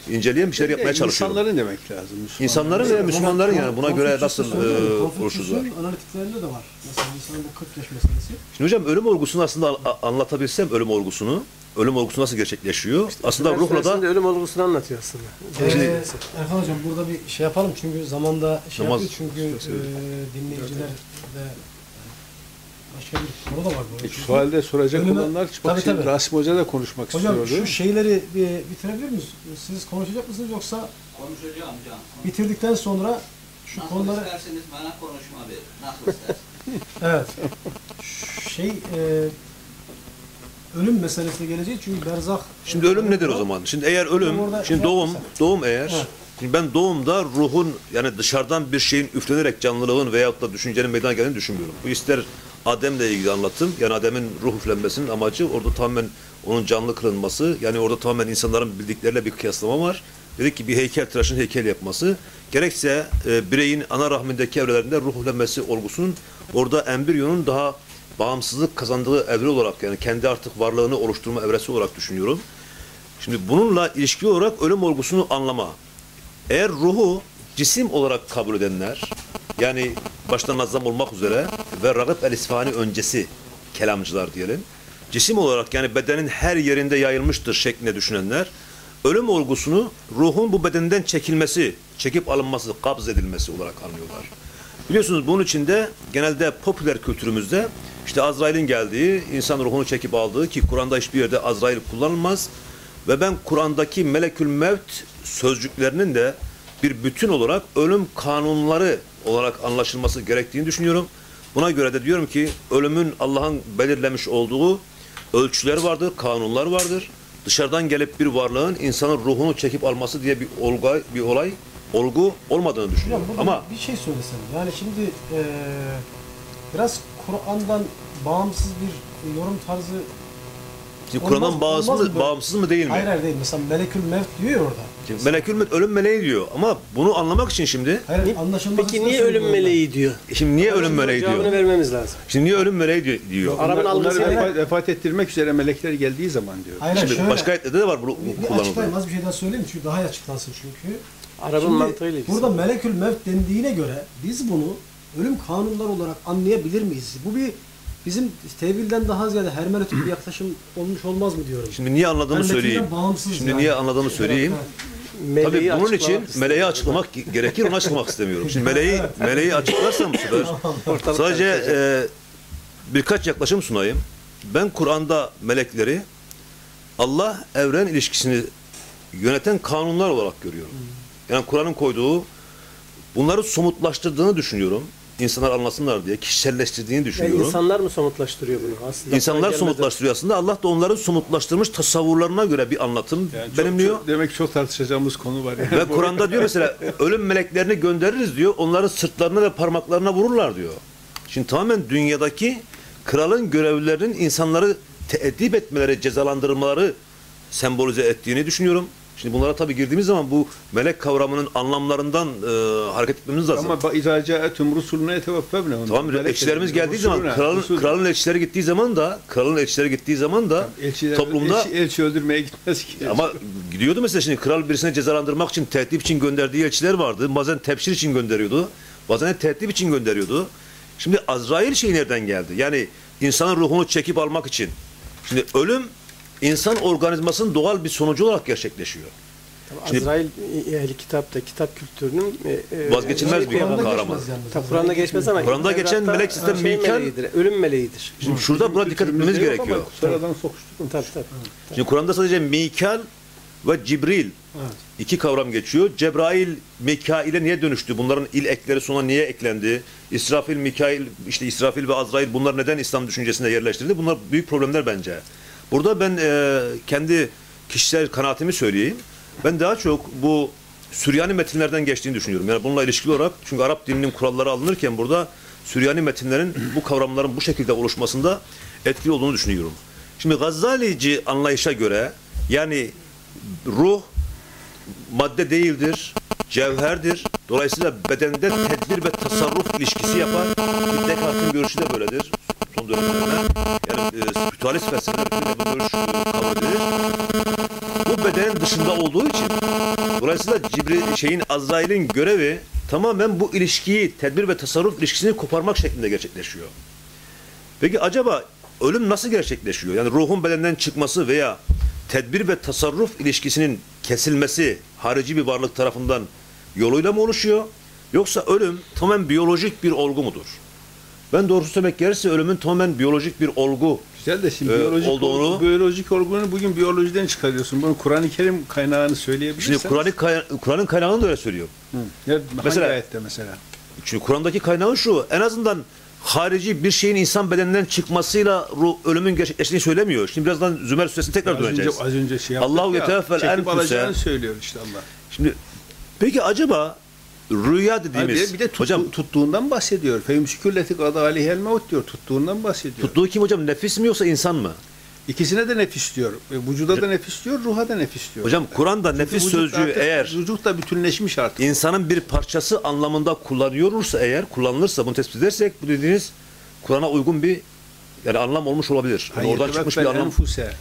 inceleyen bir şeyler yapmaya de çalışıyorum. İnsanların demek lazım. Müslümanların. İnsanların ve Müslümanların yani buna göre nasıl e, oluşurlar. analitiklerinde de var. Mesela insanın bu 40 yaş meselesi. Şimdi hocam ölüm olgusunu aslında anlatabilsem ölüm olgusunu, ölüm olgusu nasıl gerçekleşiyor? aslında Ömer ruhla da ölüm olgusunu anlatıyor aslında. Ee, Erkan Hocam burada bir şey yapalım çünkü zamanda şey Namaz- yapıyor çünkü e, dinleyiciler ve başka bir soru da var bu. Peki, Şu halde soracak Ölüme- olanlar Tabii, şimdi tabii. Rasim Hoca da konuşmak Hocam istiyordu. şu şeyleri bir bitirebilir miyiz? Siz konuşacak mısınız yoksa Konuşacağım can. bitirdikten sonra şu Nasıl konuları isterseniz bana konuşma bir. Nasıl isterseniz. evet şey e, ölüm meselesine geleceğiz çünkü berzah şimdi ölüm nedir o zaman? Şimdi eğer ölüm, Orada şimdi şey doğum, doğum eğer Evet. Şimdi ben doğumda ruhun yani dışarıdan bir şeyin üflenerek canlılığın veyahut da düşüncenin meydana geldiğini düşünmüyorum. Bu ister Adem'le ilgili anlattım. Yani Adem'in ruh üflenmesinin amacı orada tamamen onun canlı kılınması. Yani orada tamamen insanların bildikleriyle bir kıyaslama var. Dedik ki bir heykel tıraşın heykel yapması. Gerekse e, bireyin ana rahmindeki evrelerinde ruh üflenmesi olgusunun orada embriyonun daha bağımsızlık kazandığı evre olarak yani kendi artık varlığını oluşturma evresi olarak düşünüyorum. Şimdi bununla ilişkili olarak ölüm olgusunu anlama. Eğer ruhu cisim olarak kabul edenler, yani başta Nazım olmak üzere ve Ragıp el-İsfahani öncesi kelamcılar diyelim, cisim olarak yani bedenin her yerinde yayılmıştır şeklinde düşünenler, ölüm olgusunu ruhun bu bedenden çekilmesi, çekip alınması, kabz edilmesi olarak anlıyorlar. Biliyorsunuz bunun içinde genelde popüler kültürümüzde işte Azrail'in geldiği, insan ruhunu çekip aldığı ki Kur'an'da hiçbir yerde Azrail kullanılmaz. Ve ben Kur'an'daki melekül mevt sözcüklerinin de bir bütün olarak ölüm kanunları olarak anlaşılması gerektiğini düşünüyorum. Buna göre de diyorum ki ölümün Allah'ın belirlemiş olduğu ölçüler vardır, kanunlar vardır. Dışarıdan gelip bir varlığın insanın ruhunu çekip alması diye bir olgay, bir olay, olgu olmadığını düşünüyorum. burada Ama bir şey söylesem. Yani şimdi e, biraz Kur'an'dan bağımsız bir yorum tarzı şimdi Kur'an'dan bağımsız mı, bağımsız mı değil mi? hayır hayır değil. Mesela Melekül Mevt diyor ya orada. Şimdi melekül mevt ölüm meleği diyor ama bunu anlamak için şimdi Hayır anlaşılması Peki niye ölüm meleği diyor? şimdi niye ölüm meleği Cevabını diyor? vermemiz lazım. Şimdi niye ölüm meleği diyor- diyor? Arap'ın algısı yani- vefat, vefat ettirmek üzere melekler geldiği zaman diyor. Hayır, Şimdi şöyle, başka ayetlerde de var bu bir, bir açıklayayım az bir şey daha söyleyeyim çünkü daha iyi açıklansın çünkü. Arap'ın Şimdi mantığıyla ilgisi. Burada melekül mevt dendiğine göre biz bunu ölüm kanunları olarak anlayabilir miyiz? Bu bir bizim tevilden daha ziyade hermenötik bir yaklaşım olmuş olmaz mı diyorum. Şimdi niye anladığımı söyleyeyim. bağımsız Şimdi yani. niye anladığımı söyleyeyim. Meleği Tabii bunun için meleği açıklamak gerekir, onu açıklamak istemiyorum. Şimdi meleği, meleği açıklarsam bu sefer sadece e, birkaç yaklaşım sunayım. Ben Kur'an'da melekleri Allah evren ilişkisini yöneten kanunlar olarak görüyorum. Yani Kur'an'ın koyduğu bunları somutlaştırdığını düşünüyorum. İnsanlar anlasınlar diye kişiselleştirdiğini Yani düşünüyorum. insanlar mı somutlaştırıyor bunu? Aslında İnsanlar somutlaştırıyor aslında. Allah da onların somutlaştırmış tasavvurlarına göre bir anlatım Yani çok- benimliyor. çok- demek çok tartışacağımız konu var. Yani. Ve Kur'an'da diyor mesela ölüm meleklerini göndeririz diyor. Onların sırtlarına ve parmaklarına vururlar diyor. Şimdi tamamen dünyadaki kralın görevlilerinin insanları teedip etmeleri, cezalandırmaları sembolize ettiğini düşünüyorum. Şimdi bunlara tabii girdiğimiz zaman bu melek kavramının anlamlarından e, hareket etmemiz lazım. Ama izacaetum rusuluna yetevaffevne. Tamam elçilerimiz geldiği zaman kralın, kralın elçileri gittiği zaman da kralın elçileri gittiği zaman da Elçiler, toplumda elçi, elçi öldürmeye gitmez ki. ama gidiyordu mesela şimdi kral birisine cezalandırmak için tehdit için gönderdiği elçiler vardı. Bazen tepşir için gönderiyordu. Bazen tehdit için gönderiyordu. Şimdi Azrail şey nereden geldi? Yani insanın ruhunu çekip almak için. Şimdi ölüm insan organizmasının doğal bir sonucu olarak gerçekleşiyor. Şimdi- Azrail e, ehli kitapta kitap kültürünün e, e, Vazgeçilmez bir Kur'an'da kahraman. Kur'an'da geçmez ama Kur'an'da geçen melek sistem şey Mikail- meleğidir, ölüm meleğidir. Şimdi şurada buna dikkat etmemiz gerekiyor. Sonradan sokuşturulmuş. Tabii tabii. Şimdi Kur'an'da sadece Mikail ve Cibril iki kavram geçiyor. Cebrail Mikail'e niye dönüştü? Bunların il ekleri sonra niye eklendi? İsrafil, Mikail, işte İsrafil ve Azrail bunlar neden İslam düşüncesinde yerleştirildi? Bunlar büyük problemler bence. Burada ben e, kendi kişisel kanaatimi söyleyeyim. Ben daha çok bu Süryani metinlerden geçtiğini düşünüyorum. Yani bununla ilişkili olarak çünkü Arap dilinin kuralları alınırken burada Süryani metinlerin bu kavramların bu şekilde oluşmasında etkili olduğunu düşünüyorum. Şimdi Gazalici anlayışa göre yani ruh madde değildir, cevherdir. Dolayısıyla bedende tedbir ve tasarruf ilişkisi yapar. Descartes'in görüşü de böyledir son dönemlerde. Yani e, spiritüalist felsefede bu görüş kabul. Bu bedenin dışında olduğu için dolayısıyla Cibril şeyin Azrail'in görevi tamamen bu ilişkiyi, tedbir ve tasarruf ilişkisini koparmak şeklinde gerçekleşiyor. Peki acaba ölüm nasıl gerçekleşiyor? Yani ruhun bedenden çıkması veya tedbir ve tasarruf ilişkisinin kesilmesi harici bir varlık tarafından yoluyla mı oluşuyor? Yoksa ölüm tamamen biyolojik bir olgu mudur? Ben doğrusu söylemek gerekirse ölümün tamamen biyolojik bir olgu. Güzel de şimdi Ee, biyolojik, olduğunu- biyolojik olgunun bugün biyolojiden çıkarıyorsun. Bunu Kur'an-ı Kerim kaynağını söyleyebilirsen. Şimdi Kur'an'ın kay- Kur'an'ın kaynağını da öyle söylüyor. Hı. Ya, hangi Mesela- ayette mesela? Çünkü Kur'an'daki kaynağı şu. En azından harici bir şeyin insan bedeninden çıkmasıyla ruh, ölümün gerçekleştiğini söylemiyor. Şimdi birazdan Zümer Suresine tekrar Az önce, az önce şey yaptık Allahu ya, çekip alacağını söylüyor işte Allah. Şimdi peki acaba rüya Hayır, dediğimiz de, bir de tuttu- hocam tuttuğundan bahsediyor. Fehümsükülletik adı aleyhel mevt diyor. Tuttuğundan bahsediyor. tuttuğu kim hocam nefis mi yoksa insan mı? İkisine de nefis diyor. E, vücuda da nefis diyor, ruha da nefis diyor. Hocam Kur'an'da nefis sözcüğü artık- eğer Vücut da bütünleşmiş artık. insanın bir parçası anlamında kullanıyorsa eğer kullanılırsa bunu tespit edersek bu dediğiniz Kur'an'a uygun bir yani anlam olmuş olabilir. Yani Hayır, oradan çıkmış bir anlam. enfuse.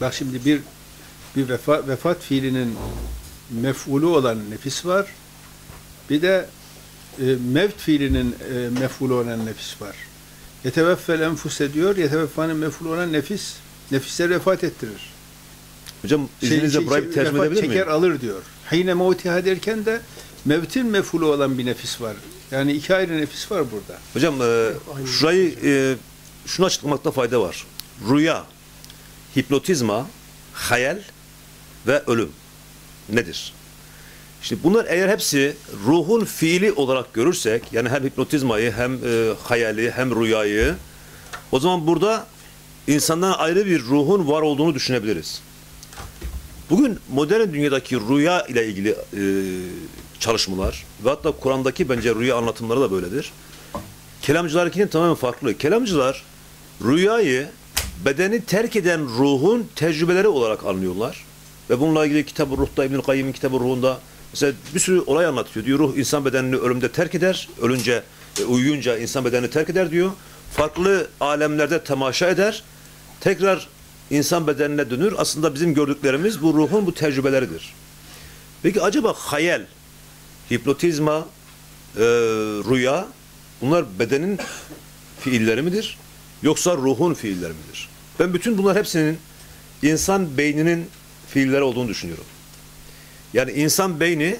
Bak şimdi bir bir vefa, vefat fiilinin mef'ulü olan nefis var. Bir de e, mevt fiilinin e, mef'ulü olan nefis var. Yeteveffel enfuse diyor. Yeteveffanın mef'ulü olan nefis nefisler vefat ettirir. Hocam Şey- izninizle şey- burayı şey, bir tercüme edebilir çeker miyim? alır diyor. Hine mevtiha derken de mevtin mef'ulü olan bir nefis var. Yani iki ayrı nefis var burada. Hocam e, şurayı e, şunu açıklamakta fayda var. Rüya, hipnotizma, hayal ve ölüm nedir? Şimdi bunlar eğer hepsi ruhun fiili olarak görürsek, yani hem hipnotizmayı, hem e, hayali, hem rüyayı, o zaman burada insandan ayrı bir ruhun var olduğunu düşünebiliriz. Bugün modern dünyadaki rüya ile ilgili e, çalışmalar ve hatta Kur'an'daki bence rüya anlatımları da böyledir. Kelamcılarınkinin tamamen farklı. Kelamcılar rüyayı bedeni terk eden ruhun tecrübeleri olarak anlıyorlar. Ve bununla ilgili Kitab-ı Ruh'ta İbnül Kayyim'in Kitab-ı Ruh'unda mesela bir sürü olay anlatıyor. Diyor ruh insan bedenini ölümde terk eder. Ölünce, e, uyuyunca insan bedenini terk eder diyor. Farklı alemlerde temaşa eder. Tekrar insan bedenine dönür. Aslında bizim gördüklerimiz bu ruhun bu tecrübeleridir. Peki acaba hayal, hipnotizma, e, rüya bunlar bedenin fiilleri midir? Yoksa ruhun fiilleri midir? Ben bütün bunlar hepsinin insan beyninin fiilleri olduğunu düşünüyorum. Yani insan beyni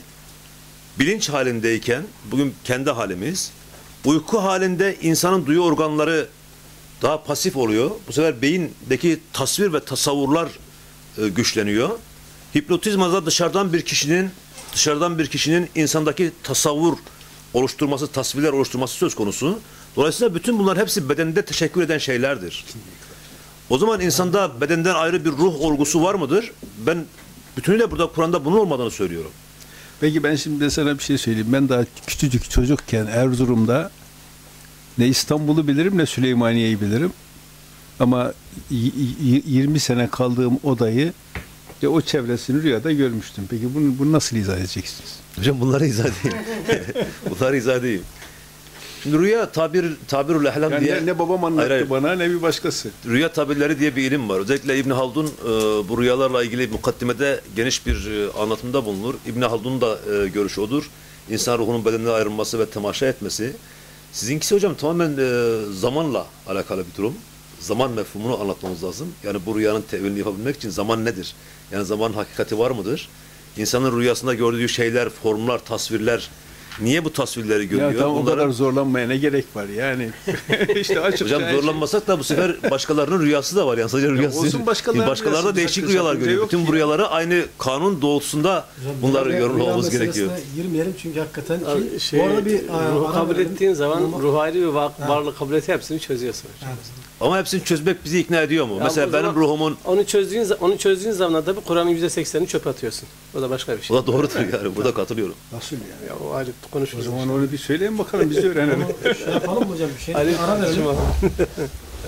bilinç halindeyken, bugün kendi halimiz, uyku halinde insanın duyu organları daha pasif oluyor. Bu sefer beyindeki tasvir ve tasavvurlar e, güçleniyor. Hipnotizmada dışarıdan bir kişinin dışarıdan bir kişinin insandaki tasavvur oluşturması, tasvirler oluşturması söz konusu. Dolayısıyla bütün bunlar hepsi bedende teşekkür eden şeylerdir. O zaman insanda bedenden ayrı bir ruh olgusu var mıdır? Ben bütünüyle burada Kur'an'da bunun olmadığını söylüyorum. Peki ben şimdi de sana bir şey söyleyeyim. Ben daha küçücük çocukken Erzurum'da ne İstanbul'u bilirim ne Süleymaniye'yi bilirim. Ama y- y- 20 sene kaldığım odayı ve o çevresini rüyada görmüştüm. Peki bunu, bunu nasıl izah edeceksiniz? Hocam bunları izah edeyim. (laughs) (laughs) bunları izah edeyim. Şimdi rüya tabir tabirül ehlam Yani diye ne, babam anlattı Hayır, hayır. bana ne bir başkası. rüya tabirleri diye bir ilim var. Özellikle İbn Haldun e, bu rüyalarla ilgili mukaddimede geniş bir e, anlatımda bulunur. İbn Haldun'un da e, görüşü odur. İnsan ruhunun bedeninden ayrılması ve temaşa etmesi. Sizinkisi hocam tamamen e, zamanla alakalı bir durum. Zaman mefhumunu anlatmamız lazım. Yani bu rüyanın tevilini yapabilmek için zaman nedir? Yani zaman hakikati var mıdır? insanın rüyasında gördüğü şeyler, formlar, tasvirler niye bu tasvirleri görüyor? Ya tamam o Bunların- kadar zorlanmaya ne gerek var yani. (laughs) işte açıkça Hocam şey- zorlanmasak da bu sefer (laughs) başkalarının rüyası da var. Yani sadece rüyası olsun değil. başkalarının Başkaları da rüyası, değişik rüyalar görüyor. Bütün bu rüyaları aynı kanun doğrultusunda bunları yorumlamamız gerekiyor. girmeyelim çünkü hakikaten ki, Abi Şey, bu arada bir ruhu ara kabul verelim. ettiğin zaman Ama- ruh ayrı ve var- varlık kabul et hepsini çözüyorsun. hocam. Ama hepsini çözmek bizi ikna ediyor mu? Ya Mesela bu benim zaman- ruhumun Onu çözdüğün onu çözdüğün zaman da bir Kur'an'ın %80'ini çöpe atıyorsun. O da başka bir şey. o da doğrudur yani. Burada katılıyorum. Nasıl yani? Ya o ayrı O konuşuruz. zaman onu bir söyleyin bakalım biz de öğrenelim. Şey yapalım hocam bir şey? Ali ara verelim.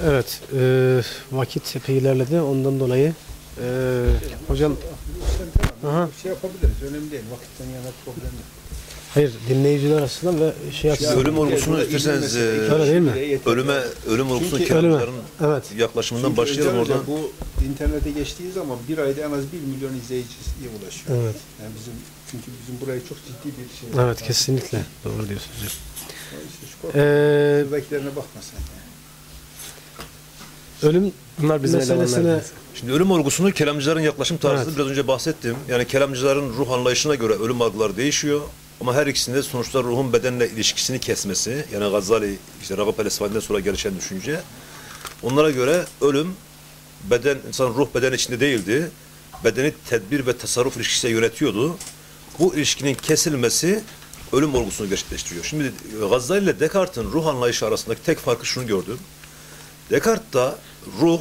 Evet, e, vakit epey ilerledi. Ondan dolayı e, hocam Aha. şey yapabiliriz. Önemli değil. Vakitten yana problem yok. hayır dinleyiciler açısından ve şey açısından. ölüm olgusunu isterseniz, Öyle değil mi? Ölüme ölüm olgusunu kelamcıların Evet. yaklaşımından Çünkü başlayalım oradan. Bu internete geçtiği zaman bir ayda en az bir milyon izleyiciye ulaşıyor. Evet. Yani bizim çünkü bizim burayı çok ciddi bir şey. Evet kesinlikle. Doğru diyorsunuz. İşte E, Şuradakilerine bakma sen. Yani. ölüm Bunlar bizim meselesine. Şimdi ölüm olgusunu kelamcıların yaklaşım tarzını Evet. biraz önce bahsettim. Yani kelamcıların ruh anlayışına göre ölüm algıları değişiyor. Ama her ikisinde sonuçta ruhun bedenle ilişkisini kesmesi, yani Gazali, işte Ragıp el sonra gelişen düşünce. Onlara göre ölüm, beden, insan ruh beden içinde değildi. Bedeni tedbir ve tasarruf ilişkisiyle yönetiyordu. Bu ilişkinin kesilmesi ölüm olgusunu gerçekleştiriyor. Şimdi Gazali ile Descartes'in ruh anlayışı arasındaki tek farkı şunu gördüm. Descartes'ta ruh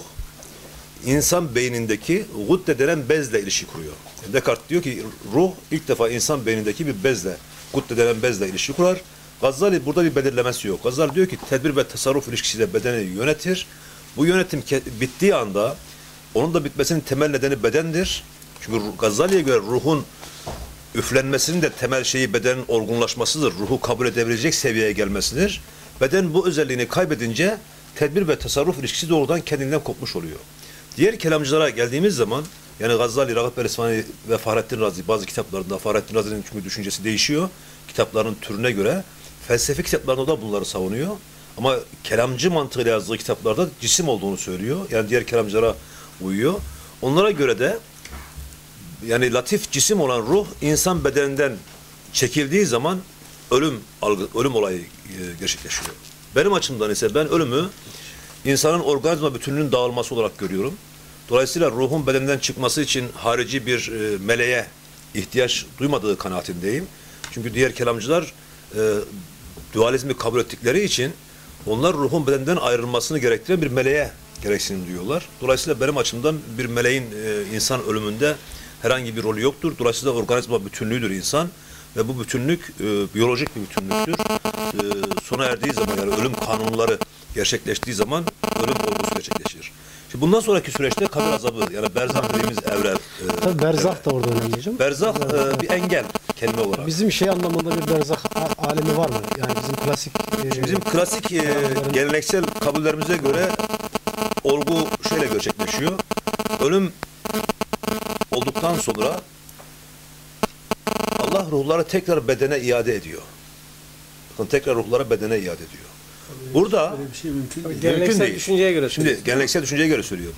insan beynindeki gudde denen bezle ilişki kuruyor. Descartes diyor ki ruh ilk defa insan beynindeki bir bezle, gudde denen bezle ilişki kurar. Gazali burada bir belirlemesi yok. Gazali diyor ki tedbir ve tasarruf ilişkisiyle bedeni yönetir. Bu yönetim bittiği anda onun da bitmesinin temel nedeni bedendir. Çünkü Gazali'ye göre ruhun üflenmesinin de temel şeyi bedenin olgunlaşmasıdır. Ruhu kabul edebilecek seviyeye gelmesidir. Beden bu özelliğini kaybedince tedbir ve tasarruf ilişkisi doğrudan kendinden kopmuş oluyor. Diğer kelamcılara geldiğimiz zaman yani Gazali, Ragıp Elisfani ve Fahrettin Razi bazı kitaplarında Fahrettin Razi'nin çünkü düşüncesi değişiyor. Kitapların türüne göre felsefi kitaplarında da bunları savunuyor. Ama kelamcı mantığıyla yazdığı kitaplarda cisim olduğunu söylüyor. Yani diğer kelamcılara uyuyor. Onlara göre de yani latif cisim olan ruh insan bedeninden çekildiği zaman ölüm algı, ölüm olayı e, gerçekleşiyor. Benim açımdan ise ben ölümü insanın organizma bütünlüğünün dağılması olarak görüyorum. Dolayısıyla ruhun bedeninden çıkması için harici bir e, meleğe ihtiyaç duymadığı kanaatindeyim. Çünkü diğer kelamcılar e, dualizmi kabul ettikleri için onlar ruhun bedenden ayrılmasını gerektiren bir meleğe gereksinim duyuyorlar. Dolayısıyla benim açımdan bir meleğin e, insan ölümünde herhangi bir rolü yoktur. Dolayısıyla organizma bütünlüğüdür insan ve bu bütünlük e, biyolojik bir bütünlüktür. E, sona erdiği zaman yani ölüm kanunları gerçekleştiği zaman ölüm olgusu gerçekleşir. Şimdi bundan sonraki süreçte kabir azabı yani berzah dediğimiz evre. e, tabii berzah da orada önemli hocam. berzah e, bir engel kelime olarak. Bizim şey anlamında bir berzah alemi var mı? Yani bizim klasik e, Bizim klasik e, geleneksel kabullerimize göre olgu şöyle gerçekleşiyor. Ölüm olduktan sonra Allah ruhları tekrar bedene iade ediyor. Bakın tekrar ruhları bedene iade ediyor. Burada Böyle bir şey mümkün değil. Geleneksel değil. düşünceye göre Şimdi geleneksel düşünceye göre söylüyorum.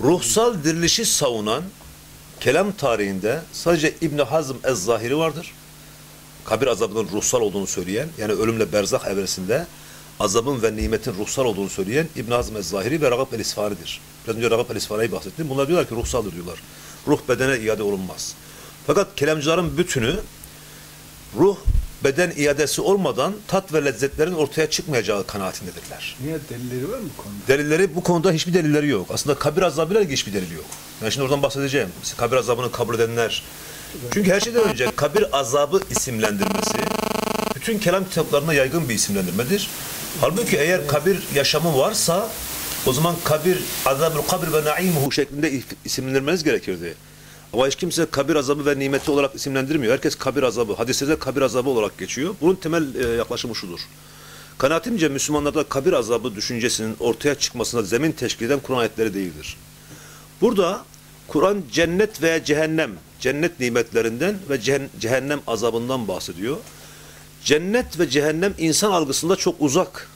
Ruhsal dirilişi savunan kelam tarihinde sadece İbn Hazm Ez-Zahiri vardır. Kabir azabının ruhsal olduğunu söyleyen, yani ölümle berzah evresinde azabın ve nimetin ruhsal olduğunu söyleyen İbn Hazm Ez-Zahiri ve Ragıp el-İsfahani'dir. Biraz önce Ragıp el-İsfahani'yi bahsettim. Bunlar diyorlar ki ruhsaldır diyorlar. Ruh bedene iade olunmaz. Fakat kelamcıların bütünü ruh beden iadesi olmadan tat ve lezzetlerin ortaya çıkmayacağı kanaatindedirler. Niye delilleri var mı bu konuda? Delilleri bu konuda hiçbir delilleri yok. Aslında kabir azabıyla ilgili hiçbir delili yok. Ben şimdi oradan bahsedeceğim. Kabir azabını kabul edenler. Çünkü her şeyden önce kabir azabı isimlendirmesi bütün kelam kitaplarında yaygın bir isimlendirmedir. Halbuki eğer kabir yaşamı varsa o zaman kabir, azabül kabir ve naimuhu şeklinde isimlendirmeniz gerekirdi. Ama hiç kimse kabir azabı ve nimeti olarak isimlendirmiyor. Herkes kabir azabı, hadislerde kabir azabı olarak geçiyor. Bunun temel e, yaklaşımı şudur. Kanaatimce Müslümanlarda kabir azabı düşüncesinin ortaya çıkmasına zemin teşkil eden Kur'an ayetleri değildir. Burada Kur'an cennet veya cehennem, cennet nimetlerinden ve cehen- cehennem azabından bahsediyor. Cennet ve cehennem insan algısında çok uzak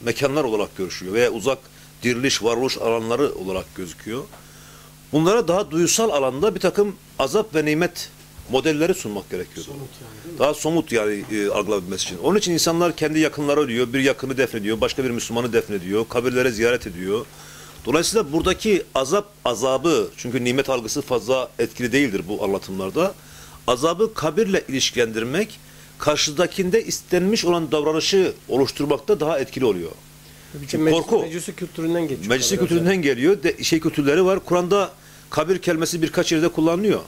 mekanlar olarak görüşüyor veya uzak diriliş, varoluş alanları olarak gözüküyor. Bunlara daha duysal alanda bir takım azap ve nimet modelleri sunmak gerekiyordu. Somut yani? Daha somut yani e, algılabilmesi için. Onun için insanlar kendi yakınları ölüyor, bir yakını defnediyor, başka bir Müslümanı defnediyor, kabirlere ziyaret ediyor. Dolayısıyla buradaki azap azabı, çünkü nimet algısı fazla etkili değildir bu anlatımlarda. Azabı kabirle ilişkilendirmek, karşıdakinde istenmiş olan davranışı oluşturmakta daha etkili oluyor. Çünkü Meclis- korku. Meclisi kültüründen geçiyor. Meclisi kültüründen geliyor. De, şey kültürleri var. Kur'an'da kabir kelimesi birkaç yerde kullanılıyor.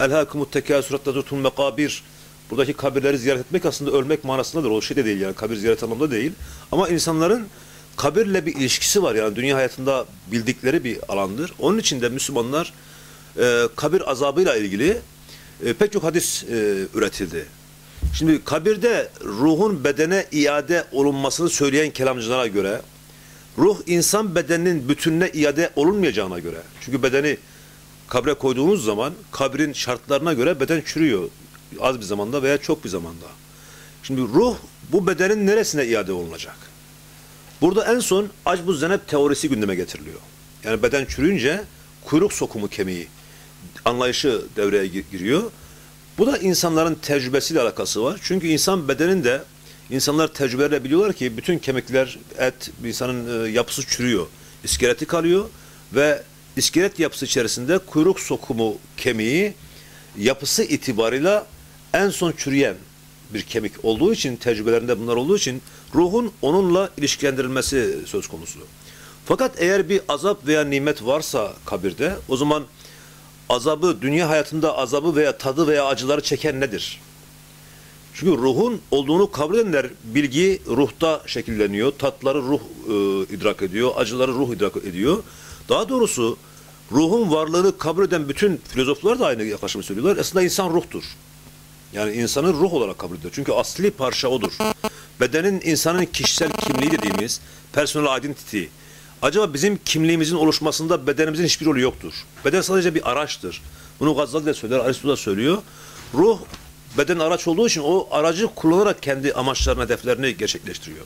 Elhâkumut tekâsüratta zurtul mekabir. Buradaki kabirleri ziyaret etmek aslında ölmek manasındadır. O şey de değil yani. Kabir ziyaret anlamında değil. Ama insanların kabirle bir ilişkisi var. Yani dünya hayatında bildikleri bir alandır. Onun için de Müslümanlar e, kabir azabıyla ilgili e, pek çok hadis e, üretildi. Şimdi kabirde ruhun bedene iade olunmasını söyleyen kelamcılara göre ruh insan bedeninin bütününe iade olunmayacağına göre. Çünkü bedeni kabre koyduğunuz zaman kabrin şartlarına göre beden çürüyor. Az bir zamanda veya çok bir zamanda. Şimdi ruh bu bedenin neresine iade olunacak? Burada en son acbu zenep teorisi gündeme getiriliyor. Yani beden çürüyünce kuyruk sokumu kemiği anlayışı devreye gi- giriyor. Bu da insanların tecrübesiyle alakası var. Çünkü insan bedeninde insanlar tecrübeyle biliyorlar ki bütün kemikler, et, insanın e, yapısı çürüyor. İskeleti kalıyor ve iskelet yapısı içerisinde kuyruk sokumu kemiği yapısı itibarıyla en son çürüyen bir kemik olduğu için, tecrübelerinde bunlar olduğu için ruhun onunla ilişkilendirilmesi söz konusu. Fakat eğer bir azap veya nimet varsa kabirde o zaman azabı, dünya hayatında azabı veya tadı veya acıları çeken nedir? Çünkü ruhun olduğunu kabul edenler bilgi ruhta şekilleniyor. Tatları ruh e, idrak ediyor. Acıları ruh idrak ediyor. Daha doğrusu ruhun varlığını kabul eden bütün filozoflar da aynı yaklaşımı söylüyorlar. Aslında insan ruhtur. Yani insanın ruh olarak kabul ediyor. Çünkü asli parça odur. Bedenin insanın kişisel kimliği dediğimiz personal identity. Acaba bizim kimliğimizin oluşmasında bedenimizin hiçbir rolü yoktur. Beden sadece bir araçtır. Bunu Gazali de söyler, Aristo da söylüyor. Ruh beden araç olduğu için o aracı kullanarak kendi amaçlarını, hedeflerini gerçekleştiriyor.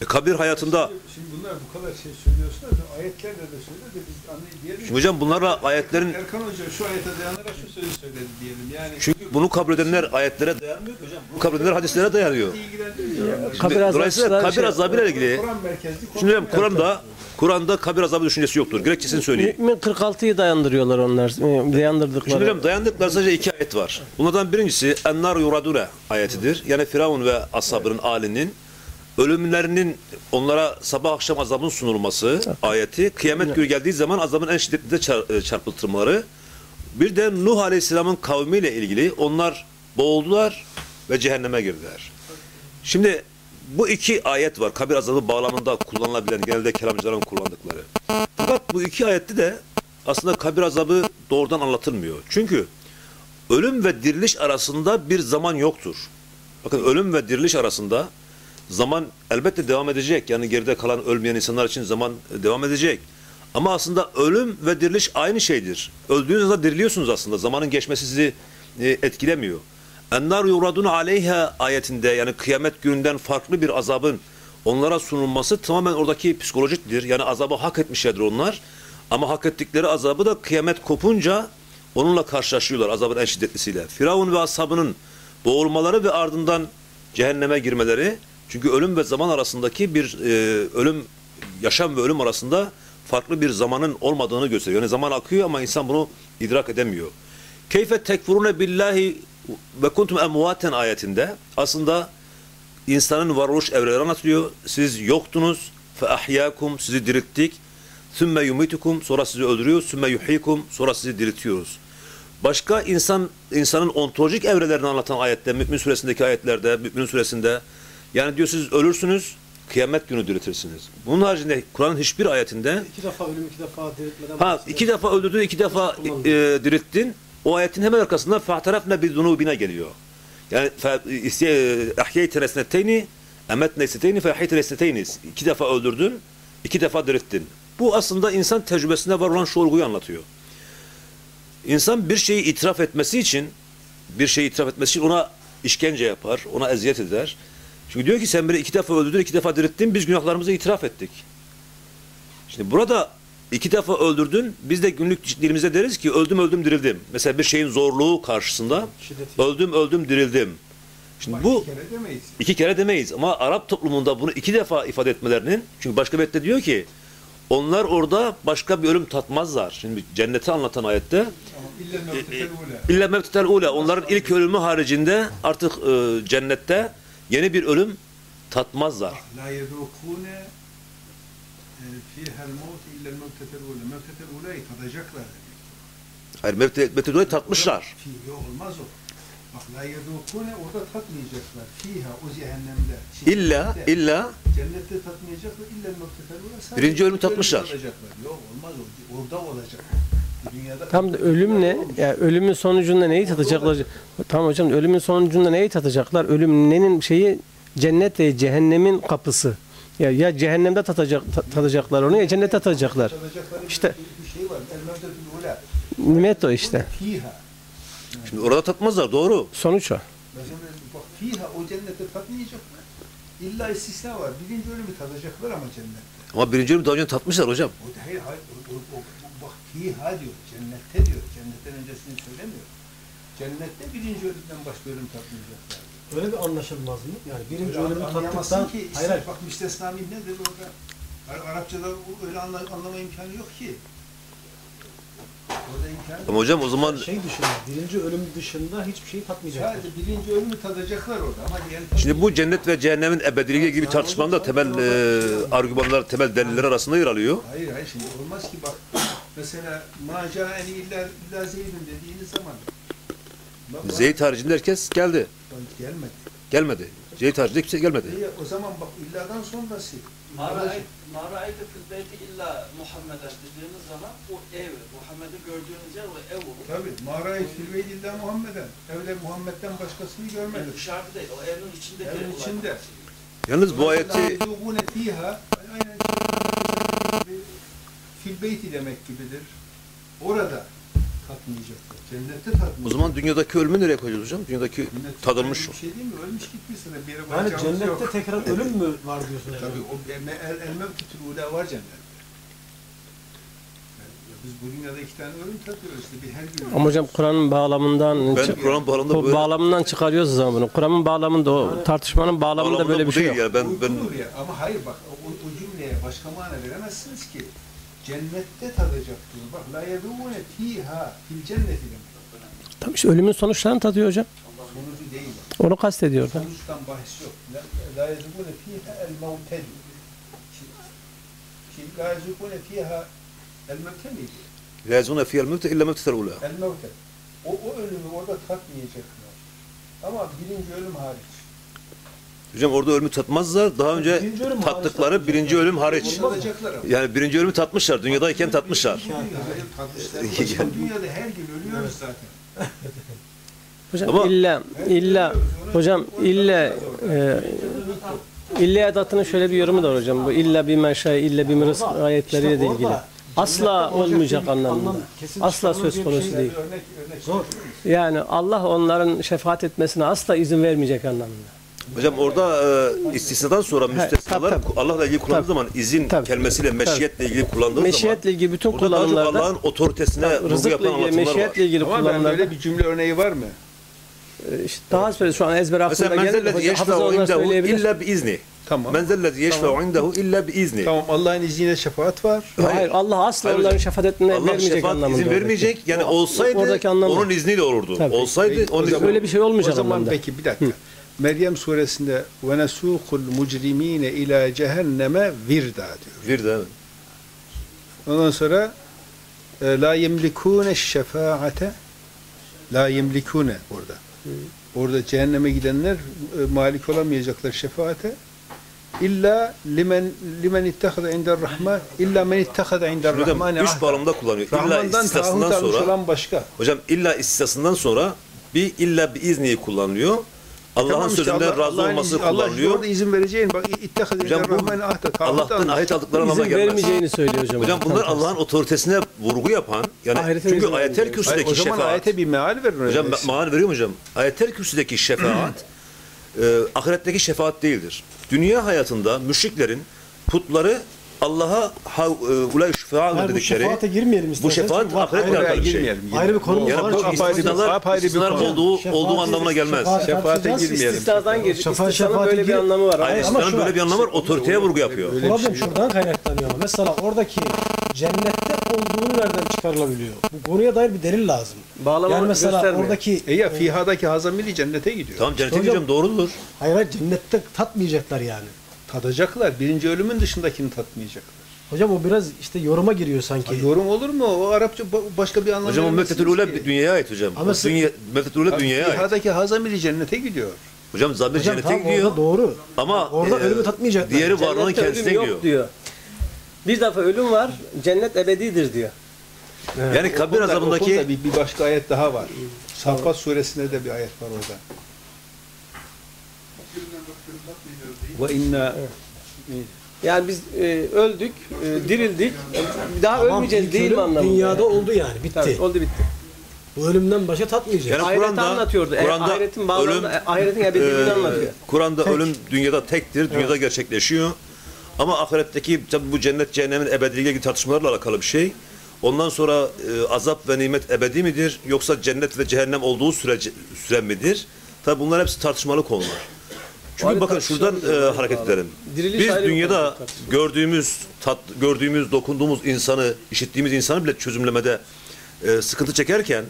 E, kabir hayatında Şimdi bunlar bu kadar şey söylüyorsunuz da ayetlerle de söyle de biz anlayabiliriz. Şimdi hocam bunlarla ayetlerin Erkan Hoca şu ayete dayanarak şu sözü söyledi diyelim. Yani çünkü bunu kabul edenler ayetlere dayanmıyor ki hocam. Bunu kabul edenler hadislere dayanıyor. Kabir azabı Dolayısıyla da kabir şey- azabıyla ilgili Kur'an merkezli. Şimdi hocam Kur'an'da Kur'an'da kabir azabı düşüncesi yoktur. Gerekçesini söyleyeyim. Mümin 46'yı dayandırıyorlar onlar. e, Şimdi Dayandırdıkları. hocam dayandıkları sadece iki ayet var. Bunlardan birincisi Ennar yuradune ayetidir. Yani Firavun ve ashabının alinin ölümlerinin onlara sabah akşam azabın sunulması ayeti. Kıyamet günü geldiği zaman azabın en şiddetli de çar- e, çarpıtılmaları. Bir de Nuh Aleyhisselam'ın kavmiyle ilgili onlar boğuldular ve cehenneme girdiler. Şimdi bu iki ayet var. Kabir azabı bağlamında kullanılabilen genelde kelamcıların kullandıkları. Fakat bu iki ayette de aslında kabir azabı doğrudan anlatılmıyor. Çünkü ölüm ve diriliş arasında bir zaman yoktur. Bakın ölüm ve diriliş arasında zaman elbette devam edecek. Yani geride kalan ölmeyen insanlar için zaman devam edecek. Ama aslında ölüm ve diriliş aynı şeydir. Öldüğünüz anda diriliyorsunuz aslında. Zamanın geçmesi sizi e, etkilemiyor. Ennar yuradun aleyha ayetinde yani kıyamet gününden farklı bir azabın onlara sunulması tamamen oradaki psikolojiktir. Yani azabı hak etmişlerdir onlar. Ama hak ettikleri azabı da kıyamet kopunca onunla karşılaşıyorlar azabın en şiddetlisiyle. Firavun ve ashabının boğulmaları ve ardından cehenneme girmeleri çünkü ölüm ve zaman arasındaki bir e, ölüm yaşam ve ölüm arasında farklı bir zamanın olmadığını gösteriyor. Yani zaman akıyor ama insan bunu idrak edemiyor. Keyfe tekfurune billahi ve kuntum emvaten ayetinde aslında insanın varoluş evreleri anlatılıyor. Siz yoktunuz fe ahyakum sizi dirilttik. Sümme yumitukum sonra sizi öldürüyor. Sümme yuhyikum sonra sizi diriltiyoruz. Başka insan insanın ontolojik evrelerini anlatan ayette, Mü'min suresindeki ayetlerde, Mü'min suresinde yani diyor siz ölürsünüz, kıyamet günü diriltirsiniz. Bunun haricinde Kur'an'ın hiçbir ayetinde İki defa ölüm, iki defa diriltmeden ha iki defa öldürdün, iki defa e, dirilttin. O ayetin hemen arkasında فَاَعْتَرَفْنَا بِذُنُوبِنَا geliyor. Yani اَحْيَيْتَ نَسْنَتَيْنِ اَمَتْ نَسْنَتَيْنِ فَاَحْيَيْتَ نَسْنَتَيْنِ İki defa öldürdün, iki defa dirilttin. Bu aslında insan tecrübesinde var olan şu olguyu anlatıyor. İnsan bir şeyi itiraf etmesi için, bir şeyi itiraf etmesi için ona işkence yapar, ona eziyet eder. Çünkü diyor ki sen beni iki defa öldürdün, iki defa dirilttin, biz günahlarımızı itiraf ettik. Şimdi burada iki defa öldürdün. Biz de günlük dilimize deriz ki öldüm öldüm dirildim. Mesela bir şeyin zorluğu karşısında Şiddeti. öldüm öldüm dirildim. Şimdi bu kere demeyiz. iki kere demeyiz ama Arap toplumunda bunu iki defa ifade etmelerinin çünkü başka bir ayette diyor ki onlar orada başka bir ölüm tatmazlar. Şimdi cenneti anlatan ayette İlle mevtetel ula. İlla mevtetel ule. Onların ilk ölümü haricinde artık e, cennette yeni bir ölüm tatmazlar. La yedukune illa el-mevtetel ula. Mevtetel ula'yı tadacaklar. Hayır mevtetel mevtetel ule tatmışlar. Olmaz o. Bak la yedukune orada tatmayacaklar. Fiha o cehennemde. İlla illa Cennette tatmayacaklar. İlla el-mevtetel ula. Sadece Birinci ölümü tatmışlar. Yok olmaz o. Orada olacak. Dünyada Tam da ölüm ne? Ya ölümün sonucunda neyi tadacaklar? Tamam hocam ölümün sonucunda neyi tadacaklar? Ölüm nenin şeyi cennet ve cehennemin kapısı. Ya ya cehennemde tatacak ta- tadacaklar onu ya cennette tadacakları İşte- şey. Nimet o işte. Fiha. şimdi orada tatmazlar doğru. Sonuç o. Mesela bak fiha o cennette tatmayacaklar. İlla istisna var. Birinci ölümü tadacaklar ama cennette. Ama birinci ölüm daha önce tatmışlar hocam. O da hayır, hayır. O, o, o- bak fiha diyor. Cennette diyor. Cennetten öncesini söylemiyor. Cennette birinci ölümden başka ölüm tatmayacaklar. Öyle bir anlaşılmaz mı? Yani birinci Öyle ölümü tattıktan... ki. Hayır hayır. Bak müstesna nedir orada? Ar- Arapçada öyle anla, anlama imkanı yok ki. Orada imkanı Ama hocam o zaman Şey dışında, birinci ölüm dışında hiçbir şeyi tatmayacaklar. Sadece birinci ölümü tadacaklar orada ama diğer şimdi bu cennet ve cehennemin ebediliği gibi tartışmanın da temel e, argümanlar, temel deliller arasında yer alıyor. Hayır hayır şimdi olmaz ki bak mesela maca en illa illa zeydin dediğiniz zaman bak, Zeyd haricinde herkes geldi. gelmedi. Gelmedi. Zeyd haricinde kimse gelmedi. İyi, o zaman bak illadan sonrası. Ma ra'aytu fil beyti illa Muhammeden dediğiniz zaman o ev, Muhammed'i gördüğünüz yer o ev olur. Tabi mağarayı filveyd illa Muhammeden. Evde Muhammed'den başkasını Yani görmedik. dışarıda değil, o evin içindeki Evin içinde. Yalnız bu ayeti filbeyti demek gibidir. Orada tatmayacaklar. Cennette tatmayacaklar. o zaman dünyadaki ölümü nereye koyacağız hocam? Dünyadaki Cennet- tadılmış Bir şey değil mi? Ölmüş gitmişsin. Bir yere Yani cennette yok. tekrar ölüm mü var diyorsunuz? Tabii o el, el, el mevkütül ula var cennette. Yani Biz bu dünyada iki tane ölüm tadıyoruz işte bir her gün. Ama hocam Kur'an'ın bağlamından ben Kur'an bağlamında böyle bağlamından çıkarıyoruz zaman bunu. Kur'an'ın bağlamında o tartışmanın bağlamında bağlamında böyle bir şey yok. yani. Ben ben ya. Ama hayır bak o, o cümleye başka mana veremezsiniz ki. Cennette tadacak diyor. Bak la yedûne fîhâ fil cenneti. Tamam işte ölümün sonuçlarını tadıyor hocam. Sonucu değil. Onu kastediyor. da. Sonuçtan bahis yok. La, la yedûne fîhâ el mevted. Şimdi la yedûne fîhâ el mevte miydi? lazuna fiyel mevte illa mevtetel ula. El mevte. O, o ölümü orada tatmayacaklar. Ama birinci ölüm hariç. Hocam orada ölümü tatmazlar. Daha önce Birinci ölüm hariç tattıkları birinci ölüm hariç. Yani birinci ölümü tatmışlar. Dünyadayken tatmışlar. (laughs) Tatmışlar. Başka (laughs) dünyada her gün ölüyoruz zaten. Hocam Ama- illa illa hocam illa e, illa edatının şöyle bir yorumu da var hocam. Bu illa bir meşay illa bir rızk ayetleriyle de orada ilgili. Asla olacak olmayacak anlamında. Asla söz konusu şey değil. Yani Allah onların şefaat etmesine asla izin vermeyecek anlamında. Hocam orada e, istisnadan sonra müstesnalar. Allah'la ilgili kullandığı Tabii. zaman izin Tabii. kelimesiyle meşiyetle ilgili kullandığı Meşiyetle ilgili bütün zaman kullanımlarda Allah'ın otoritesine vurgu yapan ilgili, anlatımlar var. meşiyetle ilgili Ama ben kullanımlarda böyle bir cümle örneği var mı? e, işte daha sonra şu an ezber aklımda geldi. yeşfe'u indehu illa biizni. Tamam. Menzellezi yeşfe'u indehu illa biizni. Tamam Allah'ın izniyle şefaat var. Hayır Allah asla Hayır onların şefaat etmeye Allah vermeyecek şefaat anlamında. izin vermeyecek. Yani olsaydı onun izniyle olurdu. Tabii. Olsaydı Peki, onun o izni zaman- Öyle bir şey olmayacak O zaman anlamda. peki bir dakika. Meryem suresinde ve nesukul mujrimine ila cehenneme virda diyor. Evet. Ondan sonra e, la yemlikune şefaate la yemlikune orada. Orada cehenneme gidenler e, malik olamayacaklar şefaate. İlla limen limen ittehada indar rahman illa men ittehada indar Hocam rahmani üç bağlamda kullanıyor. İlla istisnasından sonra olan başka. hocam illa istisnasından sonra bir illa bir izniyi kullanılıyor. Allah'ın Tamam işte sözünden Allah- razı Allah'ın olması Allah kullanılıyor. orada izin vereceğin bak rahmani ahda. taahhüt Allah'tan ayet aldıkları anlamına İzin gelmez. vermeyeceğini söylüyor hocam. Hocam bunlar. Allah'ın otoritesine vurgu yapan yani Ahirete çünkü izin ayetel kürsüdeki Hayır, o zaman şefaat ayete bir meal verin. hocam mal veriyor mu hocam? Ayetel kürsüdeki şefaat (clears throat) e, ahiretteki şefaat değildir. Dünya hayatında müşriklerin putları Allah'a ha, e, ulay şüfaa Yani bu dedikleri şefaate girmeyelim bu isterseniz. şefaat ayrı- alakalı bir şey. girmeyelim. Ayrı bir konu Yani var. bu apayrı bir- istisnalar, istisnalar olduğu, olduğu anlamına gelmez. şefaat- Şefaate girmeyelim. İstisnadan. Şefaat- İstisnanın şefaate böyle bir anlamı var. Ama istisnanın böyle bir anlamı var. Otoriteye vurgu yapıyor. Problem şey şuradan kaynaklanıyor. Mesela oradaki cennette olduğunu nereden çıkarılabiliyor? Bu konuya dair bir delil lazım. Bağlama yani mesela göstermiyor. oradaki E ya fihadaki hazamili cennete gidiyor. Tamam cennete gideceğim doğrudur. hayır hayır cennette tatmayacaklar yani. Tadacaklar. Birinci ölümün dışındakini tatmayacaklar. Hocam o biraz işte yoruma giriyor sanki. Ha, yorum olur mu? O Arapça ba- başka bir anlam Hocam o Mevtetül ki. dünyaya ait hocam. Ama dünya, Mevtetül Ule Ha, dünyaya ait. Fihadaki hazamili cennete gidiyor. Hocam Hocam cennete tamam gidiyor. orada doğru. Ama Orada e, ölümü tatmayacaklar. Diğeri varlığın Cennette kendisine gidiyor. diyor. Bir defa ölüm var, cennet ebedidir diyor. Yani kabir azabındaki bir, bir başka ayet daha var. Saffat suresinde de bir ayet var orada. Ve inna Yani biz e, öldük, e, dirildik, e, daha Tamam, ölmeyeceğiz ilk değil mi ölüm anlamında? Dünyada oldu yani bitti. Tabii, oldu bitti. Bu ölümden başka tatmayacak. Yani Ahireti Kur'an'da- anlatıyordu. E, Kur'an'da ahiretin bağlamında, ölüm, e, ahiretin ebediliğini Ee, anlatıyor. Kur'an'da Tek. ölüm dünyada tektir, dünyada gerçekleşiyor. Ama ahiretteki tabi bu cennet cehennemin ebediliğiyle ilgili tartışmalarla alakalı bir şey. Ondan sonra e, azap ve nimet ebedi midir yoksa cennet ve cehennem olduğu sürece, süre midir? Tabi bunlar hepsi tartışmalı konular. Çünkü Ayrı bakın şuradan e, hareket edelim. Diriliş Biz ayrı dünyada gördüğümüz, tat, gördüğümüz, dokunduğumuz insanı, işittiğimiz insanı bile çözümlemede e, sıkıntı çekerken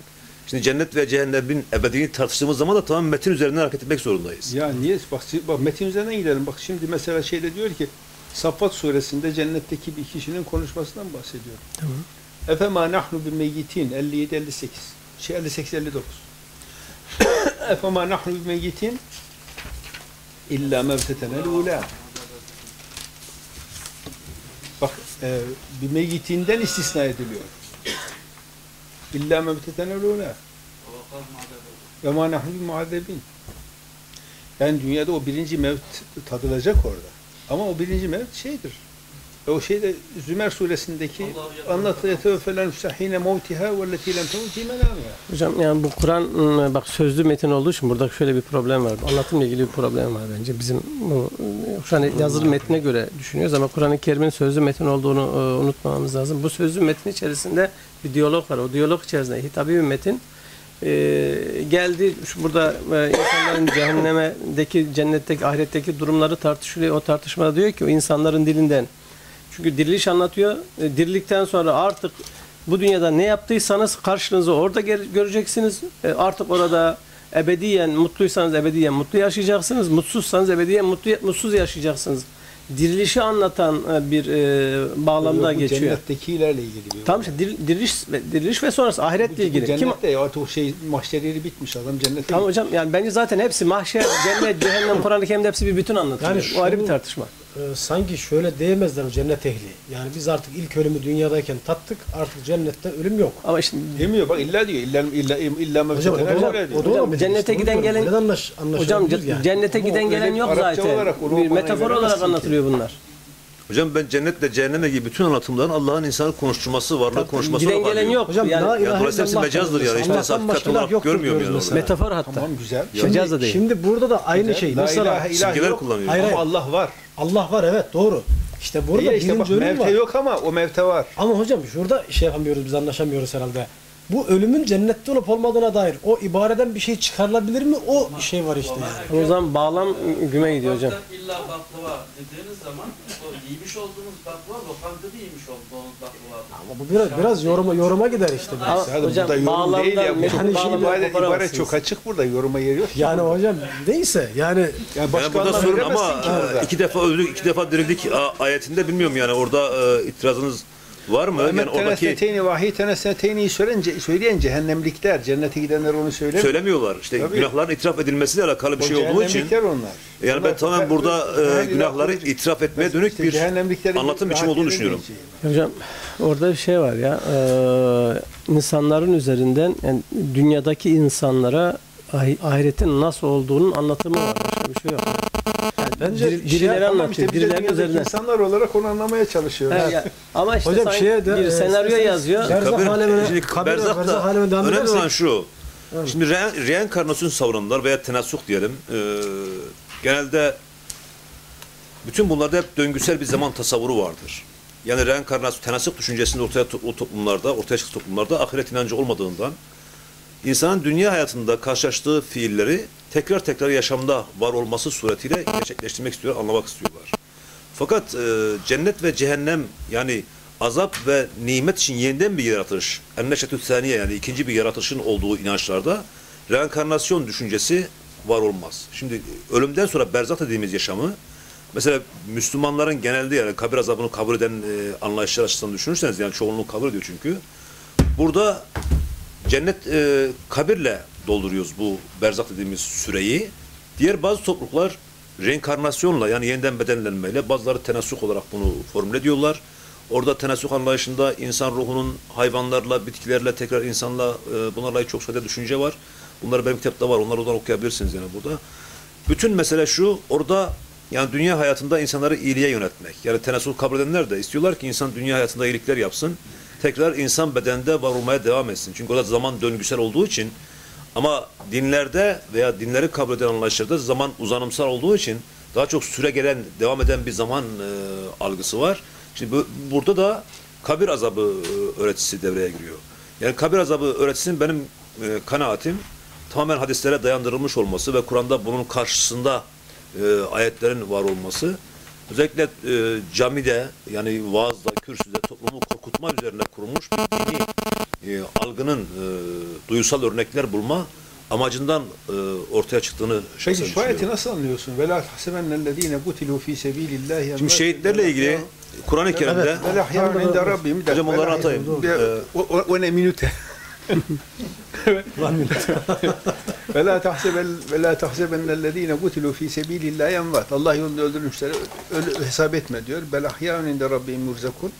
Şimdi cennet ve cehennemin ebediliğini tartıştığımız zaman da tamam metin üzerinden hareket etmek zorundayız. ya niye bak, bak metin üzerinden gidelim. Bak şimdi mesela şeyde diyor ki Saffat suresinde cennetteki bir kişinin konuşmasından bahsediyor. Tamam. Efema nahnu bi meyyitin 57 58. Şey 58 59. Efema nahnu bi meyyitin illa mevtetenel ula. Bak e, bir meyyitinden istisna ediliyor. İlla mevtetenel ula. Ve ma nahnu bi muazzebin. Yani dünyada o birinci mevt tadılacak orada. Ama o birinci mevt şeydir. E o şeyde Zümer suresindeki anlatı yeteveffelen sahine mevtiha velleti lem temuti menamiha. Hocam yani bu Kur'an ıı, bak sözlü metin olduğu için burada şöyle bir problem var. Anlatımla ilgili bir problem var bence. Bizim bu şu an yazılı metne göre düşünüyoruz ama Kur'an-ı Kerim'in sözlü metin olduğunu unutmamamız lazım. Bu sözlü metin içerisinde bir diyalog var. O diyalog içerisinde hitabi bir metin Ee, geldi şu burada e, insanların (coughs) cehennemdeki cennetteki ahiretteki durumları tartışılıyor. O tartışmada diyor ki o insanların dilinden çünkü diriliş anlatıyor. E, Dirilikten sonra artık bu dünyada ne yaptıysanız karşılığınızı orada göreceksiniz. E, Artık orada ebediyen mutluysanız ebediyen mutlu yaşayacaksınız. Mutsuzsanız ebediyen mutlu mutsuz yaşayacaksınız. Dirilişi anlatan e, bir e, bağlamda Bu geçiyor. Cennettekilerle ilgili bir Tamam işte diril- diriliş ve diriliş ve sonrası ahiretle ilgili. Kim Cennette ya artık o şey mahşer yeri bitmiş adam cennete Tamam hocam yani bence zaten hepsi mahşer, cennet, cehennem, Kur'an-ı Kerim'de hepsi bir bütün anlatıyor. Yani o ayrı bir tartışma. Ee, sanki şöyle diyemezler o cennet ehli. Yani biz artık ilk ölümü dünyadayken tattık. Artık cennette ölüm yok. Ama işte Demiyor bak illa diyor illa illa illa Hocam o doğru. O. Hocam, cennete giden gelen- Neden anlaş, Hocam yani. cennete Ama giden gelen yok Arapça zaten. olarak bir metafor olarak veremezsin ki. anlatılıyor bunlar. Hocam ben cennetle cehenneme gibi bütün anlatımların Allah'ın insanı konuşturması, varlığı konuşması Giden olarak gelen yok. Hocam yani la ilahe dolayısıyla mecazdır yani. İşte Allah'tan hakikat olarak görmüyorum yani mesela. metafor hatta. Tamam güzel. Mecaz da Şimdi, değil. şimdi burada da aynı Güzel. şey. La Mesela ilahe illallah simgeler yok. kullanıyor. Hayır, Ama. Allah var. Allah var evet doğru. İşte burada İyi işte bak birinci ölüm mevte var. yok ama o mevte var. Ama hocam şurada şey yapamıyoruz biz anlaşamıyoruz herhalde. Bu ölümün cennette olup olmadığına dair o ibareden bir şey çıkarılabilir mi? O şey var işte yani. O zaman bağlam güme gidiyor hocam. İlla baklava dediğiniz zaman o yiymiş olduğunuz baklava lokantada yiymiş olduğunuz baklava. Ama bu biraz biraz yoruma yoruma gider işte. Ama Hadi hocam burada yorum değil ya. Bu Yani bağlamdan ibaret, ibaret çok açık burada. Yoruma yer yok. Yani burada. hocam neyse yani Yani Yani başka burada anlam sorun ama burada. e, iki defa öldük, iki defa dirildik ayetinde bilmiyorum yani orada e, itirazınız var mı? Yani Mehmet oradaki tenesneteyni vahiy tenesneteyni söyleyince, söyleyen cehennemlikler, cennete gidenler onu söylemiyor. söylemiyorlar. İşte Tabii. günahların itiraf edilmesiyle alakalı bir O şey olduğu için cehennemlikler onlar. yani ben Onlar- tamamen burada e, günahları itiraf etmeye dönük İşte bir cehennemliklerin anlatım biçimi olduğunu düşünüyorum. Hocam orada bir şey var ya e, insanların üzerinden yani dünyadaki insanlara ahi- ahiretin nasıl olduğunun anlatımı var. Başka bir şey yok. Bence Diri- şey dirileri Tamam anlatıyor. işte dünyadaki üzerinden. insanlar olarak onu anlamaya çalışıyoruz. He, ya- ama işte Hocam şeye de, bir e, senaryo isterseniz- yazıyor. Berzah Kabir, alemine- şimdi kabir ve berzakta berzah alemine devam önemli olan şu. Evet. Şimdi re, reenkarnasyon savunanlar veya tenasuk diyelim. e, genelde bütün bunlarda hep döngüsel bir zaman tasavvuru vardır. yani reenkarnasyon, tenasük düşüncesinde ortaya o toplumlarda, ortaya çıkan toplumlarda ahiret inancı olmadığından insanın dünya hayatında karşılaştığı fiilleri tekrar tekrar yaşamda var olması suretiyle gerçekleştirmek istiyor, anlamak istiyorlar. Fakat e, cennet ve cehennem yani azap ve nimet için yeniden bir yaratılış, enneşetü saniye yani ikinci bir yaratılışın olduğu inançlarda reenkarnasyon düşüncesi var olmaz. Şimdi ölümden sonra berzak dediğimiz yaşamı mesela Müslümanların genelde yani kabir azabını kabul eden e, anlayışlar açısından düşünürseniz yani çoğunluğu kabul ediyor çünkü. Burada cennet e, kabirle dolduruyoruz bu berzak dediğimiz süreyi. Diğer bazı topluluklar reenkarnasyonla yani yeniden bedenlenmeyle bazıları tenasuk olarak bunu formüle ediyorlar. Orada tenasuk anlayışında insan ruhunun hayvanlarla, bitkilerle, tekrar insanla e, bunlarla çok sayıda düşünce var. Bunlar benim kitapta var. Onları oradan okuyabilirsiniz yani burada. Bütün mesele şu, orada yani dünya hayatında insanları iyiliğe yönetmek. Yani tenasuk kabul edenler de istiyorlar ki insan dünya hayatında iyilikler yapsın. Tekrar insan bedende var olmaya devam etsin. Çünkü orada zaman döngüsel olduğu için ama dinlerde veya dinleri kabul eden anlayışlarda zaman uzanımsal olduğu için daha çok süre gelen, devam eden bir zaman e, algısı var. Şimdi bu, burada da kabir azabı e, öğretisi devreye giriyor. Yani kabir azabı öğretisinin benim e, kanaatim tamamen hadislere dayandırılmış olması ve Kur'an'da bunun karşısında e, ayetlerin var olması. Özellikle e, camide yani vaazda, kürsüde toplumu korkutma üzerine kurulmuş bir dini e, algının e, duysal örnekler bulma amacından e, ortaya çıktığını şahsen Peki şu ayeti nasıl anlıyorsun? Ve la tahsebennellezine kutilu fi sebilillahi Şimdi şehitlerle ilgili Kur'an-ı Kerim'de Ve la hiyâne inde rabbim. Hocam onları atayım. Bir- Ee, ne minute? Ve la tahseben ve la tahsebennellezine kutilu fi sebilillahi envat. Allah yolunda öldürülmüşleri ölü hesap etme diyor. Bel ahyâun inde rabbim yurzakun.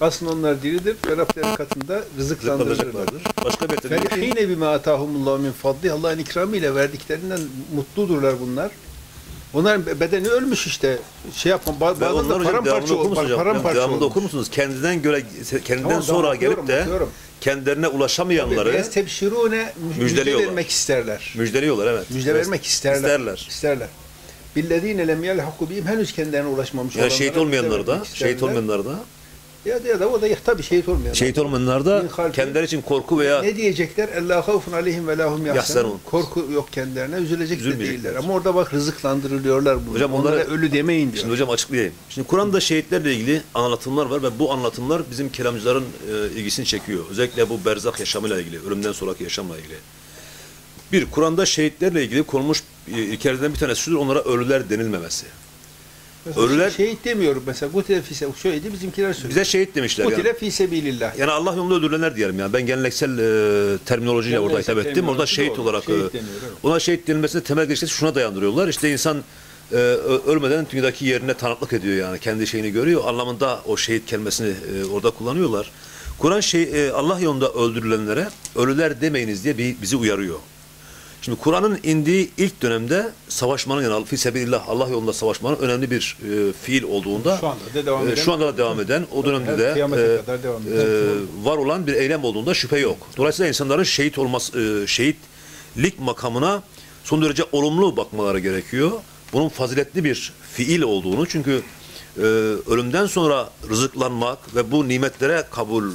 Aslında onlar diridir ve Rableri katında rızıklandırılırlar. rızıklandıracaklardır. Başka bir Ferihine bima atahumullahu min fadli. Allah'ın ikramıyla verdiklerinden mutludurlar bunlar. Onlar bedeni ölmüş işte. Şey yapma. Ba Ve bazıları onlar da devamında paramparça okur olmuş. musunuz hocam? Paramparça Devamında olmuş. okur musunuz? Kendinden göre kendinden Tamam, sonra gelip de okuyorum. kendilerine ulaşamayanları tebşirune müjde vermek isterler. müjdeliyorlar evet. Müjde Evet. vermek isterler. İsterler. İsterler. Billezine lem yelhaku bihim henüz kendilerine ulaşmamış Yani olanlara şehit olmayanları da, şehit olmayanları da, Ya da, ya da o da tabii şehit olmayanlar. şehit olmayanlar da kendileri için korku veya Ne diyecekler? Aleyhim ve lahum Yahzanun. yahzanun. Korku yok kendilerine, üzülecek de değiller. Ama orada bak rızıklandırılıyorlar bunu. Hocam Onlara onları- ölü demeyin diyor. Şimdi hocam açıklayayım. Şimdi Kur'an'da şehitlerle ilgili anlatımlar var ve bu anlatımlar bizim kelamcıların e, ilgisini çekiyor. Özellikle bu berzak yaşamıyla ilgili, ölümden sonraki yaşamla ilgili. Bir, Kur'an'da şehitlerle ilgili konulmuş e, ilkelerden bir tanesi şudur, onlara ölüler denilmemesi. Mesela ölüler- Şehit demiyorum mesela. Kutile fise şöyle bizimkiler söylüyor. Bize şehit demişler. Yani, Kutile fi sebilillah. yani Allah yolunda öldürülenler diyelim yani. Ben geleneksel e, terminolojiyle orada hitap ettim. Orada şehit olarak e, Şehit deniyor, evet. ona şehit denilmesine temel gerekçesi şuna dayandırıyorlar. İşte insan e, ölmeden dünyadaki yerine tanıklık ediyor yani. Kendi şeyini görüyor. Anlamında o şehit kelimesini e, orada kullanıyorlar. Kur'an şey e, Allah yolunda öldürülenlere ölüler demeyiniz diye bir, bizi uyarıyor. Şimdi Kur'an'ın indiği ilk dönemde savaşmanın yani fi sebilillah Allah yolunda savaşmanın önemli bir e, fiil olduğunda Şu anda da devam e, eden- şu anda da devam eden o dönemde de e, kadar devam e, var olan bir eylem olduğunda şüphe yok. Dolayısıyla insanların şehit olması e, şehitlik makamına son derece olumlu bakmaları gerekiyor. Bunun faziletli bir fiil olduğunu çünkü e, ölümden sonra rızıklanmak ve bu nimetlere kabul, e,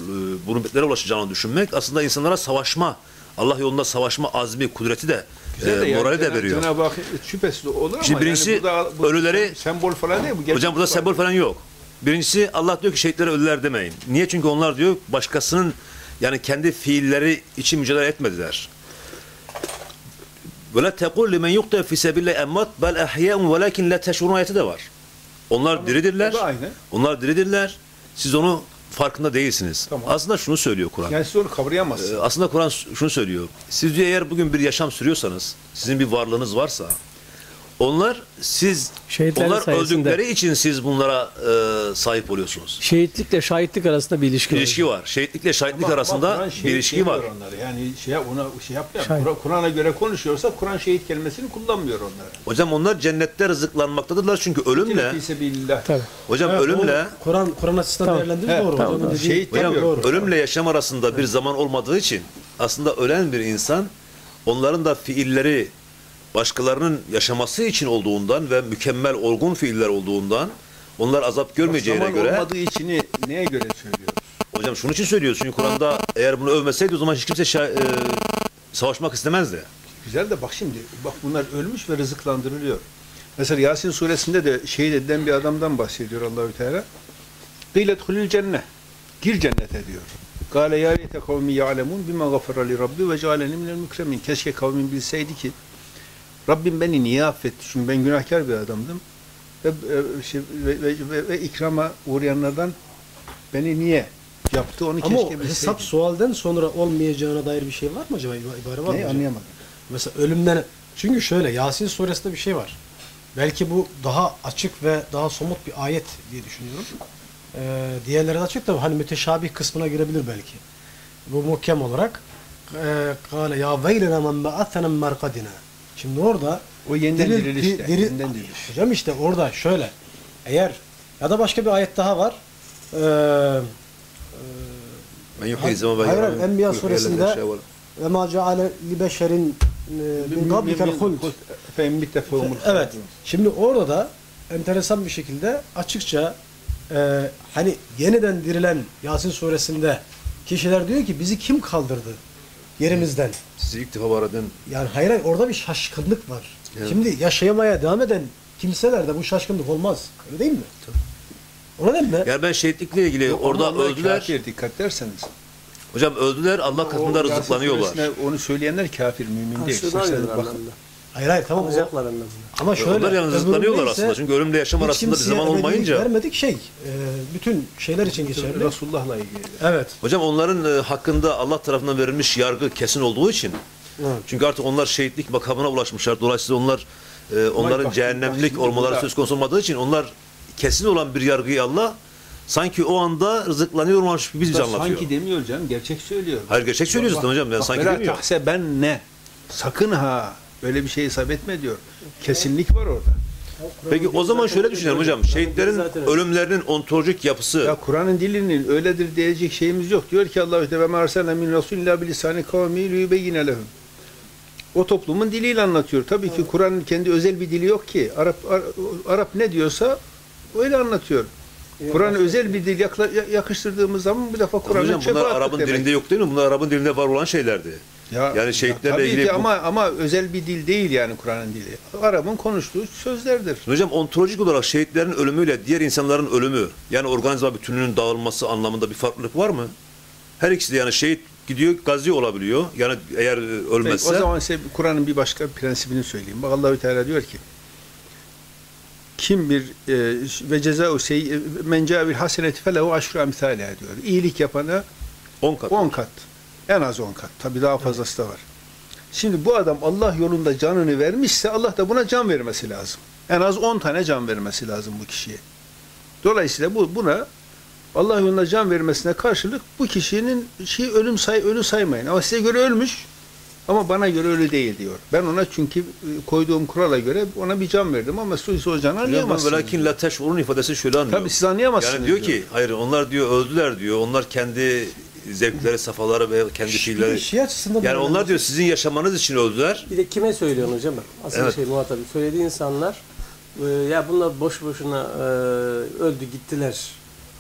bu nimetlere ulaşacağını düşünmek aslında insanlara savaşma, Allah yolunda savaşma azmi, kudreti de, Bize e, de yani morali de veriyor. Cenab-ı Hak şüphesiz olur ama Şimdi birincisi, yani bu da, bu ölüleri- sembol falan değil bu. gerçek Hocam burada var. sembol falan yok. Birincisi Allah diyor ki şehitlere ölüler demeyin. Niye? Çünkü onlar diyor başkasının yani kendi fiilleri için mücadele etmediler. La tekul limen yukta fi sebillah emmat bel ahya'un velakin la teşurun ayeti de var. Onlar diridirler. Onlar diridirler. Siz onu farkında değilsiniz. Tamam. Aslında şunu söylüyor Kur'an. Yani siz onu kavrayamazsınız. Ee, aslında Kur'an şunu söylüyor. Siz diyor eğer bugün bir yaşam sürüyorsanız, sizin bir varlığınız varsa, onlar siz Şehitlerin onlar sayesinde. öldükleri için siz bunlara e, sahip oluyorsunuz. Şehitlikle şahitlik arasında bir ilişki var. İlişki var. Şehitlikle şahitlik Ama- arasında ama bir şehit ilişki var. Onları. Yani şey ona şey yapmıyor. Şahit. Kur'an'a göre konuşuyorsa Kur'an şehit kelimesini kullanmıyor onlara. Hocam onlar cennette rızıklanmaktadırlar çünkü ölümle Fi sebilillah. Tabii. hocam Evet, ölümle doğru. Kur'an Kur'an açısından Tamam. değerlendirir Evet, doğru. tamam, Hocamın tamam. dediği- Şehit hocam demiyor. Doğru. ölümle yaşam arasında bir zaman olmadığı için aslında ölen bir insan onların da fiilleri başkalarının yaşaması için olduğundan ve mükemmel olgun fiiller olduğundan Onlar azap görmeyeceğine Zaman göre olmadığı içini neye göre söylüyor? hocam şunun için söylüyoruz. Çünkü Kur'an'da eğer bunu övmeseydi o zaman hiç kimse şa- e, savaşmak istemezdi. Güzel de bak şimdi, bak bunlar ölmüş ve rızıklandırılıyor. Mesela Yasin suresinde de şehit edilen bir adamdan bahsediyor Allahü Teala. Kıylet hulül cennet. Gir cennete diyor. Gale ya leyte kavmi ya'lemun bima gafara li rabbi ve cealeni minel mükremin. Keşke kavmin bilseydi ki Rabbim beni niye affetti? Çünkü ben günahkar bir adamdım. Ve, e, şey, ve, ve, ve, ve ikrama uğrayanlardan beni niye yaptı? Onu Ama keşke bilseydim. hesap sualden sonra olmayacağına dair bir şey var mı acaba? İba- İbare var mı? Ne anlayamadım. Mesela ölümden... Çünkü şöyle Yasin suresinde bir şey var. Belki bu daha açık ve daha somut bir ayet diye düşünüyorum. Ee, diğerleri de açık da hani müteşabih kısmına girebilir belki. Bu muhkem olarak e, kâle ya veylena men ba'athena merkadina. Şimdi orada O yeniden diril- dirilişte. di- diri- yeniden diriliş. Hocam işte orada şöyle eğer ya da başka bir ayet daha var. Ee, ve Hayır, Enbiya suresinde- şe'vel. ve ma ceale li beşerin e, min qablikel huld. Evet. Şimdi orada da enteresan bir şekilde açıkça e, hani yeniden dirilen Yasin suresinde kişiler diyor ki bizi kim kaldırdı yerimizden? Sizi ilk defa var eden Yani hayır hayır orada bir şaşkınlık var. Evet. Şimdi yaşayamaya devam eden kimselerde bu şaşkınlık olmaz. Öyle değil mi? O nedenle yani ben şehitlikle ilgili orada Ama onlar öldüler. Kafir, dikkat derseniz. Hocam öldüler Allah katında rızıklanıyorlar. Onu söyleyenler kafir, mümin değil. Şuradan Hayır hayır tamam o, Alacaklar anlamında. ama şöyle Onlar yani rızıklanıyorlar öbüründe aslında. Çünkü ölümle yaşam arasında bir zaman olmayınca. vermedik şey. e, bütün şeyler için geçerli. Resulullah'la ilgili. Evet. Hocam onların e, hakkında Allah tarafından verilmiş yargı kesin olduğu için Evet. çünkü artık onlar şehitlik makamına ulaşmışlar. Dolayısıyla onlar e, onların bak, cehennemlik bak, olmaları burada- söz konusu olmadığı için onlar kesin olan bir yargıyı Allah sanki o anda rızıklanıyormuş gibi bize anlatıyor. Sanki demiyor canım, gerçek söylüyor. Hayır gerçek söylüyorsun Bak, hocam. Yani bak, sanki "Vela demiyor. ben ne? Sakın ha. Böyle bir şey hesap etme diyor. Kesinlik var orada. Peki o zaman şöyle düşünelim hocam. Şehitlerin ölümlerinin ontolojik yapısı Ya Kur'an'ın dilinin öyledir diyecek şeyimiz yok. Diyor ki Allah işte ve mersene min rasulillah bilisani kavmi lübeyyine lehum. O toplumun diliyle anlatıyor. Tabii ki Kur'an'ın kendi özel bir dili yok ki. Arap Ar- Arap ne diyorsa öyle anlatıyor. Kur'an'a özel bir dil yakıştırdığımız zaman bu defa Kur'an'ın hocam çöpe bunlar Arap'ın demek. dilinde yok değil mi? Bunlar Arap'ın dilinde var olan şeylerdi. Ya, Yani şehitlerle tabii ilgili ki bu- ama ama özel bir dil değil yani Kur'an'ın dili. Arap'ın konuştuğu sözlerdir. Hocam ontolojik olarak şehitlerin ölümüyle diğer insanların ölümü yani organizma bütününün dağılması anlamında bir farklılık var mı? Her ikisi de yani şehit gidiyor gazi olabiliyor. Yani eğer e, Peki, ölmezse o zaman size Kur'an'ın bir başka prensibini söyleyeyim. Bak Allahü Teala diyor ki kim bir e, ve cezâ'u sey men câbil haseneti felehu aşru emthâlâ diyor. İyilik yapana 10 kat. 10 kat. En az 10 kat. Tabii daha fazlası da var. Şimdi bu adam Allah yolunda canını vermişse Allah da buna can vermesi lazım. En az 10 tane can vermesi lazım bu kişiye. Dolayısıyla bu buna Allah yolunda can vermesine karşılık bu kişinin şey ölüm say ölü saymayın. Ama size göre ölmüş ama bana göre ölü değil diyor. Ben ona çünkü e, koyduğum kurala göre ona bir can verdim ama siz o canı anlayamazsınız. velakin la teş'urun ifadesi şöyle anlıyor. Tabii siz anlayamazsınız. Yani diyor ki hayır onlar diyor öldüler diyor. Onlar kendi zevkleri, safaları ve kendi fiilleri. şey açısından Yani onlar diyor sizin yaşamanız için öldüler. Bir de kime söylüyorsun hocam? Asıl Evet. şey muhatabı. Söylediği insanlar e, ya bunlar boş boşuna e, öldü gittiler.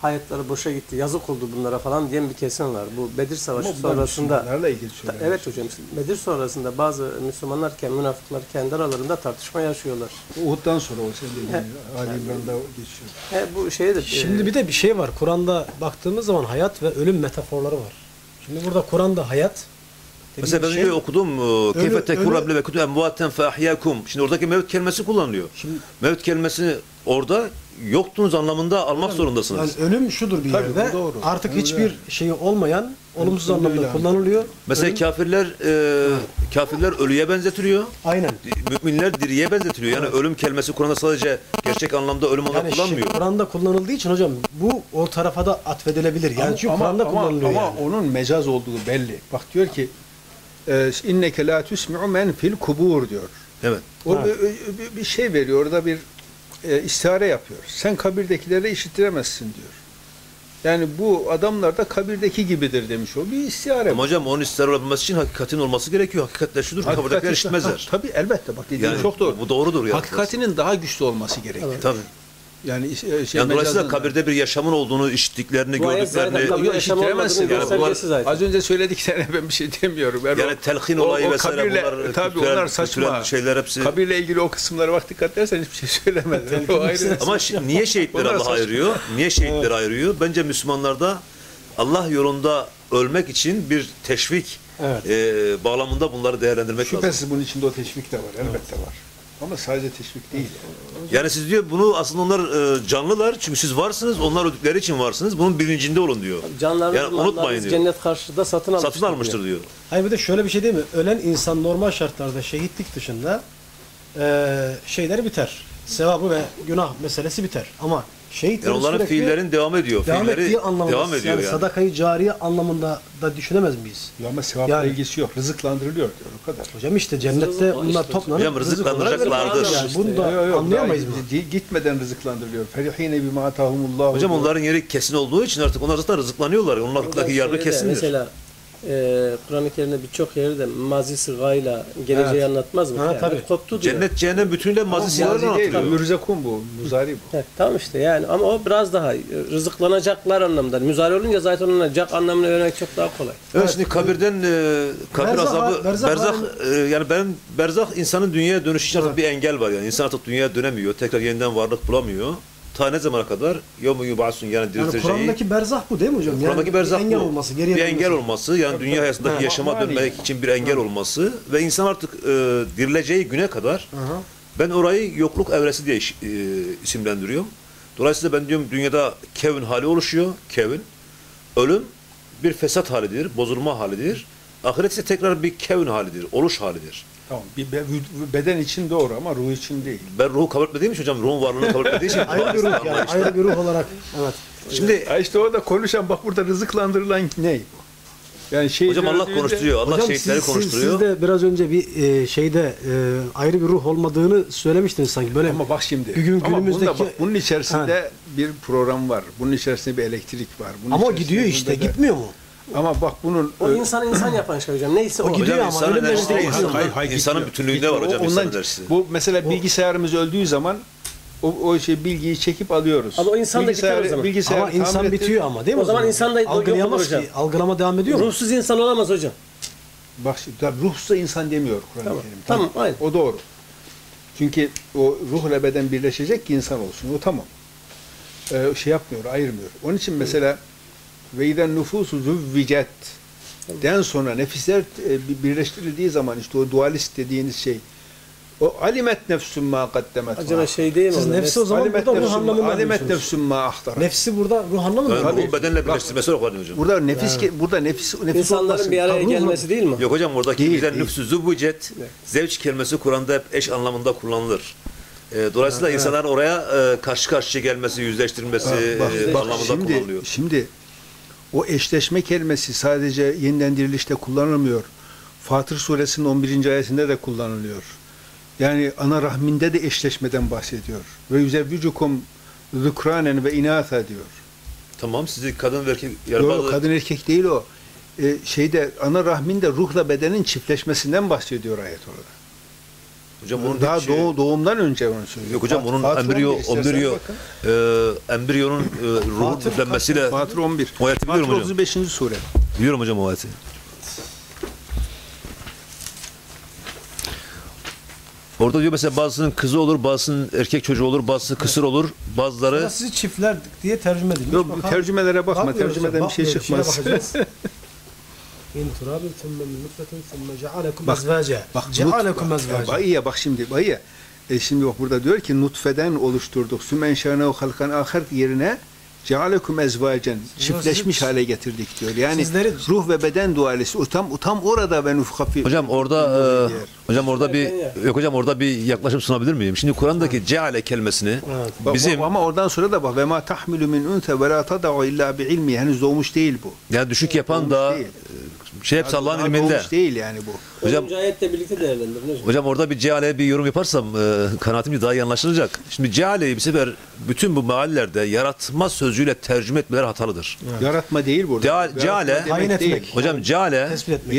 Hayatları boşa gitti. Yazık oldu bunlara falan diyen bir kesim var. Bu Bedir Savaşı Ama sonrasında Müslümanlarla ilgili Ta- söylüyor. Evet hocam. Bedir sonrasında bazı Müslümanlarken münafıklar kendi aralarında tartışma yaşıyorlar. Uhud'dan sonra o senin dediğin Ali İmran'da geçiyor. He, bu şeydir. Şimdi e, bir de bir şey var. Kur'an'da baktığımız zaman hayat ve ölüm metaforları var. Şimdi burada Kur'an'da hayat Mesela ben şey- önce okudum. Keyfe ölü- tekun rabbi ve kutu emvaten fe ahyakum. Şimdi oradaki mevt kelimesi kullanılıyor. Şimdi Mevt kelimesini orada yoktunuz anlamında almak zorundasınız. yani ölüm şudur bir Tabii, yerde. bu doğru. Artık Öyle. hiçbir şeyi olmayan olumsuz Öyle anlamda yani. kullanılıyor. Mesela Ölüm- kafirler e, kafirler ölüye benzetiliyor. aynen. Müminler diriye benzetiliyor. Yani ölüm kelimesi Kur'an'da sadece gerçek anlamda ölüm olarak Yani kullanmıyor. Kur'an'da kullanıldığı için hocam bu o tarafa da atfedilebilir. Yani çünkü Kur'an'da ama, kullanılıyor ama yani. onun mecaz olduğu belli. Bak diyor ki e, inneke la tusmi'u men fil kubur diyor. Evet. O bir, bir- bir şey veriyor orada bir e, istihare yapıyor. Sen kabirdekileri işittiremezsin diyor. Yani bu adamlar da kabirdeki gibidir demiş o. Bir istihare. Ama hocam onun ister olabilmesi için hakikatin olması gerekiyor. Hakikatler şudur. Hakikati- Kabirdekiler işitmezler. Ha, Tabii elbette bak dediğin Yani çok doğru. bu doğrudur yani. Hakikatinin daha güçlü olması gerekiyor. Tabii. Yani e, şey, Yani dolayısıyla kabirde bir yaşamın olduğunu işittiklerini, Bu ayet zaten gördüklerini kabir Yok, yaşam işittiremezsin. olmadığını Yani göstergesi bunlar- zaten. Az önce söylediklerine (laughs) ben bir şey demiyorum. Ben yani o- telkin o- olayı o vesaire kabirle- bunlar tabii kültürel- onlar saçma. kültürel şeyler hepsi. Kabirle ilgili o kısımlara bak dikkat edersen hiçbir şey söylemedi. (laughs) o ayrı. Ama şi- niye şehitleri Onlar Allah saçma. ayırıyor? Niye şehitleri ayırıyor? Bence Müslümanlarda Allah yolunda ölmek için bir teşvik Evet. e, bağlamında bunları değerlendirmek lazım. Şüphesiz bunun içinde o teşvik de var. Elbette var. Ama sadece teşvik değil. Yani siz diyor bunu aslında onlar e, canlılar çünkü siz varsınız onlar öldükleri için varsınız bunun bilincinde olun diyor. Canlarınız, Yani unutmayın diyor. cennet karşıda satın almıştır. Satın almıştır diyor. Hayır bir de şöyle bir şey değil mi? Ölen insan normal şartlarda şehitlik dışında eee şeyleri biter. Sevabı ve günah meselesi biter. Ama şehitlerin Yani onların fiillerin devam ediyor. devam Fiilleri ettiği anlamında devam ediyor yani, yani. sadakayı cariye anlamında da düşünemez miyiz? Ya ama sevapla Yani- ilgisi yok. Rızıklandırılıyor diyor. O kadar. Hocam işte cennette bunlar işte. toplanıp Hocam rızıklandıracaklardır. rızık Yani bunu da Yok, yok, anlayamayız mı? Gitmeden rızıklandırılıyor. Ferihine bima atahumullah. Hocam onların yeri kesin olduğu için artık onlar zaten rızıklanıyorlar. Onun hakkındaki yargı kesindir. Mesela e, Kur'an-ı Kerim'de birçok yerde mazi sırgayla geleceği Evet. anlatmaz mı? Ha, Yani tabii. koptu diyor. Cennet cehennem bütünüyle mazi Mazi silahlarla değil. anlatılıyor. Mürzekun bu. Muzari bu. Evet, tamam işte yani ama o biraz daha rızıklanacaklar anlamında. Müzari olunca zaten cak anlamını vermek çok daha kolay. Evet, şimdi kabirden e, kabir Berzah- azabı berzah berzah, e, yani benim berzah insanın dünyaya dönüşü için artık bir engel var yani. İnsan artık dünyaya dönemiyor. Tekrar yeniden varlık bulamıyor. Ta ne zamana kadar? Yevmu yubasun yani Yani dirilteceği. Kuran'daki berzah bu değil mi hocam? Kur'an'daki yani berzah bir engel bu. olması, geriye bir engel olması yani dünya hayatındaki Ha. yaşama Mani. dönmek için bir engel olması ve insan artık e, dirileceği güne kadar Aha. ben orayı yokluk evresi diye iş- e, isimlendiriyorum. Dolayısıyla ben diyorum dünyada kevin hali oluşuyor. Kevin. Ölüm bir fesat halidir, bozulma halidir. Ahiret ise tekrar bir kevin halidir, oluş halidir. Tamam. Bir be- beden için doğru ama ruh için değil. Ben ruhu kabul etmediğim için hocam, ruhun varlığını kabul etmediğim için. (laughs) Ayrı bir ruh yani. Ayrı bir ruh olarak. Evet. Şimdi Ha işte orada konuşan bak burada rızıklandırılan ne? Yani şey hocam Allah konuşturuyor, Allah Hocam şehitleri konuşturuyor. siz de biraz önce bir e, şeyde e, ayrı bir ruh olmadığını söylemiştiniz sanki. Böyle Ama bak şimdi. Bir gün ama günümüzdeki- bunda bak, bunun içerisinde bir program var. Bunun içerisinde bir elektrik var. Bunun ama içerisinde gidiyor işte, bunda da- gitmiyor mu? Ama bak bunun O ö- insanı insan yapan şey hocam. Neyse o. O gidiyor Hocam ama insanın ölümle enerjisi birlikte değil, Hayır, hayır, insanın bütünlüğünde var hocam ondan- enerjisi. Bu mesela bilgisayarımız öldüğü zaman o, o şey bilgiyi çekip alıyoruz. Ama o insan da gider o zaman. bilgisayar Ama insan bitiyor ama değil mi? O zaman insan da algılayamaz hocam. ki. Algılama devam ediyor mu? Ruhsuz insan olamaz hocam. Bak şimdi ruhsuz insan demiyor Kur'an-ı Tamam, Kerim. tamam, aynen. O doğru. Çünkü o ruhla beden birleşecek ki insan olsun. O tamam. Ee, şey yapmıyor, ayırmıyor. Onun için mesela ve iden nüfusu züvvicet den sonra nefisler e, bir- birleştirildiği zaman işte o dualist dediğiniz şey o alimet nefsün ma kaddemet Acaba şey değil mi? Siz nefsi o zaman alimet burada ruh anlamında alimet alıyorsunuz. nefsün ma ahtarat. Nefsi burada ruh anlamında Yani mı? Tabii. bedenle birleştirmesi var hocam. Burada nefis ke- burada nefis nefis İnsanların olmasın. bir araya gelmesi değil mi? Yok hocam oradaki Değil, bizden nüfsü züvvicet, zevç kelimesi Kur'an'da hep eş anlamında kullanılır. E, dolayısıyla insanların oraya e, karşı karşıya gelmesi, yüzleştirilmesi Bak, e, bak, anlamında şimdi, kullanılıyor. Şimdi o eşleşme kelimesi sadece yeniden dirilişte kullanılmıyor. Fatır suresinin 11. ayetinde de kullanılıyor. Yani ana rahminde de eşleşmeden bahsediyor. Ve yüzevvücukum zükranen ve inatha diyor. Tamam sizi kadın ve erkek yani Yok, kadın erkek değil o. Ee, şeyde ana rahminde ruhla bedenin çiftleşmesinden bahsediyor ayet orada. Hocam bunun Daha şey- doğu, doğumdan önce onu söylüyor. Yok hocam Fat- onun Fatır embriyo 11 isterseniz embriyo e, embriyonun e, ruhun üflenmesiyle Fatır 11. O ayeti biliyorum Fatır hocam. 35. sure. biliyorum hocam o ayeti. Orada diyor mesela bazısının kızı olur, bazısının erkek çocuğu olur, bazısı kısır olur, bazıları sizi çiftler diye tercüme edilmiş. Yok Bakalım. tercümelere bakma. Tercümeden bir şey çıkmaz. (laughs) Şeye bakacağız. İn turabin thumme min nutfetin thumme cealekum Bak, ezvaca. Bak Cealekum ezvaca. bak, iyi ya bak şimdi bak iyi ya. E şimdi bak burada diyor ki nutfeden oluşturduk. Sümen şânehu halkan ahir yerine cealekum ezvacen çiftleşmiş hale getirdik diyor. Yani Sizleri- ruh ve beden dualisi o tam tam orada ben ufkafi. Hocam orada e, hocam orada bir yok hocam orada bir yaklaşım sunabilir miyim? Şimdi Kur'an'daki ceale kelimesini Evet. Bak, bizim ama oradan sonra da bak ve ma tahmilu min unse ve la tada'u illa bi ilmi henüz doğmuş değil bu. yani düşük yapan Olmuş da değil. Şey hepsi Allah'ın ilminde. doğmuş değil yani bu. Hocam- Hocam ayetle birlikte değerlendirin hocam. Orada bir cehaleye bir yorum yaparsam e, kanaatimce daha iyi anlaşılacak. Şimdi cehaleyi bir sefer bütün bu mahallelerde yaratma sözcüğüyle tercüme etmeler hatalıdır. Yaratma değil burada. Cehale- Tayin değil. etmek. Hocam cehale,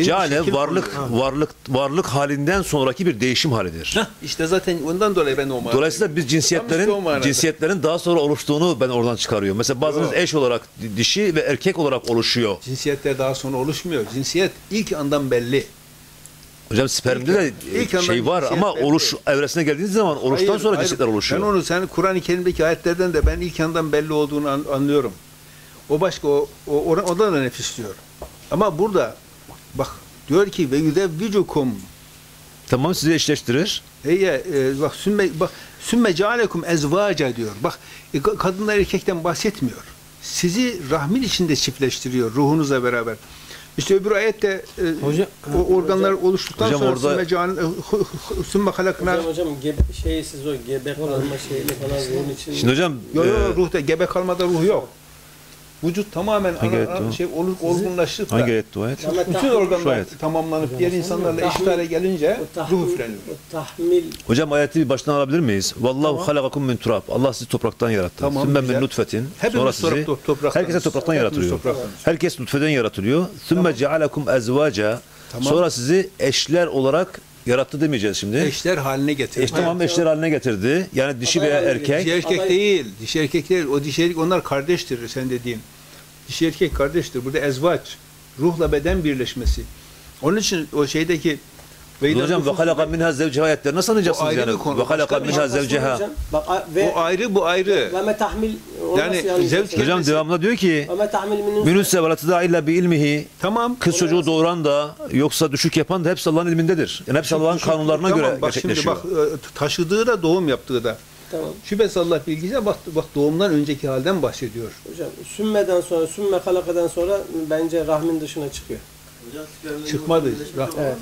cehale varlık konuyor. varlık varlık halinden sonraki bir değişim halidir. Hah, işte zaten ondan dolayı ben o manada- Dolayısıyla biz cinsiyetlerin cinsiyetlerin daha sonra oluştuğunu ben oradan çıkarıyorum. Mesela bazınız Yok. eş olarak dişi ve erkek olarak oluşuyor. Cinsiyetler daha sonra oluşmuyor. Cinsiyet ilk andan belli. Hocam spermde de ilk şey var ama cinsiyet oluş evresine geldiğiniz zaman oluştan Hayır, sonra hayır. cinsiyetler oluşuyor. Ben onu sen Kur'an-ı Kerim'deki ayetlerden de ben ilk andan belli olduğunu an- anlıyorum. O başka o, o or- ondan da nefis diyor. Ama burada bak diyor ki ve yudevvicukum Tamam sizi eşleştirir. Eye, e, bak sümme bak sümme cealekum ezvaca diyor. Bak e, ka- kadınlar erkekten bahsetmiyor. Sizi rahmin içinde çiftleştiriyor ruhunuzla beraber. İşte öbür ayette e, Hocam- o organlar oluştuktan Hocam sonra orada- hu- hu- sümme halakna Hocam hocam gebe, şey siz o gebe kalma şeyini falan ruhun için. Şimdi hocam Yok e, yok ruhta gebe kalmada ruh yok. Vücut tamamen Hangi ana, şey ol, olgunlaşıp da hangi ayet dua et? Bütün organlar tamamlanıp diğer insanlarla eşit hale gelince ruh üfleniyor. Hocam ayeti bir baştan alabilir miyiz? Vallahu halakakum min turab. Allah sizi topraktan yarattı. Tamam, Sümme min nutfetin. Sonra sizi toprak- topraktanız. herkese topraktan yaratılıyor. Herkes nutfeden yaratılıyor. Sümme cealekum ezvaca. Tamam. Sonra sizi eşler olarak yarattı demeyeceğiz şimdi. Eşler haline getiriyor. Eş tamam eşler haline getirdi. Yani dişi veya erkek. Dişi erkek değil. Dişi erkek değil. O dişi erkek onlar kardeştir sen dediğin. Dişi erkek kardeştir. Burada ezvaç. Ruhla beden birleşmesi. Onun için o şeydeki Hocam ve halaka minha zevceha ayetleri nasıl anlayacaksınız ayrı yani? Ve halaka minha zevceha. hocam, ve o ayrı bu ayrı. ve tahmil Yani zevk- yapıyorsun? Hocam devamında diyor ki Ve Minüsse ve latida illa bi ilmihi Tamam. Kız çocuğu doğuran da yoksa düşük yapan da hepsi Allah'ın ilmindedir. Yani hepsi Allah'ın kanunlarına Tamam, göre bak şimdi gerçekleşiyor. bak e, taşıdığı da doğum yaptığı da. Tamam. Şüphesiz Allah bilgisi bak, bak doğumdan önceki halden bahsediyor. Hocam sümmeden sonra sümme halakadan sonra bence rahmin dışına çıkıyor. Çıkmadı. Rah- Evet.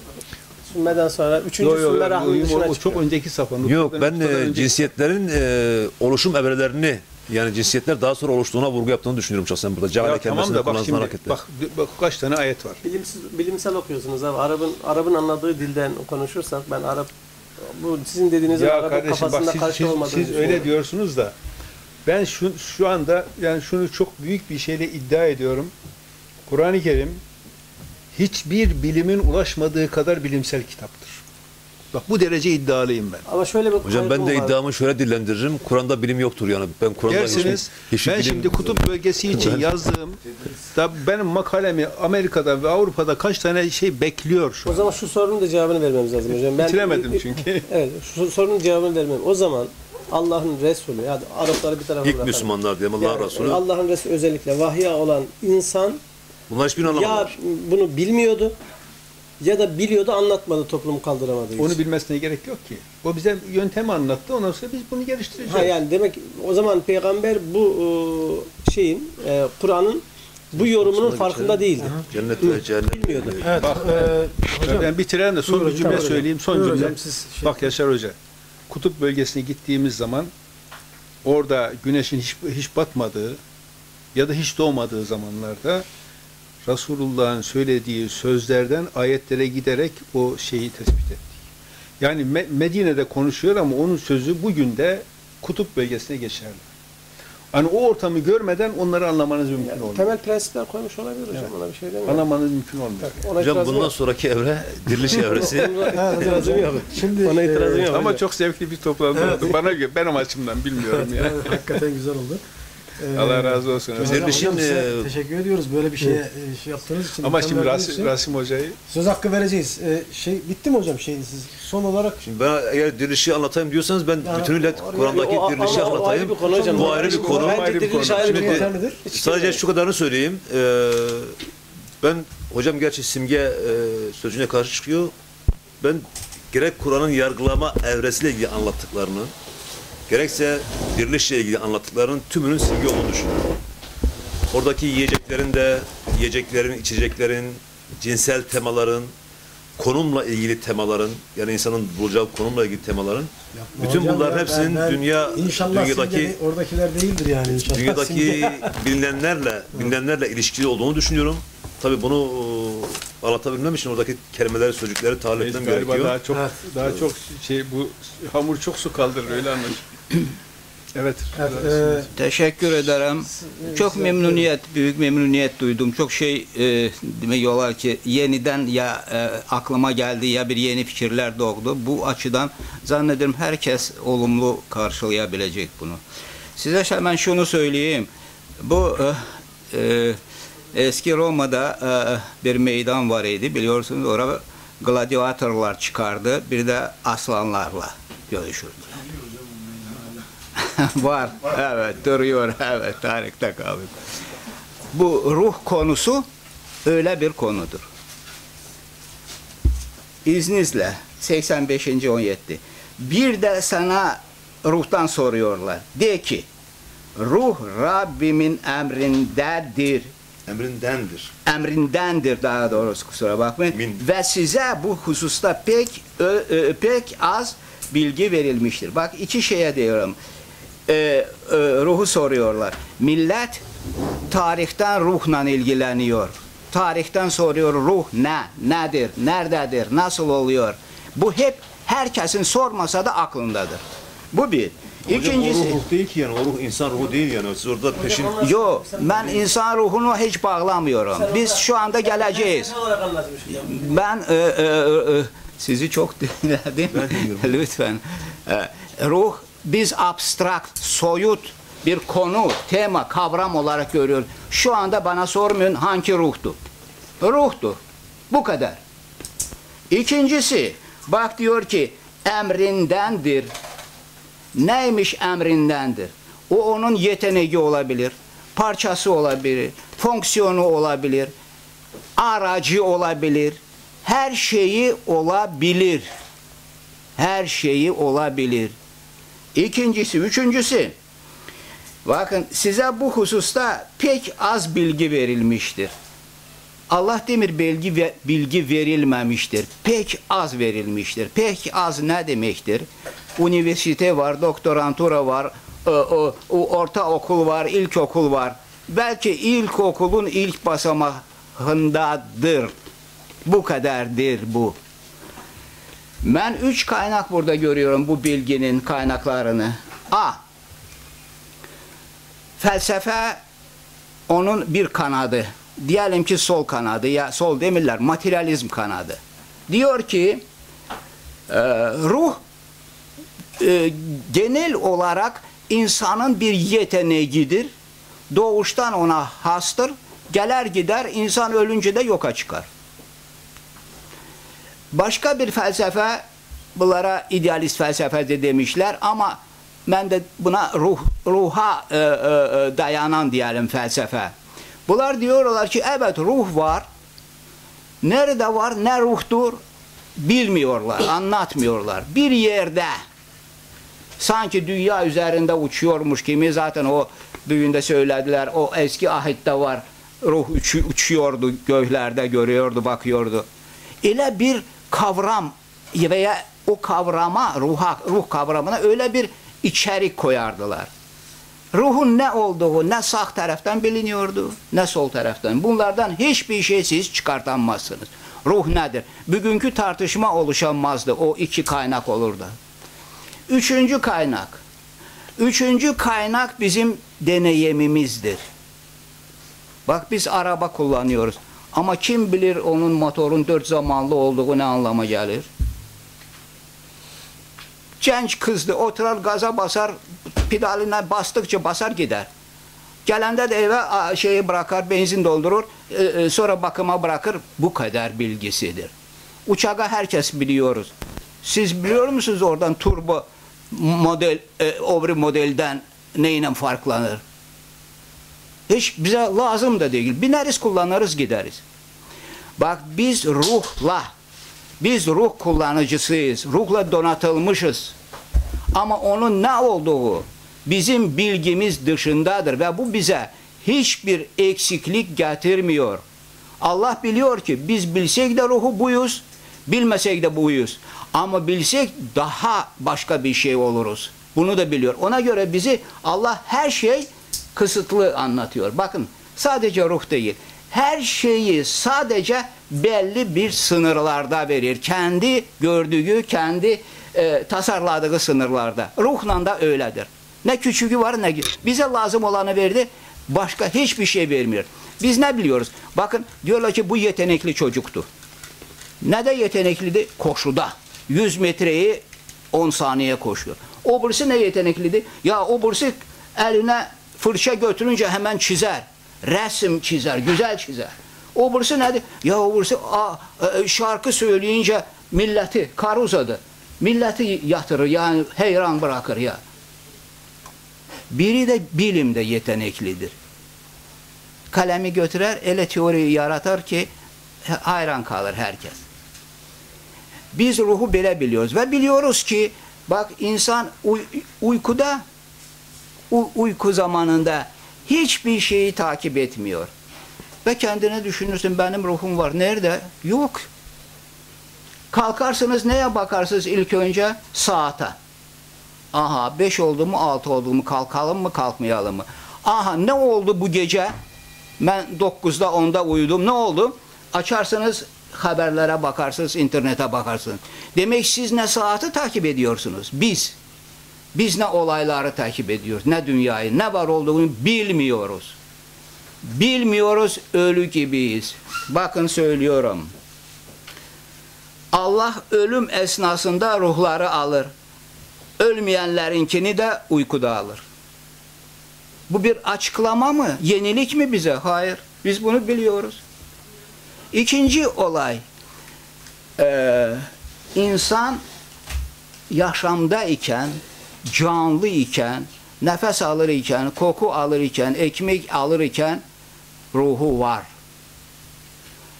Sümmeden sonra üçüncü Yo, yo, yo, rahmin dışına o çıkıyor. çok önceki safha. Yok ben e, önceki- cinsiyetlerin e, oluşum evrelerini yani cinsiyetler daha sonra oluştuğuna vurgu yaptığını düşünüyorum şahsen burada. Cahile Ya tamam da bak kullanılan şimdi hareketle. bak, bak kaç tane ayet var. Bilimsiz, bilimsel okuyorsunuz abi. Arap'ın Arap'ın anladığı dilden konuşursak ben Arap bu sizin dediğinizin Ya Arap'ın kardeşim kafasında bak siz, karşı siz, olmadığını siz öyle diyorsunuz da ben şu, şu anda yani şunu çok büyük bir şeyle iddia ediyorum. Kur'an-ı Kerim hiçbir bilimin ulaşmadığı kadar bilimsel kitaptır. Bak bu derece iddialıyım ben. Ama şöyle bir Hocam ben de var. iddiamı şöyle dillendiririm. Kur'an'da bilim yoktur yani. Ben Kur'an'da Dersiniz hiçbir ben bilim... şimdi kutup bölgesi için yazdığım da benim makalemi Amerika'da ve Avrupa'da kaç tane şey bekliyor şu O an. zaman şu sorunun da cevabını vermemiz lazım hocam. Ben, Bitiremedim çünkü. (laughs) Evet, şu sorunun cevabını vermem. O zaman Allah'ın Resulü, ya Arapları bir tarafa İlk bırakalım. Müslümanlar diyelim Allah'ın Yani Resulü. Allah'ın Resulü özellikle vahye olan insan Bunlar hiçbirini ya anlamadılar. bunu bilmiyordu ya da biliyordu anlatmadı toplumu kaldıramadığı için. Onu bilmesine gerek yok ki. O bize yöntemi anlattı. Ondan sonra biz bunu geliştireceğiz. Ha yani demek o zaman peygamber bu e, şeyin e, Kur'an'ın bu yorumunun farkında değildi. Cennet ve cehennem. Bilmiyordu. Evet. Bak, e, hocam, ben bitirelim de son Buyurun bir cümle hocam. söyleyeyim. Son Buyurun cümle. hocam, siz şey- Bak Yaşar Hoca. Kutup bölgesine gittiğimiz zaman orada güneşin hiç, hiç batmadığı ya da hiç doğmadığı zamanlarda Resulullah'ın söylediği sözlerden ayetlere giderek o şeyi tespit ettik. Yani Me- Medine'de konuşuyor ama onun sözü bugün de kutup bölgesine geçerli. Hani o ortamı görmeden onları anlamanız mümkün Yani olmuyor. temel prensipler koymuş olabilir hocam. Ona bir şey demiyorum. Anlamanız mümkün olmuyor. Ona Hocam itirazım bundan sonraki evre diriliş (laughs) evresi. Evet, İtirazım yok. Şimdi Ona itirazım e, yok. Ama hocam. çok zevkli bir toplantı oldu. Bana göre, benim açımdan bilmiyorum (laughs) ya. Evet, hakikaten güzel oldu. E, Allah razı olsun. Dirilişin, hocam size e, teşekkür ediyoruz böyle bir şeye e, şey yaptığınız için. Ama şimdi Rasim, için. Rasim Hoca'yı Söz hakkı vereceğiz. E, şey bitti mi hocam şeyin siz son olarak? Şimdi ben eğer dirilişi anlatayım diyorsanız ben Yani bütünüyle Kur'an'daki dirilişi ama o ayrı anlatayım. bir konu hocam. Bu ayrı bir konu. Bence Ayrı bir diriliş konu. Şimdi- Sadece şu kadarını söyleyeyim. Ee, ben hocam gerçi simge e, sözcüğüne karşı çıkıyor. Ben gerek Kur'an'ın yargılama evresiyle ilgili anlattıklarını, gerekse dirilişle ilgili anlattıklarının tümünün simge olduğunu düşünüyorum. Oradaki yiyeceklerin de, yiyeceklerin, içeceklerin, cinsel temaların, konumla ilgili temaların, yani insanın bulacağı konumla ilgili temaların, bütün Hocam bunların ya, hepsinin ben- ben- dünya, İnşallah dünyadaki de- oradakiler değildir yani inşallah. dünyadaki (laughs) bilinenlerle bilinenlerle ilişkili olduğunu düşünüyorum. Tabii bunu e, anlatabilmem için oradaki kelimeleri, sözcükleri tahmin etmem Galiba gerekiyor. daha çok daha çok şey bu hamur çok su kaldırır öyle anlaşılıyor. Evet. Evet, e, Teşekkür ederim. Çok memnuniyet, büyük memnuniyet duydum. Çok şey e, demek olar ki yeniden ya e, aklıma geldi ya bir yeni fikirler doğdu. Bu açıdan zannederim herkes olumlu karşılayabilecek bunu. Size hemen şunu söyleyeyim. Bu e, e, eski Roma'da e, bir meydan var idi biliyorsunuz. Orada gladyatörler çıkardı. Bir de aslanlarla görüşürdüler. (laughs) Var. Evet duruyor. Evet tarihte kaldı. Bu ruh konusu öyle bir konudur. İzninizle 85. 17. Bir de sana ruhtan soruyorlar. De ki ruh Rabbimin emrindedir. Emrindendir. Emrindendir daha doğrusu kusura bakmayın. Min. Ve size bu hususta pek ö- ö- pek az bilgi verilmiştir. Bak iki şeye diyorum. Ee, e, ruhu soruyorlar. Millet tarihten ruhla ilgileniyor. Tarihten soruyor ruh ne, nedir, nerededir, nasıl oluyor? Bu hep herkesin sormasa da aklındadır. Bu bir. Hocam İkincisi, o ruh, ruh değil ki yani. O ruh insan ruhu değil yani. Siz orada peşin... Yo, ben insan ruhunu hiç bağlamıyorum. Biz şu anda geleceğiz. Hocam. Ben e, e, e, sizi çok (laughs) dinledim. Lütfen. E, ruh biz abstrakt, soyut bir konu, tema, kavram olarak görüyoruz. Şu anda bana sormayın hangi ruhtu? Ruhtu. Bu kadar. İkincisi, bak diyor ki emrindendir. Neymiş emrindendir? O onun yeteneği olabilir, parçası olabilir, fonksiyonu olabilir, aracı olabilir. Her şeyi olabilir. Her şeyi olabilir. İkincisi, üçüncüsü. Bakın size bu hususta pek az bilgi verilmiştir. Allah demir bilgi ve bilgi verilmemiştir. Pek az verilmiştir. Pek az ne demektir? Üniversite var, doktorantura var, o, o, o orta okul var, ilkokul var. Belki ilkokulun ilk basamağındadır. Bu kadardır bu. Ben üç kaynak burada görüyorum bu bilginin kaynaklarını. A. Felsefe onun bir kanadı. Diyelim ki sol kanadı ya sol demirler materyalizm kanadı. Diyor ki e, ruh e, genel olarak insanın bir yeteneğidir. Doğuştan ona hastır. Geler gider insan ölünce de yoka çıkar. Başka bir felsefe bunlara idealist felsefe de demişler ama ben de buna ruh ruha e, e, e, dayanan diyelim felsefe. Bunlar diyorlar ki evet ruh var. Nerede var ne ruhtur bilmiyorlar, anlatmıyorlar. Bir yerde sanki dünya üzerinde uçuyormuş gibi zaten o düğünde söylediler. O eski ahitte var. Ruh uçu- uçuyordu göklerde görüyordu, bakıyordu. Ile bir kavram veya o kavrama, ruha, ruh kavramına öyle bir içerik koyardılar. Ruhun ne olduğu ne sağ taraftan biliniyordu ne sol taraftan. Bunlardan hiçbir şey siz çıkartamazsınız. Ruh nedir? Bugünkü tartışma oluşamazdı. O iki kaynak olurdu. Üçüncü kaynak. Üçüncü kaynak bizim deneyimimizdir. Bak biz araba kullanıyoruz. Ama kim bilir onun motorun dört zamanlı olduğu ne anlama gelir? Genç kızdı oturar gaza basar pedaline bastıkça basar gider. Gelende de eve şeyi bırakar benzin doldurur e, e, sonra bakıma bırakır bu kadar bilgisidir. Uçağı herkes biliyoruz. Siz biliyor musunuz oradan turbo model e, öbür modelden neyle farklanır? Hiç bize lazım da değil. Bineriz kullanırız gideriz. Bak biz ruhla, biz ruh kullanıcısıyız. Ruhla donatılmışız. Ama onun ne olduğu bizim bilgimiz dışındadır ve bu bize hiçbir eksiklik getirmiyor. Allah biliyor ki biz bilsek de ruhu buyuz, bilmesek de buyuz. Ama bilsek daha başka bir şey oluruz. Bunu da biliyor. Ona göre bizi Allah her şey kısıtlı anlatıyor. Bakın sadece ruh değil. her şeyi sadece belli bir sınırlarda verir. Kendi gördüğü, kendi e, tasarladığı sınırlarda. Ruhla da öyledir. Ne küçüğü var ne bize lazım olanı verdi. Başka hiçbir şey vermiyor. Biz ne biliyoruz? Bakın diyorlar ki bu yetenekli çocuktu. Ne de yetenekliydi? Koşuda. 100 metreyi 10 saniye koşuyor. O birisi ne yetenekliydi? Ya o birisi eline fırça götürünce hemen çizer. Resim çizer, güzel çizer. O birisi nedir? Ya o birisi a, e, şarkı söyleyince milleti kar uzadı. Milleti yatırır yani heyran bırakır ya. Biri de bilimde yeteneklidir. Kalemi götürer, ele teoriyi yaratır ki hayran kalır herkes. Biz ruhu böyle biliyoruz ve biliyoruz ki bak insan uy- uykuda uyku zamanında hiçbir şeyi takip etmiyor. Ve kendine düşünürsün benim ruhum var. Nerede? Yok. Kalkarsınız neye bakarsınız ilk önce? Saate. Aha 5 oldu mu 6 oldu mu kalkalım mı kalkmayalım mı? Aha ne oldu bu gece? Ben 9'da 10'da uyudum. Ne oldu? Açarsınız haberlere bakarsınız, internete bakarsınız. Demek siz ne saati takip ediyorsunuz? Biz. Biz ne olayları takip ediyoruz, ne dünyayı, ne var olduğunu bilmiyoruz. Bilmiyoruz, ölü gibiyiz. Bakın söylüyorum. Allah ölüm esnasında ruhları alır. Ölmeyenlerinkini de uykuda alır. Bu bir açıklama mı? Yenilik mi bize? Hayır. Biz bunu biliyoruz. İkinci olay. Ee, insan yaşamda iken, canlı iken, nefes alır iken, koku alır iken, ekmek alır iken ruhu var.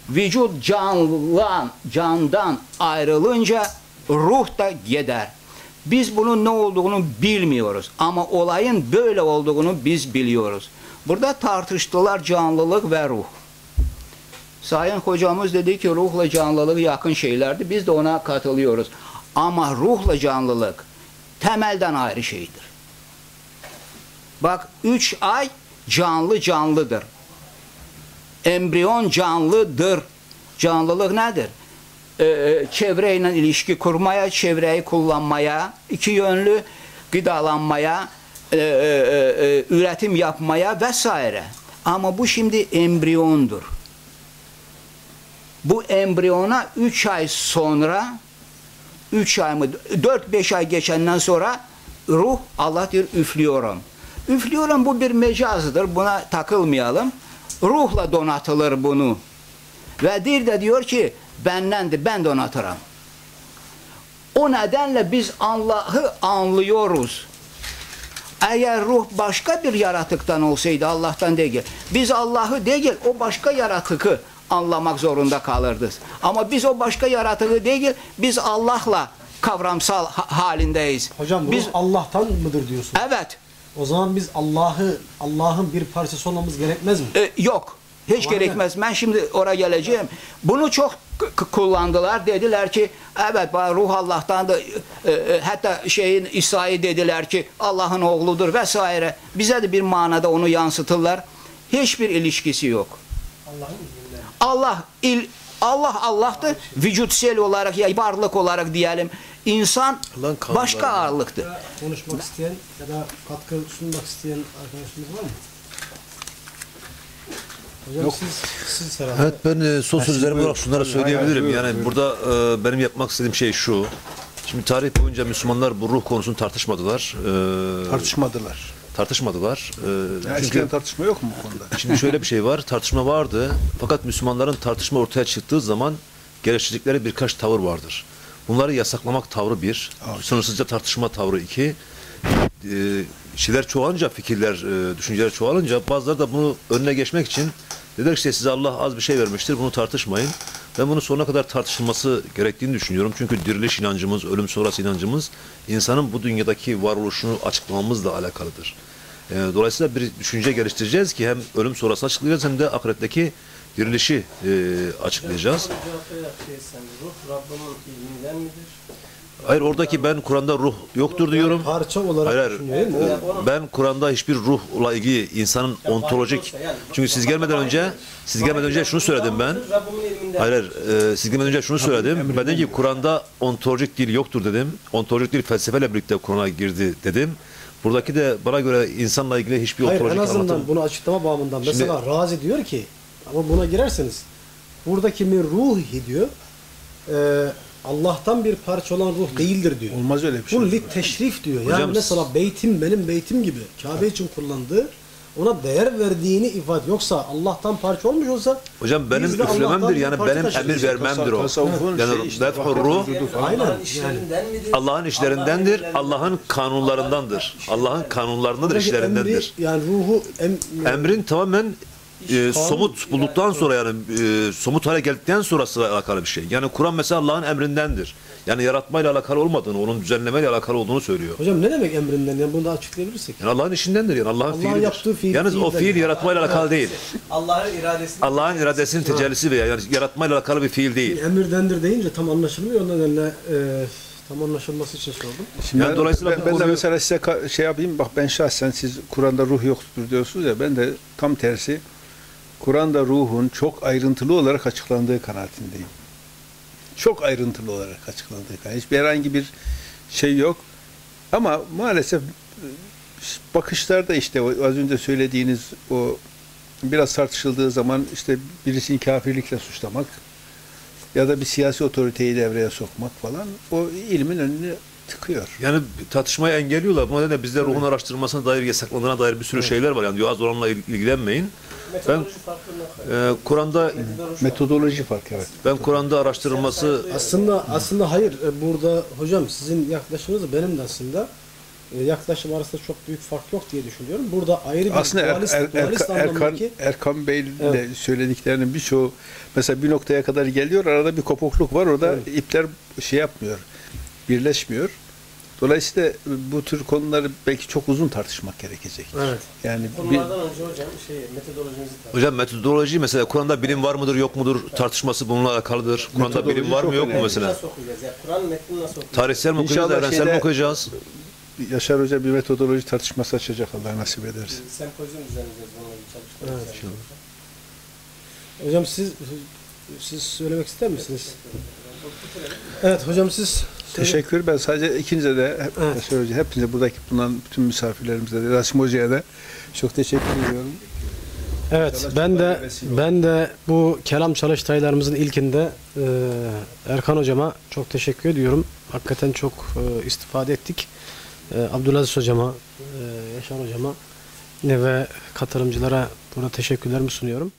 Vücut canlan, candan ayrılınca ruh da gider. Biz bunun ne olduğunu bilmiyoruz ama olayın böyle olduğunu biz biliyoruz. Burada tartıştılar canlılık ve ruh. Sayın hocamız dedi ki ruhla canlılık yakın şeylerdi. Biz de ona katılıyoruz. Ama ruhla canlılık temelden ayrı şeydir. Bak üç ay canlı canlıdır. Embriyon canlıdır. Canlılık nedir? Ee, çevreyle ilişki kurmaya, çevreyi kullanmaya, iki yönlü gıdalanmaya, e, e, e, üretim yapmaya vesaire. Ama bu şimdi embriyondur. Bu embriyona 3 ay sonra 3 ay mı 4-5 ay geçenden sonra ruh Allah diyor üflüyorum. Üflüyorum bu bir mecazdır. Buna takılmayalım. Ruhla donatılır bunu. Ve dir de diyor ki bendendir ben donatırım. O nedenle biz Allah'ı anlıyoruz. Eğer ruh başka bir yaratıktan olsaydı Allah'tan değil. Biz Allah'ı değil o başka yaratıkı anlamak zorunda kalırız. Ama biz o başka yaratığı değil biz Allah'la kavramsal ha- halindeyiz. Hocam biz Allah'tan mıdır diyorsun? evet O zaman biz Allah'ı Allah'ın bir parçası olmamız gerekmez mi? e, yok hiç Var gerekmez. Ben şimdi oraya geleceğim. Bunu çok kullandılar. Dediler ki evet ruh Allah'tan da e, e, hatta şeyin İsa'yı dediler ki Allah'ın oğludur vesaire. Bize de bir manada onu yansıtırlar. Hiçbir ilişkisi yok. Allah il Allah Allah'tır. Vücutsel olarak ya varlık olarak diyelim. İnsan başka var. ağırlıktır. Konuşmak isteyen ya da katkı sunmak isteyen arkadaşımız var mı? Hocam siz, siz herhalde. Evet ben e, son sözlerim olarak şunları Buyurun, söyleyebilirim. buyurun, Yani buyurun. burada e, benim yapmak istediğim şey şu. Şimdi tarih boyunca Müslümanlar bu ruh konusunu tartışmadılar. E, Tartışmadılar. tartışmadılar. E, Ya çünkü tartışma yok mu bu konuda? (laughs) şimdi şöyle bir şey var. Tartışma vardı. Fakat Müslümanların tartışma ortaya çıktığı zaman geliştirdikleri birkaç tavır vardır. Bunları yasaklamak tavrı bir. Sınırsızca tartışma tavrı iki. E, şeyler çoğalınca, fikirler, e, düşünceler çoğalınca bazıları da bunu önüne geçmek için dediler işte size Allah az bir şey vermiştir, bunu tartışmayın. Ben bunu sonuna kadar tartışılması gerektiğini düşünüyorum. Çünkü diriliş inancımız, ölüm sonrası inancımız insanın bu dünyadaki varoluşunu açıklamamızla alakalıdır. E, dolayısıyla bir düşünce geliştireceğiz ki hem ölüm sonrası açıklayacağız hem de ahiretteki dirilişi e, açıklayacağız. Ver şey ruh Rabbimin midir? Hayır oradaki ben Kur'an'da ruh yoktur diyorum. Parça olarak Hayır, hayır. değil mi? Ben Kur'an'da hiçbir ruhla ilgili insanın ontolojik çünkü siz gelmeden önce siz gelmeden önce şunu söyledim ben. Hayır, hayır. e, siz gelmeden önce şunu söyledim. Ben dedim ki Kur'an'da ontolojik dil yoktur dedim. Ontolojik dil felsefeyle birlikte Kur'an'a girdi dedim. Buradaki de bana göre insanla ilgili hiçbir Hayır en ontolojik azından anlatım. bunu açıklama babından. Şimdi- Mesela Razi diyor ki ama buna girerseniz buradaki bir ruhi diyor e, Allah'tan bir parça olan ruh değildir diyor. Olmaz öyle bir şey. Bu lit teşrif diyor. Yani Hocam- mesela beytim benim beytim gibi Kabe için kullandığı ona değer verdiğini ifade. Yoksa Allah'tan parça olmuş olsa Hocam benim üflememdir yani benim emir vermemdir o. Yani şey işte, ruh Aynen. Allah'ın? Allah'ın işlerindendir, Allah'ın kanunlarındandır. Allah'ın kanunlarındadır, işlerindendir. yani ruhu em, Emrin tamamen e, somut bulduktan sonra yani e, somut hale geldikten sonrası alakalı bir şey. Yani Kur'an mesela Allah'ın emrindendir. Yani yaratmayla alakalı olmadığını, onun düzenlemeyle alakalı olduğunu söylüyor. hocam ne demek emrinden? Yani bunu da açıklayabilirsek. Yani Allah'ın işindendir yani Allah'ın Allah'ın fiilidir. yaptığı fiil- Yalnız o fiil yaratmayla alakalı değil. Allah'ın iradesini. Allah'ın iradesinin tecellisi veya yani yaratmayla alakalı bir fiil değil. Emirdendir deyince tam anlaşılmıyor. O nedenle e, tam anlaşılması için sordum. Şimdi Yani ben, dolayısıyla ben, ben de mesela size şey yapayım. Bak ben şahsen siz Kur'an'da ruh yoktur diyorsunuz ya ben de tam tersi Kur'an'da ruhun çok ayrıntılı olarak açıklandığı kanaatindeyim. Çok ayrıntılı olarak açıklandığı kanaatindeyim. Hiçbir herhangi bir şey yok. Ama maalesef e, bakışlarda işte az önce söylediğiniz o biraz tartışıldığı zaman işte birisini kafirlikle suçlamak ya da bir siyasi otoriteyi devreye sokmak falan o ilmin önünü tıkıyor. Yani tartışmayı engelliyorlar. Bu nedenle bizde ruhun araştırılmasına dair, yasaklandığına dair bir sürü şeyler var. Yani diyor az oranla il- ilgilenmeyin. Farkından Ee, Kur'an'da Metodoloji farkı evet. ben Kur'an'da araştırılması Aslında aslında hayır. E, Burada hocam sizin yaklaşımınız benim de aslında e, yaklaşım arasında çok büyük fark yok diye düşünüyorum. Burada ayrı bir Aslında er, dualist, er, dualist Erkan, Erkan, Erkan Bey'in de Evet. söylediklerinin birçoğu mesela bir noktaya kadar geliyor arada bir kopukluk var orada Evet. ipler şey yapmıyor birleşmiyor. Dolayısıyla bu tür konuları belki çok uzun tartışmak gerekecek. Evet. Yani bir, Konulardan önce hocam şey metodolojimizi tartışalım. Hocam metodoloji mesela Kur'an'da bilim var mıdır yok mudur tartışması bununla alakalıdır. Kur'an'da bilim var mı yok mu mesela? Nasıl okuyacağız? Ya Kur'an metnini nasıl okuyacağız? Tarihsel mi okuyacağız, İnşallah evrensel mi okuyacağız? Yaşar Hoca bir metodoloji tartışması açacak Allah nasip ederse. Sempozyum düzenleyeceğiz bununla ilgili çalışmalar. Evet, hocam siz siz söylemek ister misiniz? Evet hocam siz Teşekkür. Ben sadece ikinize de hep, Evet. Hoca, hepinize buradaki bulunan bütün misafirlerimize de Rasim Hoca'ya da çok teşekkür ediyorum. Evet İnşallah ben de ben de bu kelam çalıştaylarımızın ilkinde e, Erkan hocama çok teşekkür ediyorum. Hakikaten çok e, istifade ettik. E, Abdülaziz hocama, e, Yaşar hocama ve katılımcılara burada teşekkürlerimi sunuyorum.